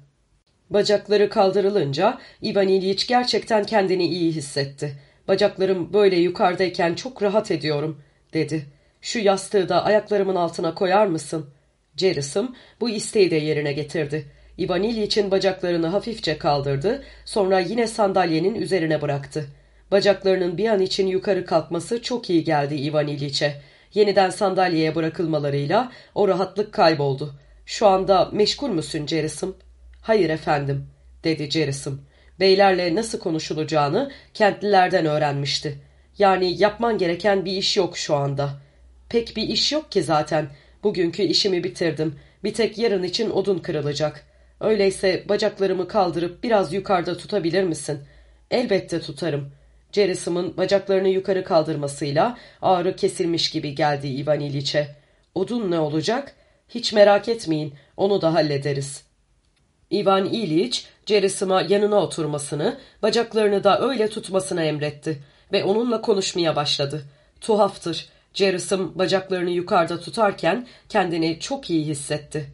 Bacakları kaldırılınca Ivan İlyich gerçekten kendini iyi hissetti. Bacaklarım böyle yukarıdayken çok rahat ediyorum, dedi. Şu yastığı da ayaklarımın altına koyar mısın? Ceris'im bu isteği de yerine getirdi. Ivan İlyiç'in bacaklarını hafifçe kaldırdı, sonra yine sandalyenin üzerine bıraktı. Bacaklarının bir an için yukarı kalkması çok iyi geldi Ivan İliç'e. Yeniden sandalyeye bırakılmalarıyla o rahatlık kayboldu. Şu anda meşgul müsün Ceris'im? Hayır efendim, dedi Ceris'im. Beylerle nasıl konuşulacağını kentlilerden öğrenmişti. Yani yapman gereken bir iş yok şu anda. Pek bir iş yok ki zaten. Bugünkü işimi bitirdim. Bir tek yarın için odun kırılacak. Öyleyse bacaklarımı kaldırıp biraz yukarıda tutabilir misin? Elbette tutarım. Ceris'im'in bacaklarını yukarı kaldırmasıyla ağrı kesilmiş gibi geldi Ivan İliç'e. Odun ne olacak? Hiç merak etmeyin, onu da hallederiz. Ivan İliç, Ceris'ime yanına oturmasını, bacaklarını da öyle tutmasını emretti ve onunla konuşmaya başladı. Tuhaftır, Ceris'im bacaklarını yukarıda tutarken kendini çok iyi hissetti.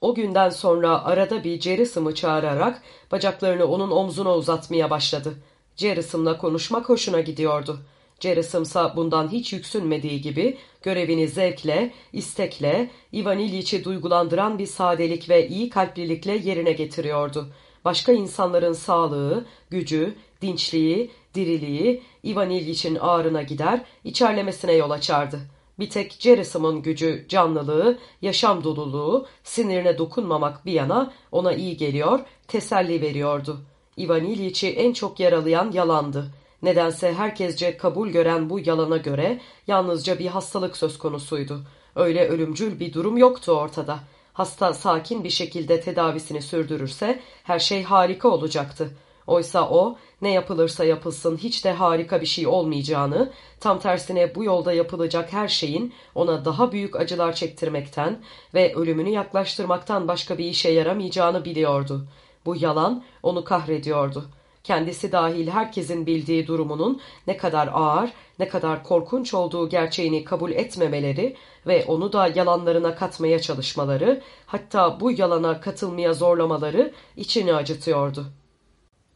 O günden sonra arada bir Cerisım'ı çağırarak bacaklarını onun omzuna uzatmaya başladı. Cerisım'la konuşmak hoşuna gidiyordu. Cerisımsa bundan hiç yüksünmediği gibi görevini zevkle, istekle, Ivan İliç'i duygulandıran bir sadelik ve iyi kalplilikle yerine getiriyordu. Başka insanların sağlığı, gücü, dinçliği, diriliği Ivan İliç'in ağrına gider, içerlemesine yol açardı. Bir tek Jerusalem'ın gücü, canlılığı, yaşam doluluğu, sinirine dokunmamak bir yana ona iyi geliyor, teselli veriyordu. Ivan İliç'i en çok yaralayan yalandı. Nedense herkesce kabul gören bu yalana göre yalnızca bir hastalık söz konusuydu. Öyle ölümcül bir durum yoktu ortada. Hasta sakin bir şekilde tedavisini sürdürürse her şey harika olacaktı. Oysa o ne yapılırsa yapılsın hiç de harika bir şey olmayacağını, tam tersine bu yolda yapılacak her şeyin ona daha büyük acılar çektirmekten ve ölümünü yaklaştırmaktan başka bir işe yaramayacağını biliyordu. Bu yalan onu kahrediyordu. Kendisi dahil herkesin bildiği durumunun ne kadar ağır, ne kadar korkunç olduğu gerçeğini kabul etmemeleri ve onu da yalanlarına katmaya çalışmaları, hatta bu yalana katılmaya zorlamaları içini acıtıyordu.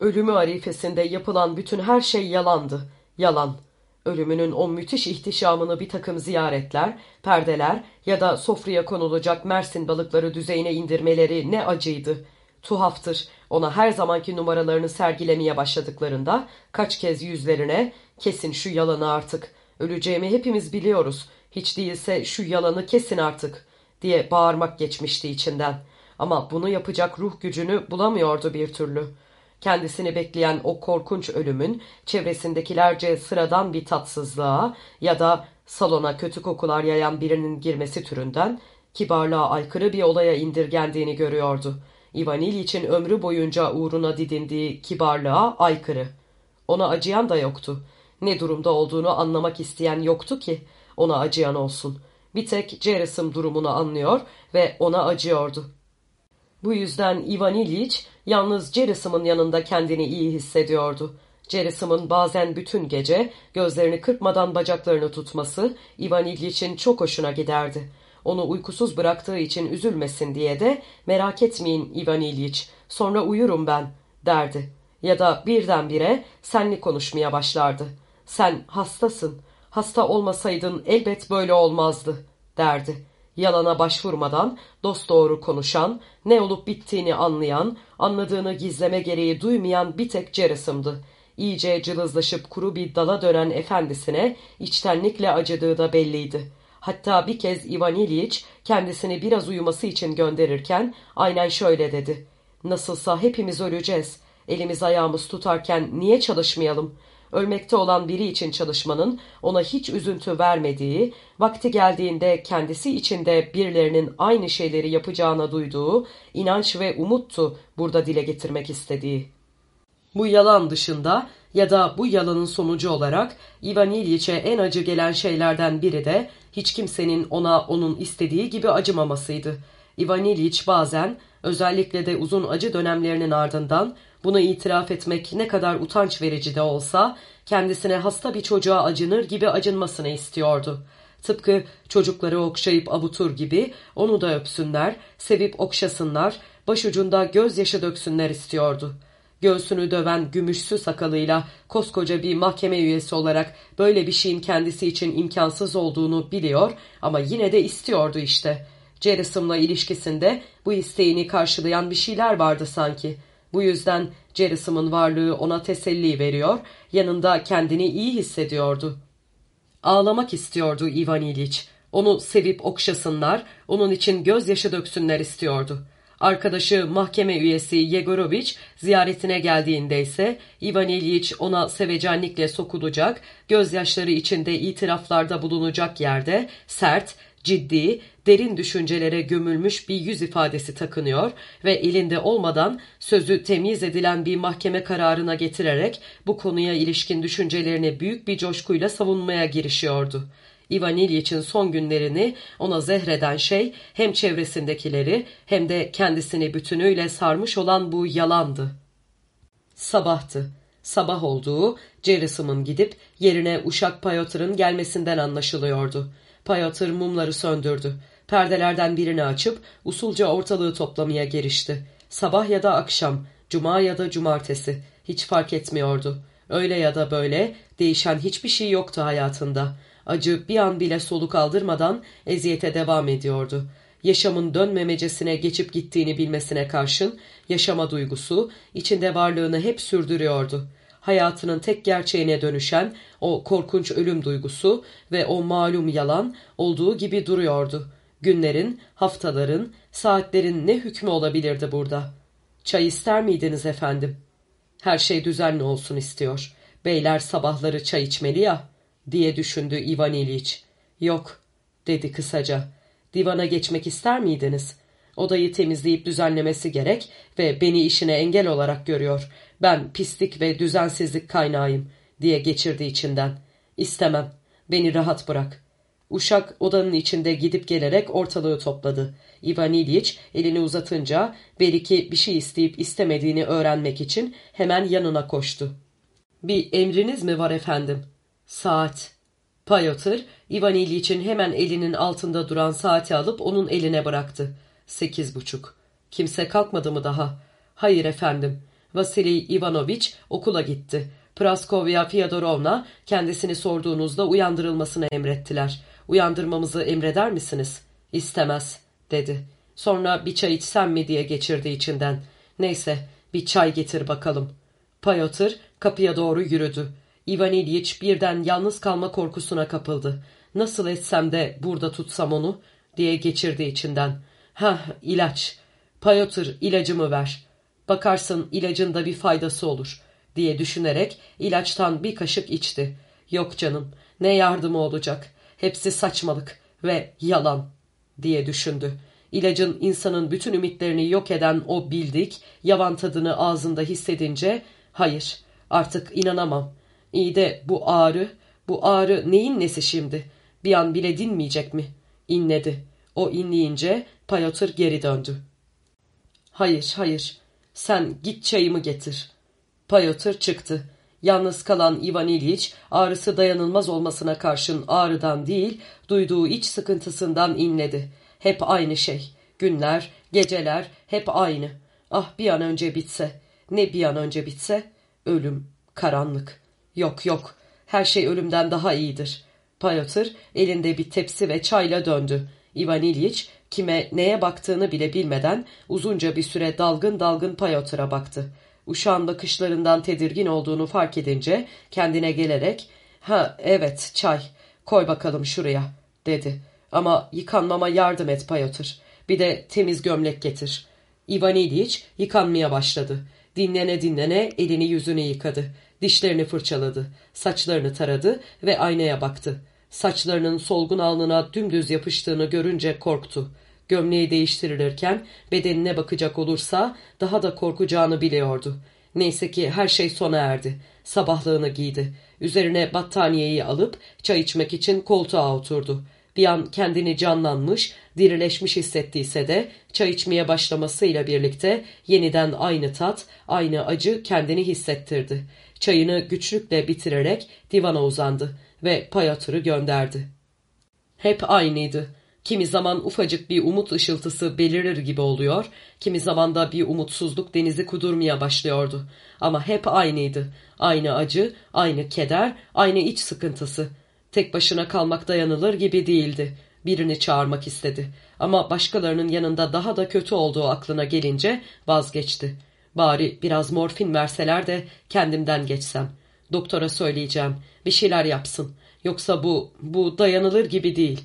Ölümü arifesinde yapılan bütün her şey yalandı. Yalan. Ölümünün o müthiş ihtişamını bir takım ziyaretler, perdeler ya da sofraya konulacak mersin balıkları düzeyine indirmeleri ne acıydı. Tuhaftır. Ona her zamanki numaralarını sergilemeye başladıklarında kaç kez yüzlerine kesin şu yalanı artık. Öleceğimi hepimiz biliyoruz. Hiç değilse şu yalanı kesin artık diye bağırmak geçmişti içinden. Ama bunu yapacak ruh gücünü bulamıyordu bir türlü. Kendisini bekleyen o korkunç ölümün çevresindekilerce sıradan bir tatsızlığa ya da salona kötü kokular yayan birinin girmesi türünden kibarlığa aykırı bir olaya indirgendiğini görüyordu. Ivan İliç'in ömrü boyunca uğruna didindiği kibarlığa aykırı. Ona acıyan da yoktu. Ne durumda olduğunu anlamak isteyen yoktu ki ona acıyan olsun. Bir tek Ceres'im durumunu anlıyor ve ona acıyordu. Bu yüzden Ivan İliç yalnız Ceres'im'in yanında kendini iyi hissediyordu. Ceres'im'in bazen bütün gece gözlerini kırpmadan bacaklarını tutması Ivan İliç'in çok hoşuna giderdi. Onu uykusuz bıraktığı için üzülmesin diye de merak etmeyin Ivan İliç sonra uyurum ben derdi. Ya da birdenbire senli konuşmaya başlardı. Sen hastasın. Hasta olmasaydın elbet böyle olmazdı derdi. Yalana başvurmadan dosdoğru konuşan, ne olup bittiğini anlayan, anladığını gizleme gereği duymayan bir tek Ceres'imdi. İyice cılızlaşıp kuru bir dala dönen efendisine içtenlikle acıdığı da belliydi. Hatta bir kez Ivan İliç kendisini biraz uyuması için gönderirken aynen şöyle dedi. Nasılsa hepimiz öleceğiz. Elimiz ayağımız tutarken niye çalışmayalım? Ölmekte olan biri için çalışmanın ona hiç üzüntü vermediği, vakti geldiğinde kendisi içinde birilerinin aynı şeyleri yapacağına duyduğu inanç ve umuttu burada dile getirmek istediği. Bu yalan dışında ya da bu yalanın sonucu olarak Ivan İliç'e en acı gelen şeylerden biri de hiç kimsenin ona onun istediği gibi acımamasıydı. Ivan İliç bazen özellikle de uzun acı dönemlerinin ardından bunu itiraf etmek ne kadar utanç verici de olsa kendisine hasta bir çocuğa acınır gibi acınmasını istiyordu. Tıpkı çocukları okşayıp avutur gibi onu da öpsünler, sevip okşasınlar, başucunda gözyaşı döksünler istiyordu.'' Göğsünü döven gümüşsü sakalıyla koskoca bir mahkeme üyesi olarak böyle bir şeyin kendisi için imkansız olduğunu biliyor ama yine de istiyordu işte. Jerusalem'la ilişkisinde bu isteğini karşılayan bir şeyler vardı sanki. Bu yüzden Jerusalem'ın varlığı ona teselli veriyor, yanında kendini iyi hissediyordu. Ağlamak istiyordu Ivan İliç. Onu sevip okşasınlar, onun için gözyaşı döksünler istiyordu. Arkadaşı mahkeme üyesi Yegoroviç ziyaretine geldiğinde ise Ivan İlyich ona sevecenlikle sokulacak, gözyaşları içinde itiraflarda bulunacak yerde sert, ciddi, derin düşüncelere gömülmüş bir yüz ifadesi takınıyor ve elinde olmadan sözü temiz edilen bir mahkeme kararına getirerek bu konuya ilişkin düşüncelerini büyük bir coşkuyla savunmaya girişiyordu. Ivan İlyiç'in son günlerini ona zehreden şey hem çevresindekileri hem de kendisini bütünüyle sarmış olan bu yalandı. Sabahtı. Sabah olduğu Jerusalem'ın gidip yerine Uşak Payotır'ın gelmesinden anlaşılıyordu. Payotır mumları söndürdü. Perdelerden birini açıp usulca ortalığı toplamaya girişti. Sabah ya da akşam, cuma ya da cumartesi hiç fark etmiyordu. Öyle ya da böyle değişen hiçbir şey yoktu hayatında. Acı bir an bile soluk aldırmadan eziyete devam ediyordu. Yaşamın dönmemecesine geçip gittiğini bilmesine karşın yaşama duygusu içinde varlığını hep sürdürüyordu. Hayatının tek gerçeğine dönüşen o korkunç ölüm duygusu ve o malum yalan olduğu gibi duruyordu. Günlerin, haftaların, saatlerin ne hükmü olabilirdi burada? Çay ister miydiniz efendim? Her şey düzenli olsun istiyor. Beyler sabahları çay içmeli ya, diye düşündü Ivan İliç. Yok, dedi kısaca. Divana geçmek ister miydiniz? Odayı temizleyip düzenlemesi gerek ve beni işine engel olarak görüyor. Ben pislik ve düzensizlik kaynağıyım, diye geçirdi içinden. İstemem, beni rahat bırak. Uşak odanın içinde gidip gelerek ortalığı topladı. Ivan İliç elini uzatınca belki bir şey isteyip istemediğini öğrenmek için hemen yanına koştu. Bir emriniz mi var efendim? Saat. Piotr, Ivan İliç'in hemen elinin altında duran saati alıp onun eline bıraktı. Sekiz buçuk. Kimse kalkmadı mı daha? Hayır efendim. Vasily Ivanoviç okula gitti. Praskovya Fyodorovna kendisini sorduğunuzda uyandırılmasını emrettiler. Uyandırmamızı emreder misiniz? İstemez, dedi. Sonra bir çay içsem mi diye geçirdi içinden. Neyse, bir çay getir bakalım. Piotr kapıya doğru yürüdü. Ivan İlyich birden yalnız kalma korkusuna kapıldı. Nasıl etsem de burada tutsam onu diye geçirdi içinden. Hah ilaç. Piotr ilacımı ver. Bakarsın ilacın da bir faydası olur diye düşünerek ilaçtan bir kaşık içti. Yok canım ne yardımı olacak. Hepsi saçmalık ve yalan diye düşündü. İlacın insanın bütün ümitlerini yok eden o bildik, yavan tadını ağzında hissedince hayır artık inanamam. İyi de bu ağrı, bu ağrı neyin nesi şimdi? Bir an bile dinmeyecek mi? İnledi. O inleyince Payotr geri döndü. Hayır, hayır. Sen git çayımı getir. Payotr çıktı. Yalnız kalan Ivan İliç ağrısı dayanılmaz olmasına karşın ağrıdan değil, duyduğu iç sıkıntısından inledi. Hep aynı şey. Günler, geceler hep aynı. Ah bir an önce bitse. Ne bir an önce bitse? Ölüm, karanlık. Yok yok, her şey ölümden daha iyidir. Payotr elinde bir tepsi ve çayla döndü. Ivan İliç kime neye baktığını bile bilmeden uzunca bir süre dalgın dalgın Payotr'a baktı. Uşağın bakışlarından tedirgin olduğunu fark edince kendine gelerek ''Ha evet çay koy bakalım şuraya'' dedi. ''Ama yıkanmama yardım et Payotr. Bir de temiz gömlek getir.'' Ivan İliç yıkanmaya başladı. Dinlene dinlene elini yüzünü yıkadı. Dişlerini fırçaladı. Saçlarını taradı ve aynaya baktı. Saçlarının solgun alnına dümdüz yapıştığını görünce korktu. Gömleği değiştirilirken bedenine bakacak olursa daha da korkacağını biliyordu. Neyse ki her şey sona erdi. Sabahlığını giydi. Üzerine battaniyeyi alıp çay içmek için koltuğa oturdu. Bir an kendini canlanmış, dirileşmiş hissettiyse de çay içmeye başlamasıyla birlikte yeniden aynı tat, aynı acı kendini hissettirdi. Çayını güçlükle bitirerek divana uzandı ve payatırı gönderdi. Hep aynıydı. Kimi zaman ufacık bir umut ışıltısı belirir gibi oluyor, kimi zaman da bir umutsuzluk denizi kudurmaya başlıyordu. Ama hep aynıydı. Aynı acı, aynı keder, aynı iç sıkıntısı. Tek başına kalmak dayanılır gibi değildi. Birini çağırmak istedi. Ama başkalarının yanında daha da kötü olduğu aklına gelince vazgeçti. Bari biraz morfin verseler de kendimden geçsem. Doktora söyleyeceğim. Bir şeyler yapsın. Yoksa bu, bu dayanılır gibi değil.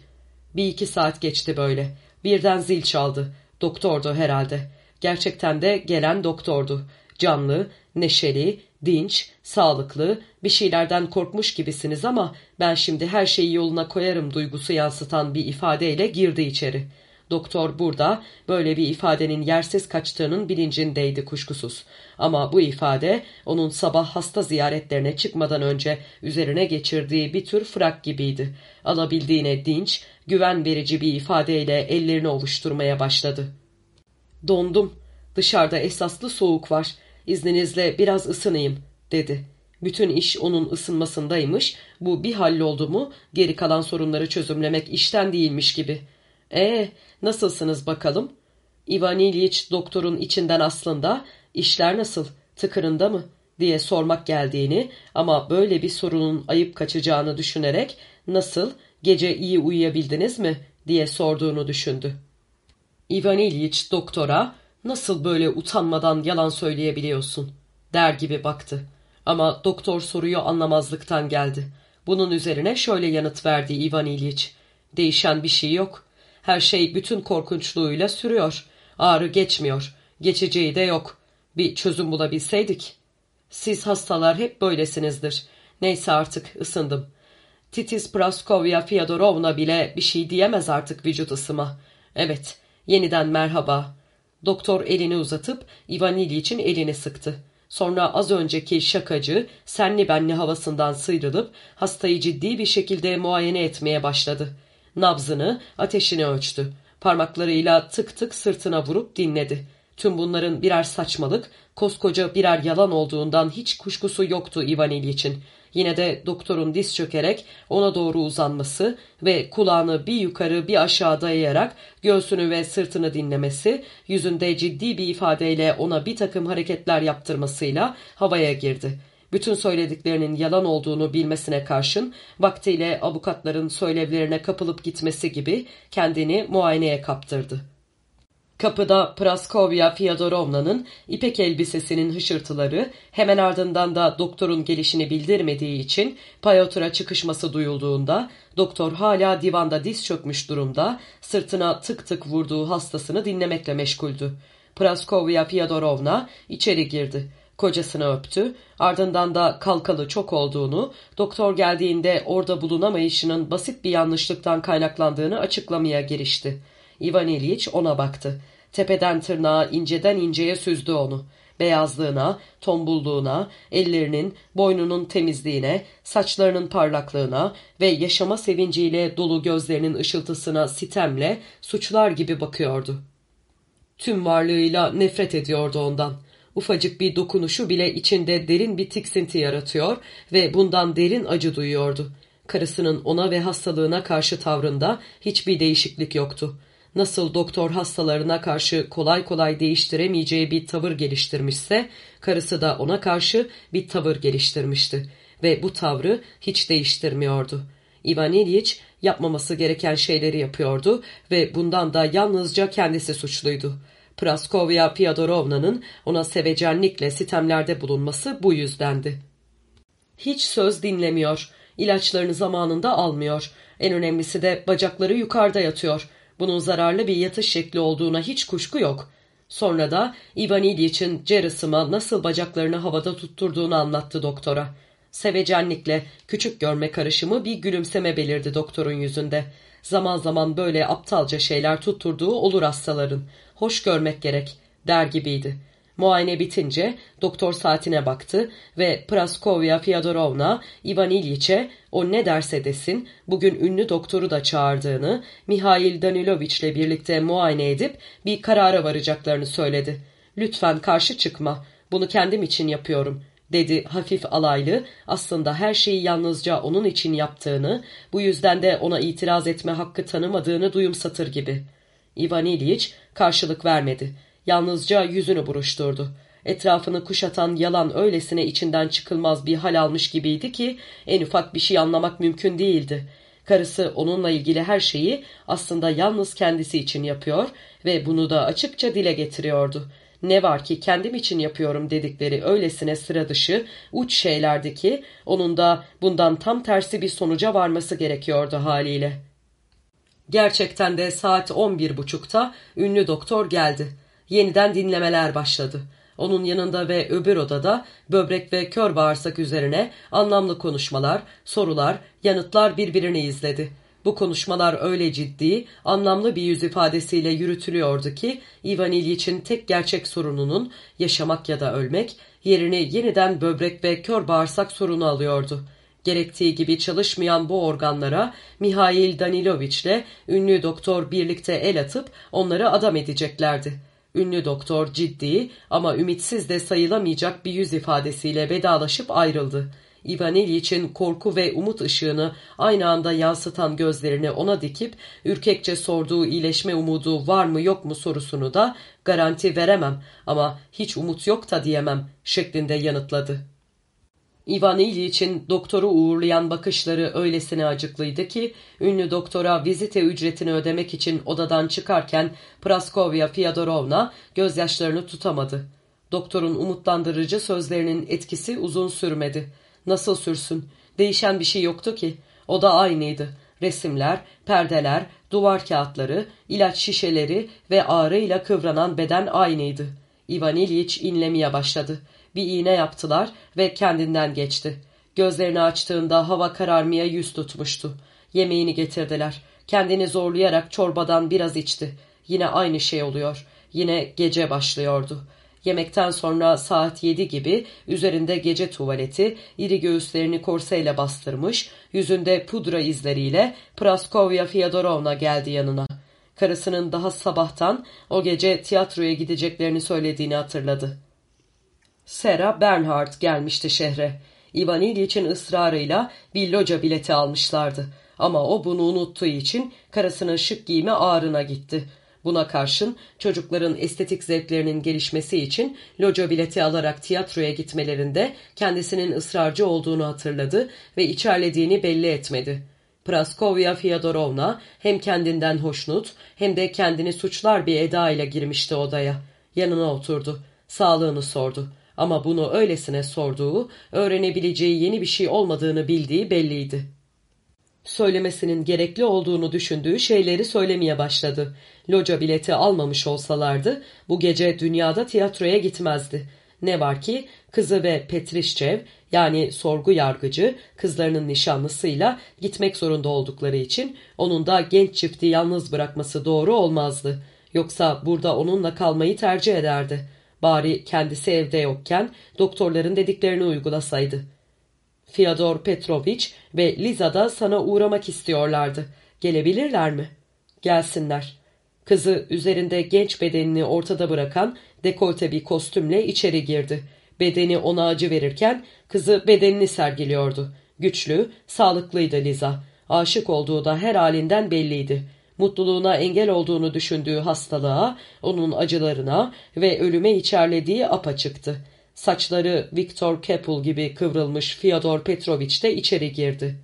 Bir iki saat geçti böyle. Birden zil çaldı. Doktordu herhalde. Gerçekten de gelen doktordu. Canlı, neşeli, dinç, sağlıklı, bir şeylerden korkmuş gibisiniz ama ben şimdi her şeyi yoluna koyarım duygusu yansıtan bir ifadeyle girdi içeri. Doktor burada böyle bir ifadenin yersiz kaçtığının bilincindeydi kuşkusuz. Ama bu ifade onun sabah hasta ziyaretlerine çıkmadan önce üzerine geçirdiği bir tür frak gibiydi. Alabildiğine dinç, güven verici bir ifadeyle ellerini ovuşturmaya başladı. Dondum. Dışarıda esaslı soğuk var. İzninizle biraz ısınayım, dedi. Bütün iş onun ısınmasındaymış. Bu bir halloldu mu geri kalan sorunları çözümlemek işten değilmiş gibi.'' Ee, nasılsınız bakalım? Ivan İlyich doktorun içinden aslında işler nasıl, tıkırında mı diye sormak geldiğini ama böyle bir sorunun ayıp kaçacağını düşünerek nasıl, gece iyi uyuyabildiniz mi diye sorduğunu düşündü. Ivan İlyich doktora nasıl böyle utanmadan yalan söyleyebiliyorsun der gibi baktı. Ama doktor soruyu anlamazlıktan geldi. Bunun üzerine şöyle yanıt verdi Ivan İlyich. Değişen bir şey yok. Her şey bütün korkunçluğuyla sürüyor. Ağrı geçmiyor. Geçeceği de yok. Bir çözüm bulabilseydik. Siz hastalar hep böylesinizdir. Neyse artık ısındım. Titis Praskovya Fyodorovna bile bir şey diyemez artık vücut ısıma. Evet, yeniden merhaba. Doktor elini uzatıp Ivan İliç'in elini sıktı. Sonra az önceki şakacı, senli benli havasından sıyrılıp hastayı ciddi bir şekilde muayene etmeye başladı. Nabzını, ateşini ölçtü. Parmaklarıyla tık tık sırtına vurup dinledi. Tüm bunların birer saçmalık, koskoca birer yalan olduğundan hiç kuşkusu yoktu Ivan İliç'in. Yine de doktorun diz çökerek ona doğru uzanması ve kulağını bir yukarı bir aşağı dayayarak göğsünü ve sırtını dinlemesi, yüzünde ciddi bir ifadeyle ona bir takım hareketler yaptırmasıyla havaya girdi. Bütün söylediklerinin yalan olduğunu bilmesine karşın vaktiyle avukatların söylevlerine kapılıp gitmesi gibi kendini muayeneye kaptırdı. Kapıda Praskovya Fyodorovna'nın ipek elbisesinin hışırtıları hemen ardından da doktorun gelişini bildirmediği için Payotra çıkışması duyulduğunda doktor hala divanda diz çökmüş durumda sırtına tık tık vurduğu hastasını dinlemekle meşguldü. Praskovya Fyodorovna içeri girdi. Kocasını öptü, ardından da kalkalı çok olduğunu, doktor geldiğinde orada bulunamayışının basit bir yanlışlıktan kaynaklandığını açıklamaya girişti. Ivan İlyich ona baktı. Tepeden tırnağa inceden inceye süzdü onu. Beyazlığına, tombulluğuna, ellerinin, boynunun temizliğine, saçlarının parlaklığına ve yaşama sevinciyle dolu gözlerinin ışıltısına sitemle, suçlar gibi bakıyordu. Tüm varlığıyla nefret ediyordu ondan. Ufacık bir dokunuşu bile içinde derin bir tiksinti yaratıyor ve bundan derin acı duyuyordu. Karısının ona ve hastalığına karşı tavrında hiçbir değişiklik yoktu nasıl doktor hastalarına karşı kolay kolay değiştiremeyeceği bir tavır geliştirmişse, karısı da ona karşı bir tavır geliştirmişti ve bu tavrı hiç değiştirmiyordu. Ivan İlyich yapmaması gereken şeyleri yapıyordu ve bundan da yalnızca kendisi suçluydu. Praskovya Fyodorovna'nın ona sevecenlikle sitemlerde bulunması bu yüzdendi. Hiç söz dinlemiyor, ilaçlarını zamanında almıyor, en önemlisi de bacakları yukarıda yatıyor. Bunun zararlı bir yatış şekli olduğuna hiç kuşku yok. Sonra da Ivan İlyic'in Cerısıma nasıl bacaklarını havada tutturduğunu anlattı doktora. Sevecenlikle küçük görme karışımı bir gülümseme belirdi doktorun yüzünde. Zaman zaman böyle aptalca şeyler tutturduğu olur hastaların. Hoş görmek gerek der gibiydi. Muayene bitince doktor saatine baktı ve Praskovya Fyodorovna Ivan İlyiç'e o ne derse desin bugün ünlü doktoru da çağırdığını, Mihail Daniloviç'le birlikte muayene edip bir karara varacaklarını söyledi. Lütfen karşı çıkma, bunu kendim için yapıyorum.'' Dedi hafif alaylı, aslında her şeyi yalnızca onun için yaptığını, bu yüzden de ona itiraz etme hakkı tanımadığını duyumsatır gibi. Ivan İlyich karşılık vermedi. Yalnızca yüzünü buruşturdu. Etrafını kuşatan yalan öylesine içinden çıkılmaz bir hal almış gibiydi ki en ufak bir şey anlamak mümkün değildi. Karısı onunla ilgili her şeyi aslında yalnız kendisi için yapıyor ve bunu da açıkça dile getiriyordu. Ne var ki kendim için yapıyorum dedikleri öylesine sıra dışı, uç şeylerdi ki onun da bundan tam tersi bir sonuca varması gerekiyordu haliyle. Gerçekten de saat on bir buçukta ünlü doktor geldi. Yeniden dinlemeler başladı. Onun yanında ve öbür odada böbrek ve kör bağırsak üzerine anlamlı konuşmalar, sorular, yanıtlar birbirini izledi. Bu konuşmalar öyle ciddi, anlamlı bir yüz ifadesiyle yürütülüyordu ki Ivan İlyiç'in tek gerçek sorununun yaşamak ya da ölmek yerini yeniden böbrek ve kör bağırsak sorunu alıyordu. Gerektiği gibi çalışmayan bu organlara Mihail Daniloviç'le ünlü doktor birlikte el atıp onları adam edeceklerdi. Ünlü doktor ciddi ama ümitsiz de sayılamayacak bir yüz ifadesiyle vedalaşıp ayrıldı. Ivan İlyic'in korku ve umut ışığını aynı anda yansıtan gözlerini ona dikip ürkekçe sorduğu iyileşme umudu var mı yok mu sorusunu da garanti veremem ama hiç umut yok da diyemem şeklinde yanıtladı. Ivan İlyic'in doktoru uğurlayan bakışları öylesine acıklıydı ki ünlü doktora vizite ücretini ödemek için odadan çıkarken Praskovya Fyodorovna gözyaşlarını tutamadı. Doktorun umutlandırıcı sözlerinin etkisi uzun sürmedi. Nasıl sürsün? Değişen bir şey yoktu ki. O da aynıydı. Resimler, perdeler, duvar kağıtları, ilaç şişeleri ve ağrıyla kıvranan beden aynıydı. Ivan İlyich inlemeye başladı. Bir iğne yaptılar ve kendinden geçti. Gözlerini açtığında hava kararmaya yüz tutmuştu. Yemeğini getirdiler. Kendini zorlayarak çorbadan biraz içti. Yine aynı şey oluyor. Yine gece başlıyordu. Yemekten sonra saat yedi gibi üzerinde gece tuvaleti, iri göğüslerini korseyle bastırmış, yüzünde pudra izleriyle Praskovya Fyodorovna geldi yanına. Karısının daha sabahtan o gece tiyatroya gideceklerini söylediğini hatırladı. Sera Bernhardt gelmişti şehre. Ivan İlyic'in ısrarıyla bir loca bileti almışlardı. Ama o bunu unuttuğu için karısının şık giyimi ağrına gitti. Buna karşın çocukların estetik zevklerinin gelişmesi için loca bileti alarak tiyatroya gitmelerinde kendisinin ısrarcı olduğunu hatırladı ve içerlediğini belli etmedi. Praskovya Fyodorovna hem kendinden hoşnut hem de kendini suçlar bir eda ile girmişti odaya. Yanına oturdu. Sağlığını sordu. Ama bunu öylesine sorduğu, öğrenebileceği yeni bir şey olmadığını bildiği belliydi. Söylemesinin gerekli olduğunu düşündüğü şeyleri söylemeye başladı. Loca bileti almamış olsalardı bu gece dünyada tiyatroya gitmezdi. Ne var ki kızı ve Petrişçev yani sorgu yargıcı kızlarının nişanlısıyla gitmek zorunda oldukları için onun da genç çifti yalnız bırakması doğru olmazdı. Yoksa burada onunla kalmayı tercih ederdi. Bari kendisi evde yokken doktorların dediklerini uygulasaydı. Fyodor Petrovich ve Liza da sana uğramak istiyorlardı. Gelebilirler mi? Gelsinler. Kızı üzerinde genç bedenini ortada bırakan dekolte bir kostümle içeri girdi. Bedeni ona acı verirken kızı bedenini sergiliyordu. Güçlü, sağlıklıydı Liza. Aşık olduğu da her halinden belliydi mutluluğuna engel olduğunu düşündüğü hastalığa, onun acılarına ve ölüme içerlediği apaçıktı. Saçları Viktor Kepul gibi kıvrılmış Fyodor Petrovich de içeri girdi.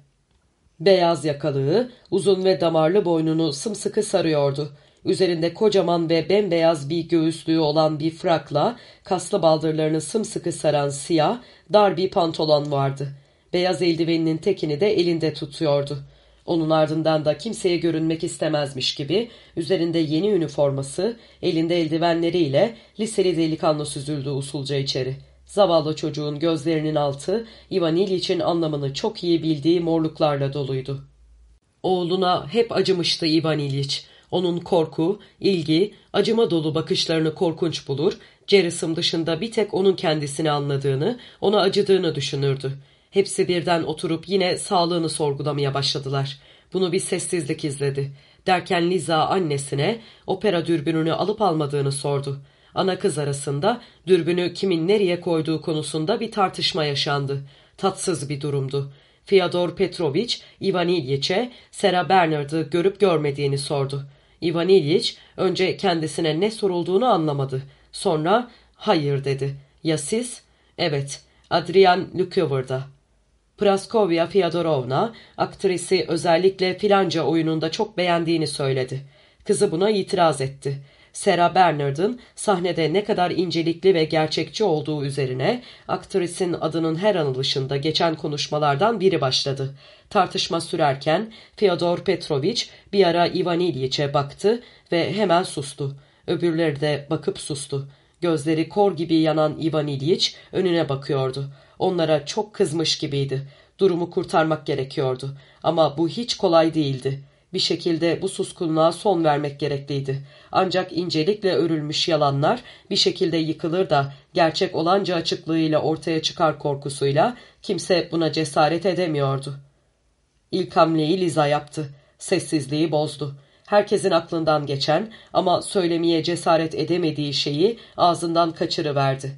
Beyaz yakalığı, uzun ve damarlı boynunu sımsıkı sarıyordu. Üzerinde kocaman ve bembeyaz bir göğüslüğü olan bir frakla, kaslı baldırlarını sımsıkı saran siyah, dar bir pantolon vardı. Beyaz eldiveninin tekini de elinde tutuyordu. Onun ardından da kimseye görünmek istemezmiş gibi üzerinde yeni üniforması, elinde eldivenleriyle liseli delikanlı süzüldü usulca içeri. Zavallı çocuğun gözlerinin altı Ivan İliç'in anlamını çok iyi bildiği morluklarla doluydu. Oğluna hep acımıştı Ivan İliç. Onun korku, ilgi, acıma dolu bakışlarını korkunç bulur, Ceris'im dışında bir tek onun kendisini anladığını, ona acıdığını düşünürdü. Hepsi birden oturup yine sağlığını sorgulamaya başladılar. Bunu bir sessizlik izledi. Derken Liza annesine opera dürbününü alıp almadığını sordu. Ana kız arasında dürbünü kimin nereye koyduğu konusunda bir tartışma yaşandı. Tatsız bir durumdu. Fyodor Petrovich, Ivan İlyiç'e Sera Bernard'ı görüp görmediğini sordu. Ivan İlyich önce kendisine ne sorulduğunu anlamadı. Sonra hayır dedi. Ya siz? Evet, Adrian Lukover'da. Praskovya Fyodorovna, aktrisi özellikle filanca oyununda çok beğendiğini söyledi. Kızı buna itiraz etti. Sarah Bernard'ın sahnede ne kadar incelikli ve gerçekçi olduğu üzerine aktrisin adının her anılışında geçen konuşmalardan biri başladı. Tartışma sürerken Fyodor Petrovich bir ara Ivan İlyiç'e baktı ve hemen sustu. Öbürleri de bakıp sustu. Gözleri kor gibi yanan Ivan İlyiç önüne bakıyordu. Onlara çok kızmış gibiydi. Durumu kurtarmak gerekiyordu. Ama bu hiç kolay değildi. Bir şekilde bu suskunluğa son vermek gerekliydi. Ancak incelikle örülmüş yalanlar bir şekilde yıkılır da gerçek olanca açıklığıyla ortaya çıkar korkusuyla kimse buna cesaret edemiyordu. İlk hamleyi Liza yaptı. Sessizliği bozdu. Herkesin aklından geçen ama söylemeye cesaret edemediği şeyi ağzından kaçırıverdi.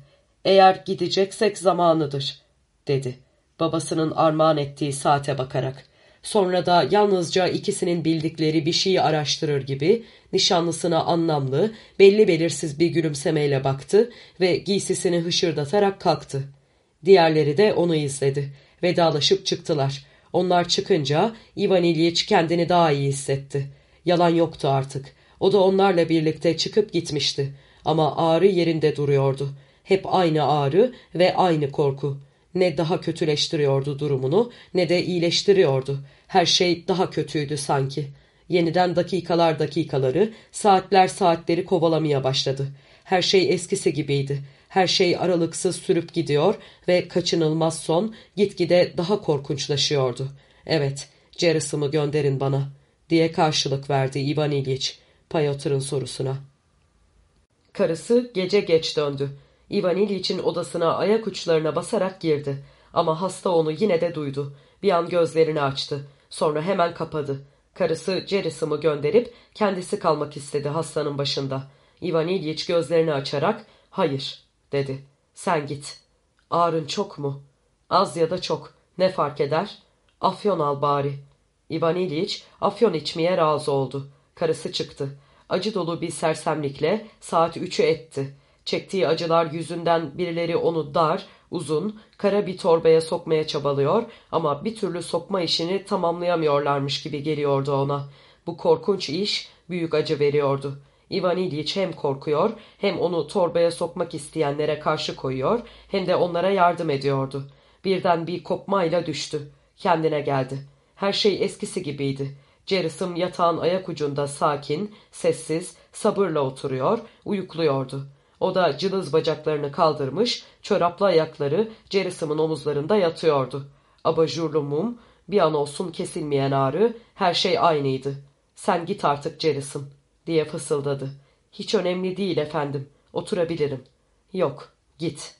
Eğer gideceksek zamanıdır, dedi. babasının armağan ettiği saate bakarak. Sonra da yalnızca ikisinin bildikleri bir şeyi araştırır gibi nişanlısına anlamlı, belli belirsiz bir gülümsemeyle baktı ve giysisini hışırdatarak kalktı. Diğerleri de onu izledi. Vedalaşıp çıktılar. Onlar çıkınca Ivan İlyich kendini daha iyi hissetti. Yalan yoktu artık. O da onlarla birlikte çıkıp gitmişti. Ama ağrı yerinde duruyordu. Hep aynı ağrı ve aynı korku. Ne daha kötüleştiriyordu durumunu ne de iyileştiriyordu. Her şey daha kötüydü sanki. Yeniden dakikalar dakikaları, saatler saatleri kovalamaya başladı. Her şey eskisi gibiydi. Her şey aralıksız sürüp gidiyor ve kaçınılmaz son gitgide daha korkunçlaşıyordu. Evet, Ceres'ımı gönderin bana, diye karşılık verdi Ivan İliç, Payotır'ın sorusuna. Karısı gece geç döndü. Ivan İliç'in odasına ayak uçlarına basarak girdi. Ama hasta onu yine de duydu. Bir an gözlerini açtı. Sonra hemen kapadı. Karısı Ceres'ımı gönderip kendisi kalmak istedi hastanın başında. Ivan İliç gözlerini açarak hayır dedi. Sen git. Ağrın çok mu? Az ya da çok. Ne fark eder? Afyon al bari. İvan İliç afyon içmeye razı oldu. Karısı çıktı. Acı dolu bir sersemlikle saat üçü etti. Çektiği acılar yüzünden birileri onu dar, uzun, kara bir torbaya sokmaya çabalıyor ama bir türlü sokma işini tamamlayamıyorlarmış gibi geliyordu ona. Bu korkunç iş büyük acı veriyordu. Ivan İlyich hem korkuyor hem onu torbaya sokmak isteyenlere karşı koyuyor hem de onlara yardım ediyordu. Birden bir kopmayla düştü. Kendine geldi. Her şey eskisi gibiydi. Ceris'im yatağın ayak ucunda sakin, sessiz, sabırla oturuyor, uyukluyordu. O da cılız bacaklarını kaldırmış, çoraplı ayakları Ceris'im'in omuzlarında yatıyordu. Abajurlu mum, bir an olsun kesilmeyen ağrı, her şey aynıydı. Sen git artık Ceris'im diye fısıldadı. Hiç önemli değil efendim. Oturabilirim. Yok, git.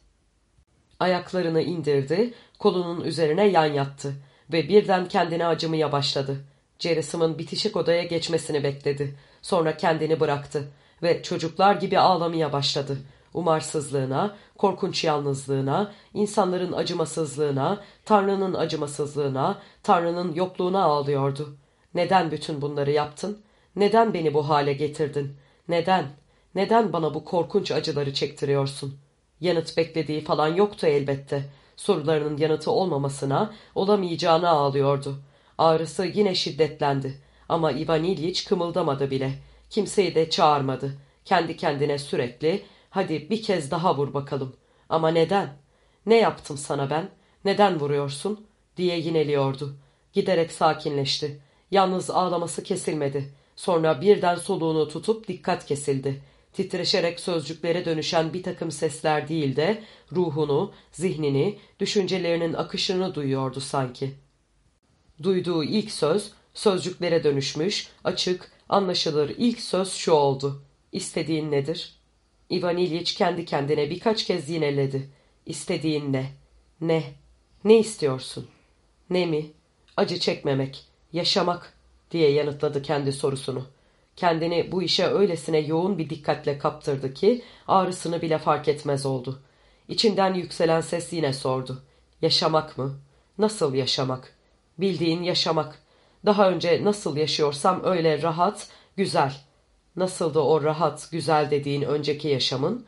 Ayaklarını indirdi, kolunun üzerine yan yattı ve birden kendine acımaya başladı. Ceris'im'in bitişik odaya geçmesini bekledi. Sonra kendini bıraktı ve çocuklar gibi ağlamaya başladı. Umarsızlığına, korkunç yalnızlığına, insanların acımasızlığına, Tanrı'nın acımasızlığına, Tanrı'nın yokluğuna ağlıyordu. Neden bütün bunları yaptın? Neden beni bu hale getirdin? Neden? Neden bana bu korkunç acıları çektiriyorsun? Yanıt beklediği falan yoktu elbette. Sorularının yanıtı olmamasına, olamayacağına ağlıyordu. Ağrısı yine şiddetlendi. Ama Ivan İlyich kımıldamadı bile. Kimseyi de çağırmadı. Kendi kendine sürekli, hadi bir kez daha vur bakalım. Ama neden? Ne yaptım sana ben? Neden vuruyorsun? diye yineliyordu. Giderek sakinleşti. Yalnız ağlaması kesilmedi. Sonra birden soluğunu tutup dikkat kesildi. Titreşerek sözcüklere dönüşen bir takım sesler değil de ruhunu, zihnini, düşüncelerinin akışını duyuyordu sanki. Duyduğu ilk söz sözcüklere dönüşmüş, açık, anlaşılır ilk söz şu oldu. İstediğin nedir? Ivan İlyich kendi kendine birkaç kez yineledi. İstediğin ne? Ne? Ne istiyorsun? Ne mi? Acı çekmemek, yaşamak diye yanıtladı kendi sorusunu. Kendini bu işe öylesine yoğun bir dikkatle kaptırdı ki ağrısını bile fark etmez oldu. İçinden yükselen ses yine sordu. Yaşamak mı? Nasıl yaşamak? Bildiğin yaşamak. Daha önce nasıl yaşıyorsam öyle rahat, güzel. Nasıldı o rahat, güzel dediğin önceki yaşamın?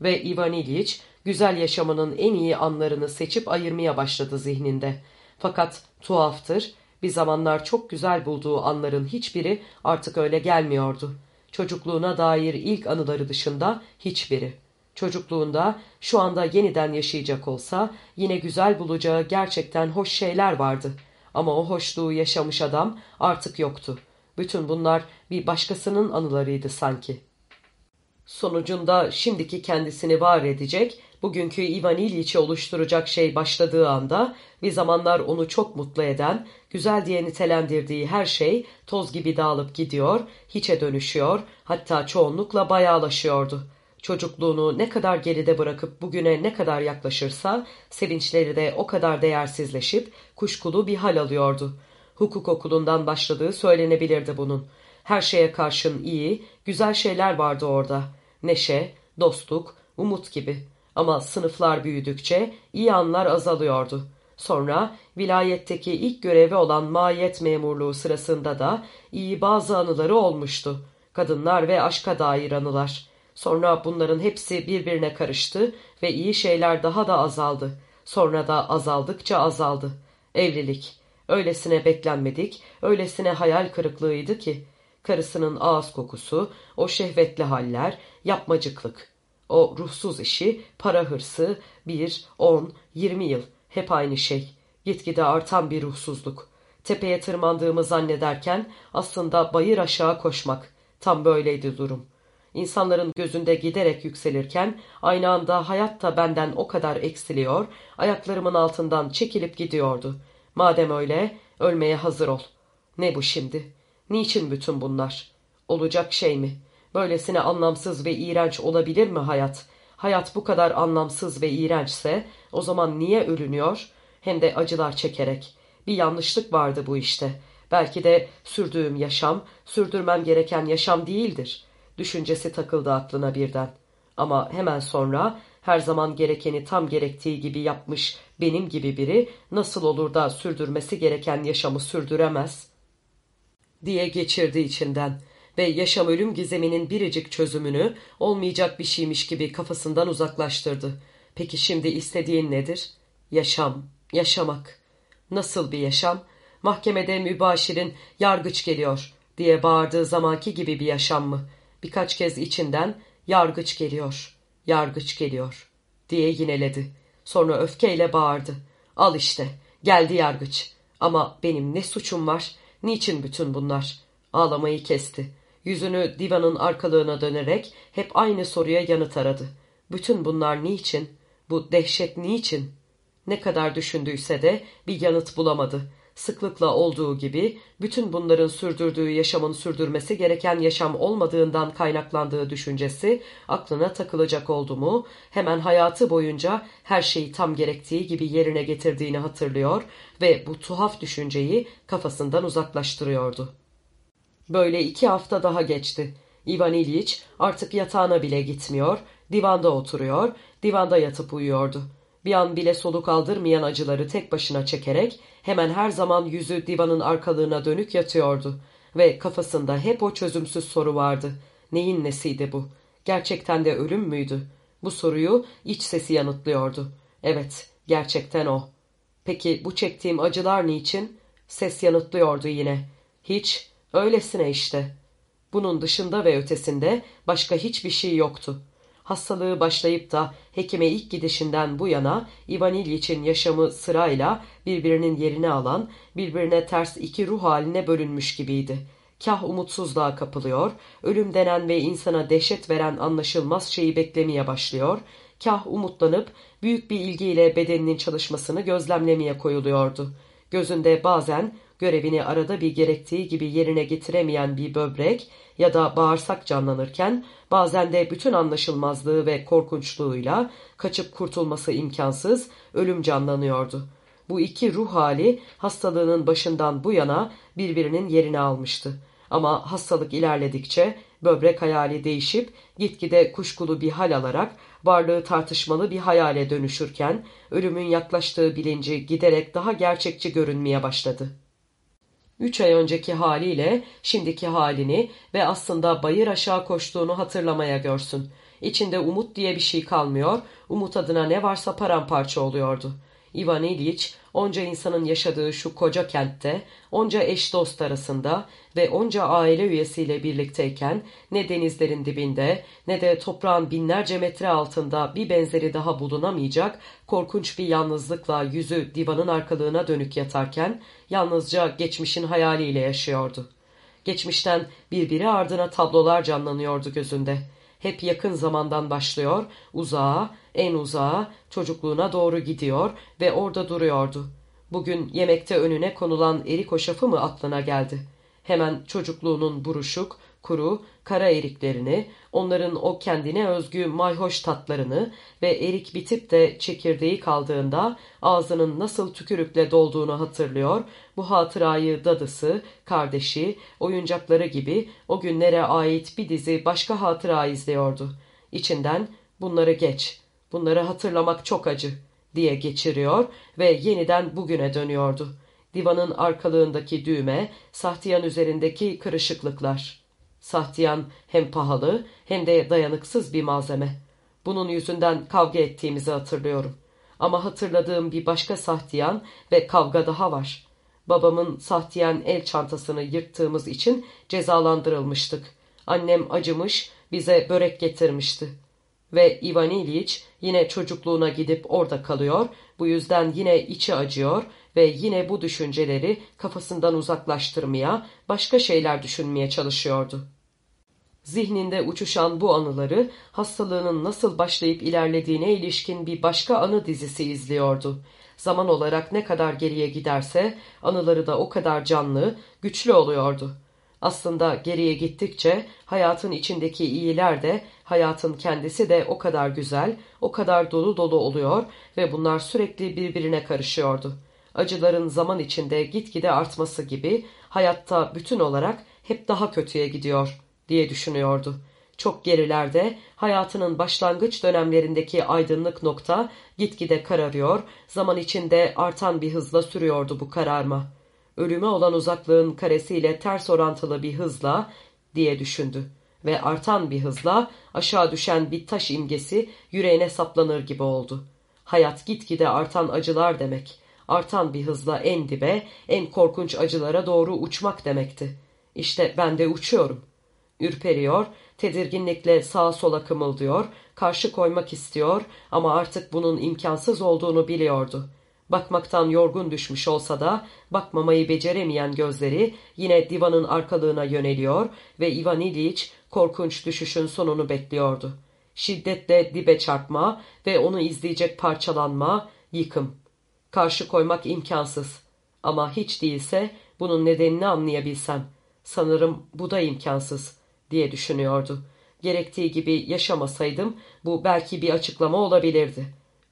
Ve Ivan İlyich güzel yaşamının en iyi anlarını seçip ayırmaya başladı zihninde. Fakat tuhaftır, bir zamanlar çok güzel bulduğu anların hiçbiri artık öyle gelmiyordu. Çocukluğuna dair ilk anıları dışında hiçbiri. Çocukluğunda şu anda yeniden yaşayacak olsa yine güzel bulacağı gerçekten hoş şeyler vardı. Ama o hoşluğu yaşamış adam artık yoktu. Bütün bunlar bir başkasının anılarıydı sanki. Sonucunda şimdiki kendisini var edecek, bugünkü Ivan İliç'i oluşturacak şey başladığı anda bir zamanlar onu çok mutlu eden, güzel diye nitelendirdiği her şey toz gibi dağılıp gidiyor, hiçe dönüşüyor, hatta çoğunlukla bayağılaşıyordu. Çocukluğunu ne kadar geride bırakıp bugüne ne kadar yaklaşırsa sevinçleri de o kadar değersizleşip kuşkulu bir hal alıyordu. Hukuk okulundan başladığı söylenebilirdi bunun. Her şeye karşın iyi, güzel şeyler vardı orada. Neşe, dostluk, umut gibi. Ama sınıflar büyüdükçe iyi anlar azalıyordu. Sonra vilayetteki ilk görevi olan mahiyet memurluğu sırasında da iyi bazı anıları olmuştu. Kadınlar ve aşka dair anılar. Sonra bunların hepsi birbirine karıştı ve iyi şeyler daha da azaldı. Sonra da azaldıkça azaldı. Evlilik. Öylesine beklenmedik, öylesine hayal kırıklığıydı ki. Karısının ağız kokusu, o şehvetli haller, yapmacıklık. O ruhsuz işi, para hırsı, bir, on, yirmi yıl. Hep aynı şey. Gitgide artan bir ruhsuzluk. Tepeye tırmandığımı zannederken aslında bayır aşağı koşmak. Tam böyleydi durum. İnsanların gözünde giderek yükselirken aynı anda hayat da benden o kadar eksiliyor, ayaklarımın altından çekilip gidiyordu. Madem öyle, ölmeye hazır ol. Ne bu şimdi? Niçin bütün bunlar? Olacak şey mi? Böylesine anlamsız ve iğrenç olabilir mi hayat? Hayat bu kadar anlamsız ve iğrençse o zaman niye ölünüyor? Hem de acılar çekerek. Bir yanlışlık vardı bu işte. Belki de sürdüğüm yaşam, sürdürmem gereken yaşam değildir. Düşüncesi takıldı aklına birden. Ama hemen sonra her zaman gerekeni tam gerektiği gibi yapmış benim gibi biri nasıl olur da sürdürmesi gereken yaşamı sürdüremez? diye geçirdi içinden ve yaşam ölüm gizeminin biricik çözümünü olmayacak bir şeymiş gibi kafasından uzaklaştırdı. Peki şimdi istediğin nedir? Yaşam, yaşamak. Nasıl bir yaşam? Mahkemede mübaşirin yargıç geliyor diye bağırdığı zamanki gibi bir yaşam mı? Birkaç kez içinden yargıç geliyor, yargıç geliyor diye yineledi. Sonra öfkeyle bağırdı. Al işte, geldi yargıç. Ama benim ne suçum var? Niçin bütün bunlar? Ağlamayı kesti. Yüzünü divanın arkalığına dönerek hep aynı soruya yanıt aradı. Bütün bunlar niçin? Bu dehşet niçin? Ne kadar düşündüyse de bir yanıt bulamadı. Sıklıkla olduğu gibi bütün bunların sürdürdüğü yaşamın sürdürmesi gereken yaşam olmadığından kaynaklandığı düşüncesi aklına takılacak oldu mu hemen hayatı boyunca her şeyi tam gerektiği gibi yerine getirdiğini hatırlıyor ve bu tuhaf düşünceyi kafasından uzaklaştırıyordu. Böyle iki hafta daha geçti. Ivan İlyich artık yatağına bile gitmiyor, divanda oturuyor, divanda yatıp uyuyordu. Bir an bile soluk aldırmayan acıları tek başına çekerek hemen her zaman yüzü divanın arkalığına dönük yatıyordu. Ve kafasında hep o çözümsüz soru vardı. Neyin nesiydi bu? Gerçekten de ölüm müydü? Bu soruyu iç sesi yanıtlıyordu. Evet, gerçekten o. Peki bu çektiğim acılar niçin? Ses yanıtlıyordu yine. Hiç, öylesine işte. Bunun dışında ve ötesinde başka hiçbir şey yoktu. Hastalığı başlayıp da hekime ilk gidişinden bu yana İvan İlyiç'in yaşamı sırayla birbirinin yerini alan, birbirine ters iki ruh haline bölünmüş gibiydi. Kah umutsuzluğa kapılıyor, ölüm denen ve insana dehşet veren anlaşılmaz şeyi beklemeye başlıyor, kah umutlanıp büyük bir ilgiyle bedeninin çalışmasını gözlemlemeye koyuluyordu. Gözünde bazen görevini arada bir gerektiği gibi yerine getiremeyen bir böbrek ya da bağırsak canlanırken bazen de bütün anlaşılmazlığı ve korkunçluğuyla kaçıp kurtulması imkansız ölüm canlanıyordu. Bu iki ruh hali hastalığının başından bu yana birbirinin yerini almıştı. Ama hastalık ilerledikçe böbrek hayali değişip gitgide kuşkulu bir hal alarak varlığı tartışmalı bir hayale dönüşürken ölümün yaklaştığı bilinci giderek daha gerçekçi görünmeye başladı. Üç ay önceki haliyle şimdiki halini ve aslında bayır aşağı koştuğunu hatırlamaya görsün. İçinde umut diye bir şey kalmıyor, umut adına ne varsa paramparça oluyordu. Ivan İliç onca insanın yaşadığı şu koca kentte, onca eş dost arasında ve onca aile üyesiyle birlikteyken ne denizlerin dibinde ne de toprağın binlerce metre altında bir benzeri daha bulunamayacak korkunç bir yalnızlıkla yüzü divanın arkalığına dönük yatarken yalnızca geçmişin hayaliyle yaşıyordu. Geçmişten birbiri ardına tablolar canlanıyordu gözünde. Hep yakın zamandan başlıyor, uzağa, en uzağa, çocukluğuna doğru gidiyor ve orada duruyordu. Bugün yemekte önüne konulan erik hoşafı mı aklına geldi? Hemen çocukluğunun buruşuk, kuru, kara eriklerini, onların o kendine özgü mayhoş tatlarını ve erik bitip de çekirdeği kaldığında ağzının nasıl tükürükle dolduğunu hatırlıyor, bu hatırayı dadısı, kardeşi, oyuncakları gibi o günlere ait bir dizi başka hatıra izliyordu. İçinden bunları geç, bunları hatırlamak çok acı diye geçiriyor ve yeniden bugüne dönüyordu. Divanın arkalığındaki düğme, sahtiyan üzerindeki kırışıklıklar. Sahtiyan hem pahalı hem de dayanıksız bir malzeme. Bunun yüzünden kavga ettiğimizi hatırlıyorum. Ama hatırladığım bir başka sahtiyan ve kavga daha var. Babamın sahtiyan el çantasını yırttığımız için cezalandırılmıştık. Annem acımış, bize börek getirmişti. Ve Ivan İliç yine çocukluğuna gidip orada kalıyor, bu yüzden yine içi acıyor ve yine bu düşünceleri kafasından uzaklaştırmaya, başka şeyler düşünmeye çalışıyordu. Zihninde uçuşan bu anıları hastalığının nasıl başlayıp ilerlediğine ilişkin bir başka anı dizisi izliyordu. Zaman olarak ne kadar geriye giderse anıları da o kadar canlı, güçlü oluyordu. Aslında geriye gittikçe hayatın içindeki iyiler de hayatın kendisi de o kadar güzel, o kadar dolu dolu oluyor ve bunlar sürekli birbirine karışıyordu. Acıların zaman içinde gitgide artması gibi hayatta bütün olarak hep daha kötüye gidiyor diye düşünüyordu. Çok gerilerde hayatının başlangıç dönemlerindeki aydınlık nokta gitgide kararıyor, zaman içinde artan bir hızla sürüyordu bu kararma. Ölüme olan uzaklığın karesiyle ters orantılı bir hızla diye düşündü ve artan bir hızla aşağı düşen bir taş imgesi yüreğine saplanır gibi oldu. Hayat gitgide artan acılar demek, artan bir hızla en dibe, en korkunç acılara doğru uçmak demekti. İşte ben de uçuyorum. Ürperiyor, tedirginlikle sağa sola kımıldıyor, karşı koymak istiyor ama artık bunun imkansız olduğunu biliyordu. Bakmaktan yorgun düşmüş olsa da bakmamayı beceremeyen gözleri yine divanın arkalığına yöneliyor ve Ivan İliç korkunç düşüşün sonunu bekliyordu. Şiddetle dibe çarpma ve onu izleyecek parçalanma, yıkım. Karşı koymak imkansız. Ama hiç değilse bunun nedenini anlayabilsem. Sanırım bu da imkansız diye düşünüyordu. Gerektiği gibi yaşamasaydım bu belki bir açıklama olabilirdi.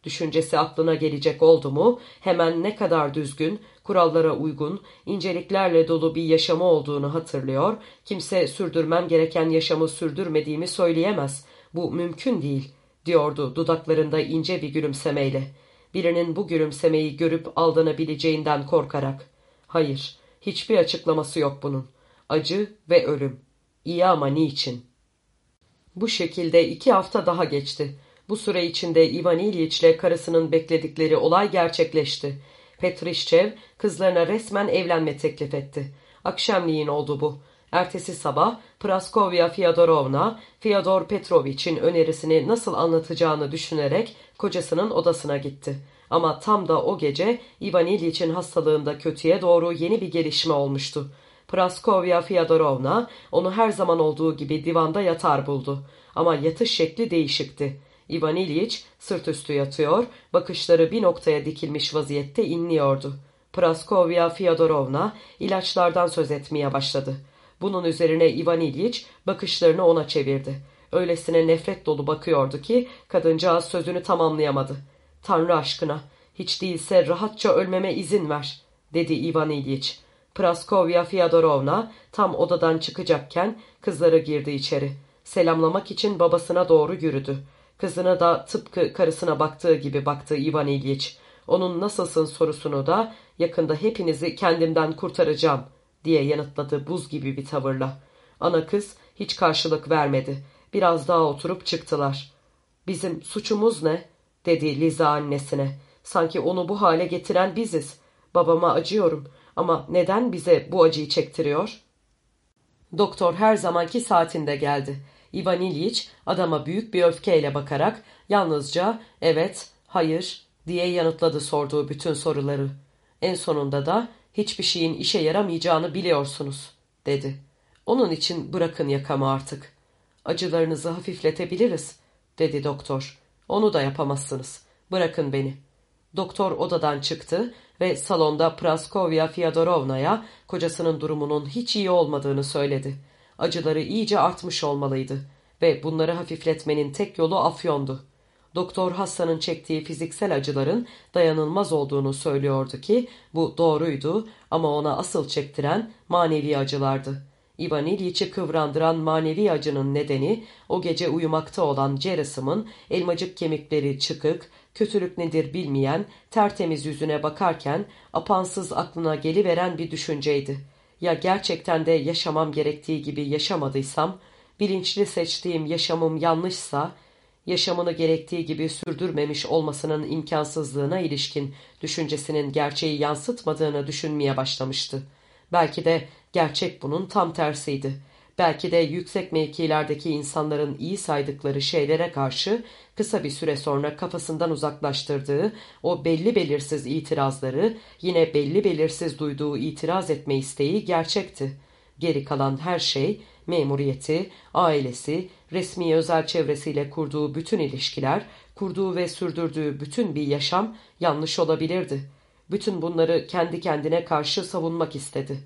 Düşüncesi aklına gelecek oldu mu hemen ne kadar düzgün, kurallara uygun, inceliklerle dolu bir yaşamı olduğunu hatırlıyor, kimse sürdürmem gereken yaşamı sürdürmediğimi söyleyemez. Bu mümkün değil, diyordu dudaklarında ince bir gülümsemeyle. Birinin bu gülümsemeyi görüp aldanabileceğinden korkarak. Hayır, hiçbir açıklaması yok bunun. Acı ve ölüm. İyi ama niçin? Bu şekilde iki hafta daha geçti. Bu süre içinde Ivan İliç'le karısının bekledikleri olay gerçekleşti. Petrişçev kızlarına resmen evlenme teklif etti. Akşamleyin oldu bu. Ertesi sabah Praskovya Fyodorovna, Fyodor Petrovich'in önerisini nasıl anlatacağını düşünerek kocasının odasına gitti. Ama tam da o gece Ivan İliç'in hastalığında kötüye doğru yeni bir gelişme olmuştu. Praskovya Fyodorovna onu her zaman olduğu gibi divanda yatar buldu. Ama yatış şekli değişikti. Ivan İliç sırt üstü yatıyor, bakışları bir noktaya dikilmiş vaziyette inliyordu. Praskovya Fyodorovna ilaçlardan söz etmeye başladı. Bunun üzerine Ivan İliç bakışlarını ona çevirdi. Öylesine nefret dolu bakıyordu ki kadıncağız sözünü tamamlayamadı. Tanrı aşkına, hiç değilse rahatça ölmeme izin ver, dedi Ivan İliç. Praskovya Fyodorovna tam odadan çıkacakken kızları girdi içeri. Selamlamak için babasına doğru yürüdü. Kızına da tıpkı karısına baktığı gibi baktı Ivan İlyich. Onun nasılsın sorusunu da yakında hepinizi kendimden kurtaracağım diye yanıtladı buz gibi bir tavırla. Ana kız hiç karşılık vermedi. Biraz daha oturup çıktılar. Bizim suçumuz ne? dedi Liza annesine. Sanki onu bu hale getiren biziz. Babama acıyorum ama neden bize bu acıyı çektiriyor? Doktor her zamanki saatinde geldi. Ivan İlyich adama büyük bir öfkeyle bakarak yalnızca evet, hayır diye yanıtladı sorduğu bütün soruları. En sonunda da hiçbir şeyin işe yaramayacağını biliyorsunuz dedi. Onun için bırakın yakamı artık. Acılarınızı hafifletebiliriz dedi doktor. Onu da yapamazsınız. Bırakın beni. Doktor odadan çıktı ve salonda Praskovya Fyodorovna'ya kocasının durumunun hiç iyi olmadığını söyledi. Acıları iyice artmış olmalıydı ve bunları hafifletmenin tek yolu afyondu. Doktor hastanın çektiği fiziksel acıların dayanılmaz olduğunu söylüyordu ki bu doğruydu ama ona asıl çektiren manevi acılardı. Ivan İliç'i kıvrandıran manevi acının nedeni o gece uyumakta olan Cerasim'in elmacık kemikleri çıkık, kötülük nedir bilmeyen, tertemiz yüzüne bakarken apansız aklına geliveren bir düşünceydi. Ya gerçekten de yaşamam gerektiği gibi yaşamadıysam, bilinçli seçtiğim yaşamım yanlışsa, yaşamını gerektiği gibi sürdürmemiş olmasının imkansızlığına ilişkin düşüncesinin gerçeği yansıtmadığını düşünmeye başlamıştı. Belki de gerçek bunun tam tersiydi. Belki de yüksek mevkilerdeki insanların iyi saydıkları şeylere karşı kısa bir süre sonra kafasından uzaklaştırdığı o belli belirsiz itirazları yine belli belirsiz duyduğu itiraz etme isteği gerçekti. Geri kalan her şey memuriyeti, ailesi, resmi özel çevresiyle kurduğu bütün ilişkiler, kurduğu ve sürdürdüğü bütün bir yaşam yanlış olabilirdi. Bütün bunları kendi kendine karşı savunmak istedi.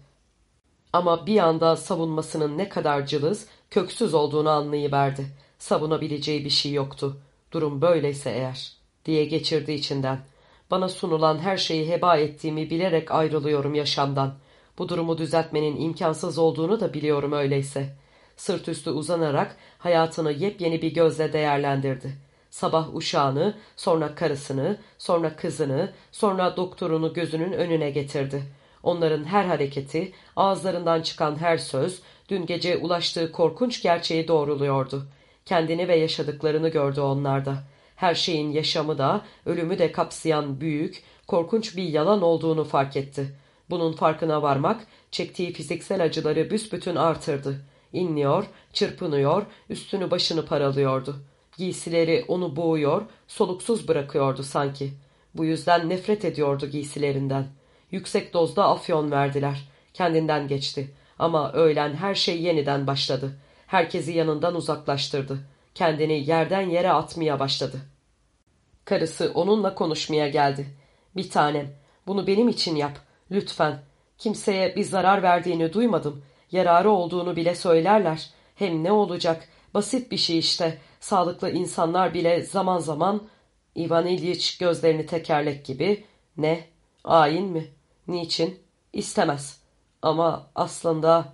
Ama bir anda savunmasının ne kadar cılız, köksüz olduğunu anlayıverdi. Savunabileceği bir şey yoktu. Durum böyleyse eğer, diye geçirdi içinden. Bana sunulan her şeyi heba ettiğimi bilerek ayrılıyorum yaşamdan. Bu durumu düzeltmenin imkansız olduğunu da biliyorum öyleyse. Sırt üstü uzanarak hayatını yepyeni bir gözle değerlendirdi. Sabah uşağını, sonra karısını, sonra kızını, sonra doktorunu gözünün önüne getirdi. Onların her hareketi, ağızlarından çıkan her söz, dün gece ulaştığı korkunç gerçeği doğruluyordu. Kendini ve yaşadıklarını gördü onlarda. Her şeyin yaşamı da, ölümü de kapsayan büyük, korkunç bir yalan olduğunu fark etti. Bunun farkına varmak, çektiği fiziksel acıları büsbütün artırdı. İnliyor, çırpınıyor, üstünü başını paralıyordu. Giysileri onu boğuyor, soluksuz bırakıyordu sanki. Bu yüzden nefret ediyordu giysilerinden. Yüksek dozda afyon verdiler. Kendinden geçti. Ama öğlen her şey yeniden başladı. Herkesi yanından uzaklaştırdı. Kendini yerden yere atmaya başladı. Karısı onunla konuşmaya geldi. Bir tanem, bunu benim için yap. Lütfen. Kimseye bir zarar verdiğini duymadım. Yararı olduğunu bile söylerler. Hem ne olacak? Basit bir şey işte. Sağlıklı insanlar bile zaman zaman... İvan İlyich gözlerini tekerlek gibi... Ne? Ayin mi? Niçin? İstemez. Ama aslında...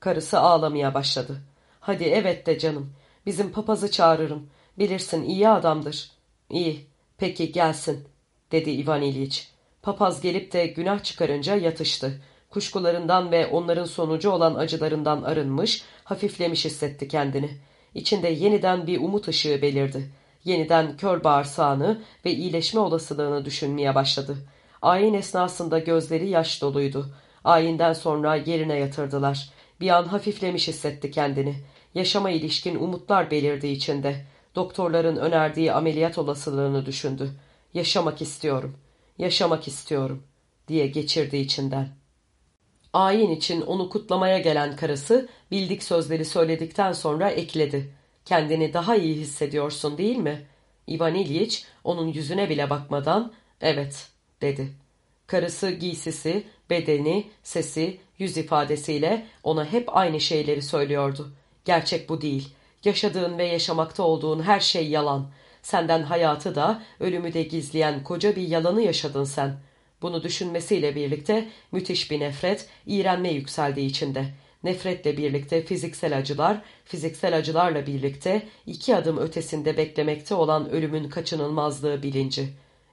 Karısı ağlamaya başladı. Hadi evet de canım. Bizim papazı çağırırım. Bilirsin iyi adamdır. İyi. Peki gelsin. Dedi İvan İlyich. Papaz gelip de günah çıkarınca yatıştı. Kuşkularından ve onların sonucu olan acılarından arınmış, hafiflemiş hissetti kendini. İçinde yeniden bir umut ışığı belirdi. Yeniden kör bağırsağını ve iyileşme olasılığını düşünmeye başladı. Ayin esnasında gözleri yaş doluydu. Ayinden sonra yerine yatırdılar. Bir an hafiflemiş hissetti kendini. Yaşama ilişkin umutlar belirdi içinde. Doktorların önerdiği ameliyat olasılığını düşündü. Yaşamak istiyorum, yaşamak istiyorum diye geçirdi içinden. Ayin için onu kutlamaya gelen karısı bildik sözleri söyledikten sonra ekledi. Kendini daha iyi hissediyorsun değil mi? Ivan İlyich onun yüzüne bile bakmadan evet dedi. Karısı giysisi, bedeni, sesi, yüz ifadesiyle ona hep aynı şeyleri söylüyordu. Gerçek bu değil. Yaşadığın ve yaşamakta olduğun her şey yalan. Senden hayatı da, ölümü de gizleyen koca bir yalanı yaşadın sen. Bunu düşünmesiyle birlikte müthiş bir nefret, iğrenme yükseldi içinde. Nefretle birlikte fiziksel acılar, fiziksel acılarla birlikte iki adım ötesinde beklemekte olan ölümün kaçınılmazlığı bilinci.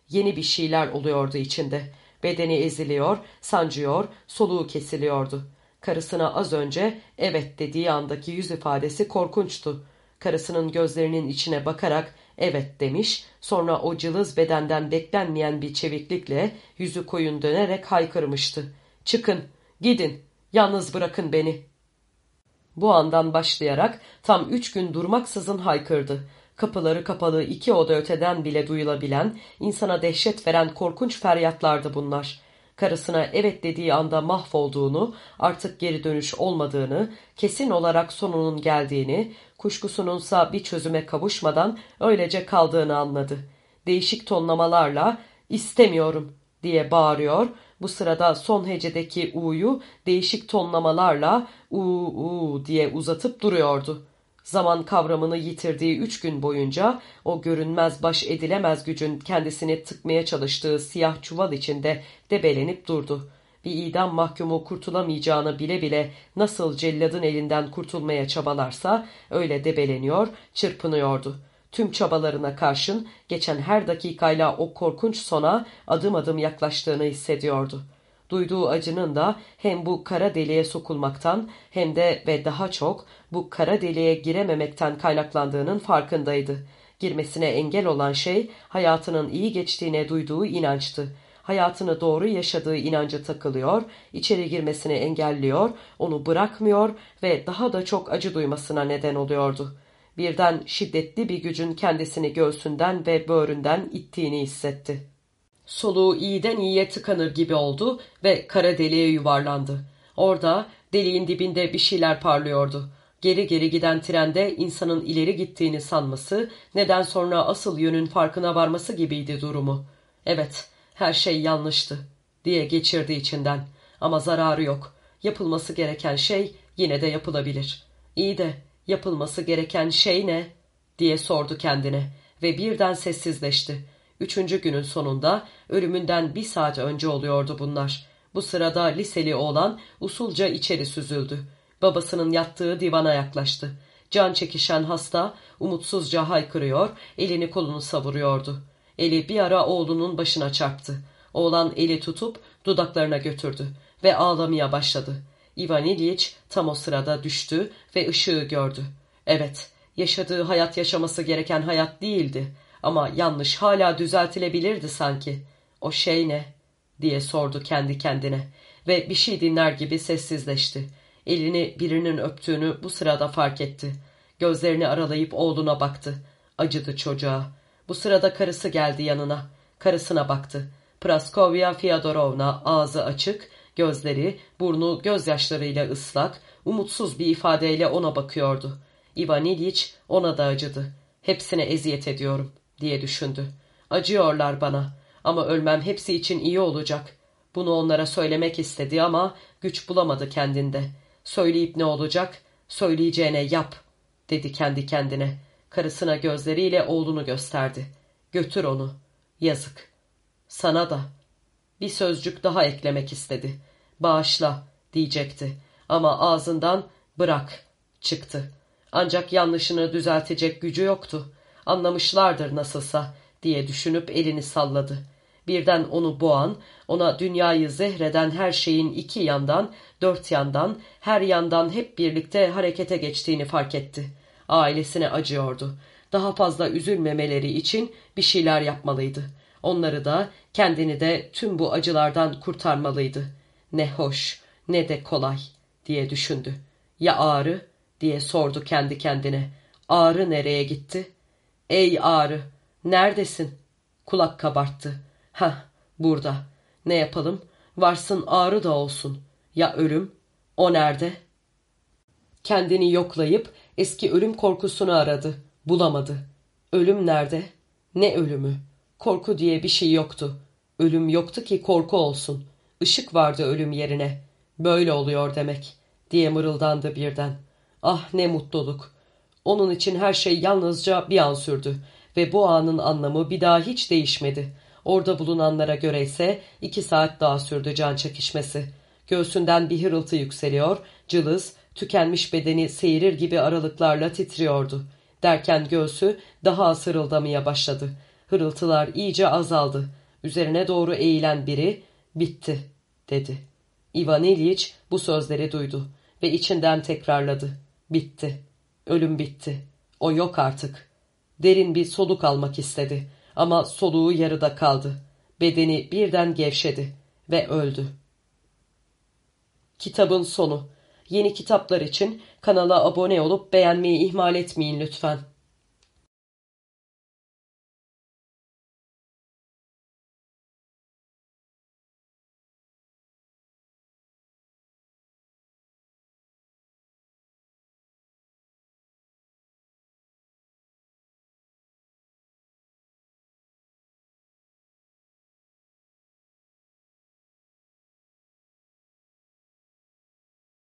Yeni bir şeyler oluyordu içinde. Bedeni eziliyor, sancıyor, soluğu kesiliyordu. Karısına az önce evet dediği andaki yüz ifadesi korkunçtu. Karısının gözlerinin içine bakarak evet demiş, sonra o cılız bedenden beklenmeyen bir çeviklikle yüzü koyun dönerek haykırmıştı. Çıkın, gidin, yalnız bırakın beni. Bu andan başlayarak tam üç gün durmaksızın haykırdı. Kapıları kapalı iki oda öteden bile duyulabilen, insana dehşet veren korkunç feryatlardı bunlar. Karısına evet dediği anda mahvolduğunu, artık geri dönüş olmadığını, kesin olarak sonunun geldiğini, kuşkusununsa bir çözüme kavuşmadan öylece kaldığını anladı. Değişik tonlamalarla istemiyorum diye bağırıyor, bu sırada son hecedeki u'yu değişik tonlamalarla u u diye uzatıp duruyordu. Zaman kavramını yitirdiği üç gün boyunca o görünmez baş edilemez gücün kendisini tıkmaya çalıştığı siyah çuval içinde debelenip durdu. Bir idam mahkumu kurtulamayacağını bile bile nasıl celladın elinden kurtulmaya çabalarsa öyle debeleniyor, çırpınıyordu. Tüm çabalarına karşın geçen her dakikayla o korkunç sona adım adım yaklaştığını hissediyordu. Duyduğu acının da hem bu kara deliğe sokulmaktan hem de ve daha çok bu kara deliğe girememekten kaynaklandığının farkındaydı. Girmesine engel olan şey hayatının iyi geçtiğine duyduğu inançtı. Hayatını doğru yaşadığı inancı takılıyor, içeri girmesini engelliyor, onu bırakmıyor ve daha da çok acı duymasına neden oluyordu. Birden şiddetli bir gücün kendisini göğsünden ve böğründen ittiğini hissetti. Soluğu iyiden iyiye tıkanır gibi oldu ve kara deliğe yuvarlandı. Orada deliğin dibinde bir şeyler parlıyordu. Geri geri giden trende insanın ileri gittiğini sanması, neden sonra asıl yönün farkına varması gibiydi durumu. Evet, her şey yanlıştı, diye geçirdi içinden. Ama zararı yok. Yapılması gereken şey yine de yapılabilir. İyi de yapılması gereken şey ne? diye sordu kendine ve birden sessizleşti. Üçüncü günün sonunda ölümünden bir saat önce oluyordu bunlar. Bu sırada liseli oğlan usulca içeri süzüldü. Babasının yattığı divana yaklaştı. Can çekişen hasta umutsuzca haykırıyor, elini kolunu savuruyordu. Eli bir ara oğlunun başına çarptı. Oğlan eli tutup dudaklarına götürdü ve ağlamaya başladı. Ivan İlyich tam o sırada düştü ve ışığı gördü. Evet, yaşadığı hayat yaşaması gereken hayat değildi. Ama yanlış hala düzeltilebilirdi sanki. O şey ne? diye sordu kendi kendine ve bir şey dinler gibi sessizleşti. Elini birinin öptüğünü bu sırada fark etti. Gözlerini aralayıp oğluna baktı. Acıdı çocuğa. Bu sırada karısı geldi yanına. Karısına baktı. Praskovya Fyodorovna ağzı açık, gözleri, burnu gözyaşlarıyla ıslak, umutsuz bir ifadeyle ona bakıyordu. Ivan İliç ona da acıdı. Hepsine eziyet ediyorum diye düşündü. Acıyorlar bana ama ölmem hepsi için iyi olacak. Bunu onlara söylemek istedi ama güç bulamadı kendinde. Söyleyip ne olacak? Söyleyeceğine yap, dedi kendi kendine. Karısına gözleriyle oğlunu gösterdi. Götür onu. Yazık. Sana da. Bir sözcük daha eklemek istedi. Bağışla, diyecekti. Ama ağzından bırak, çıktı. Ancak yanlışını düzeltecek gücü yoktu. Anlamışlardır nasılsa, diye düşünüp elini salladı. Birden onu boğan, ona dünyayı zehreden her şeyin iki yandan, dört yandan, her yandan hep birlikte harekete geçtiğini fark etti. Ailesine acıyordu. Daha fazla üzülmemeleri için bir şeyler yapmalıydı. Onları da, kendini de tüm bu acılardan kurtarmalıydı. Ne hoş, ne de kolay, diye düşündü. Ya ağrı? diye sordu kendi kendine. Ağrı nereye gitti? Ey ağrı, neredesin? Kulak kabarttı. Ha, burada. Ne yapalım? Varsın ağrı da olsun. Ya ölüm? O nerede? Kendini yoklayıp eski ölüm korkusunu aradı. Bulamadı. Ölüm nerede? Ne ölümü? Korku diye bir şey yoktu. Ölüm yoktu ki korku olsun. Işık vardı ölüm yerine. Böyle oluyor demek, diye mırıldandı birden. Ah ne mutluluk. Onun için her şey yalnızca bir an sürdü ve bu anın anlamı bir daha hiç değişmedi. Orada bulunanlara göre ise iki saat daha sürdü can çekişmesi. Göğsünden bir hırıltı yükseliyor, cılız, tükenmiş bedeni seyirir gibi aralıklarla titriyordu. Derken göğsü daha az hırıldamaya başladı. Hırıltılar iyice azaldı. Üzerine doğru eğilen biri, bitti, dedi. Ivan İlyich bu sözleri duydu ve içinden tekrarladı. Bitti, ölüm bitti, o yok artık. Derin bir soluk almak istedi ama soluğu yarıda kaldı. Bedeni birden gevşedi ve öldü. Kitabın sonu. Yeni kitaplar için kanala abone olup beğenmeyi ihmal etmeyin lütfen.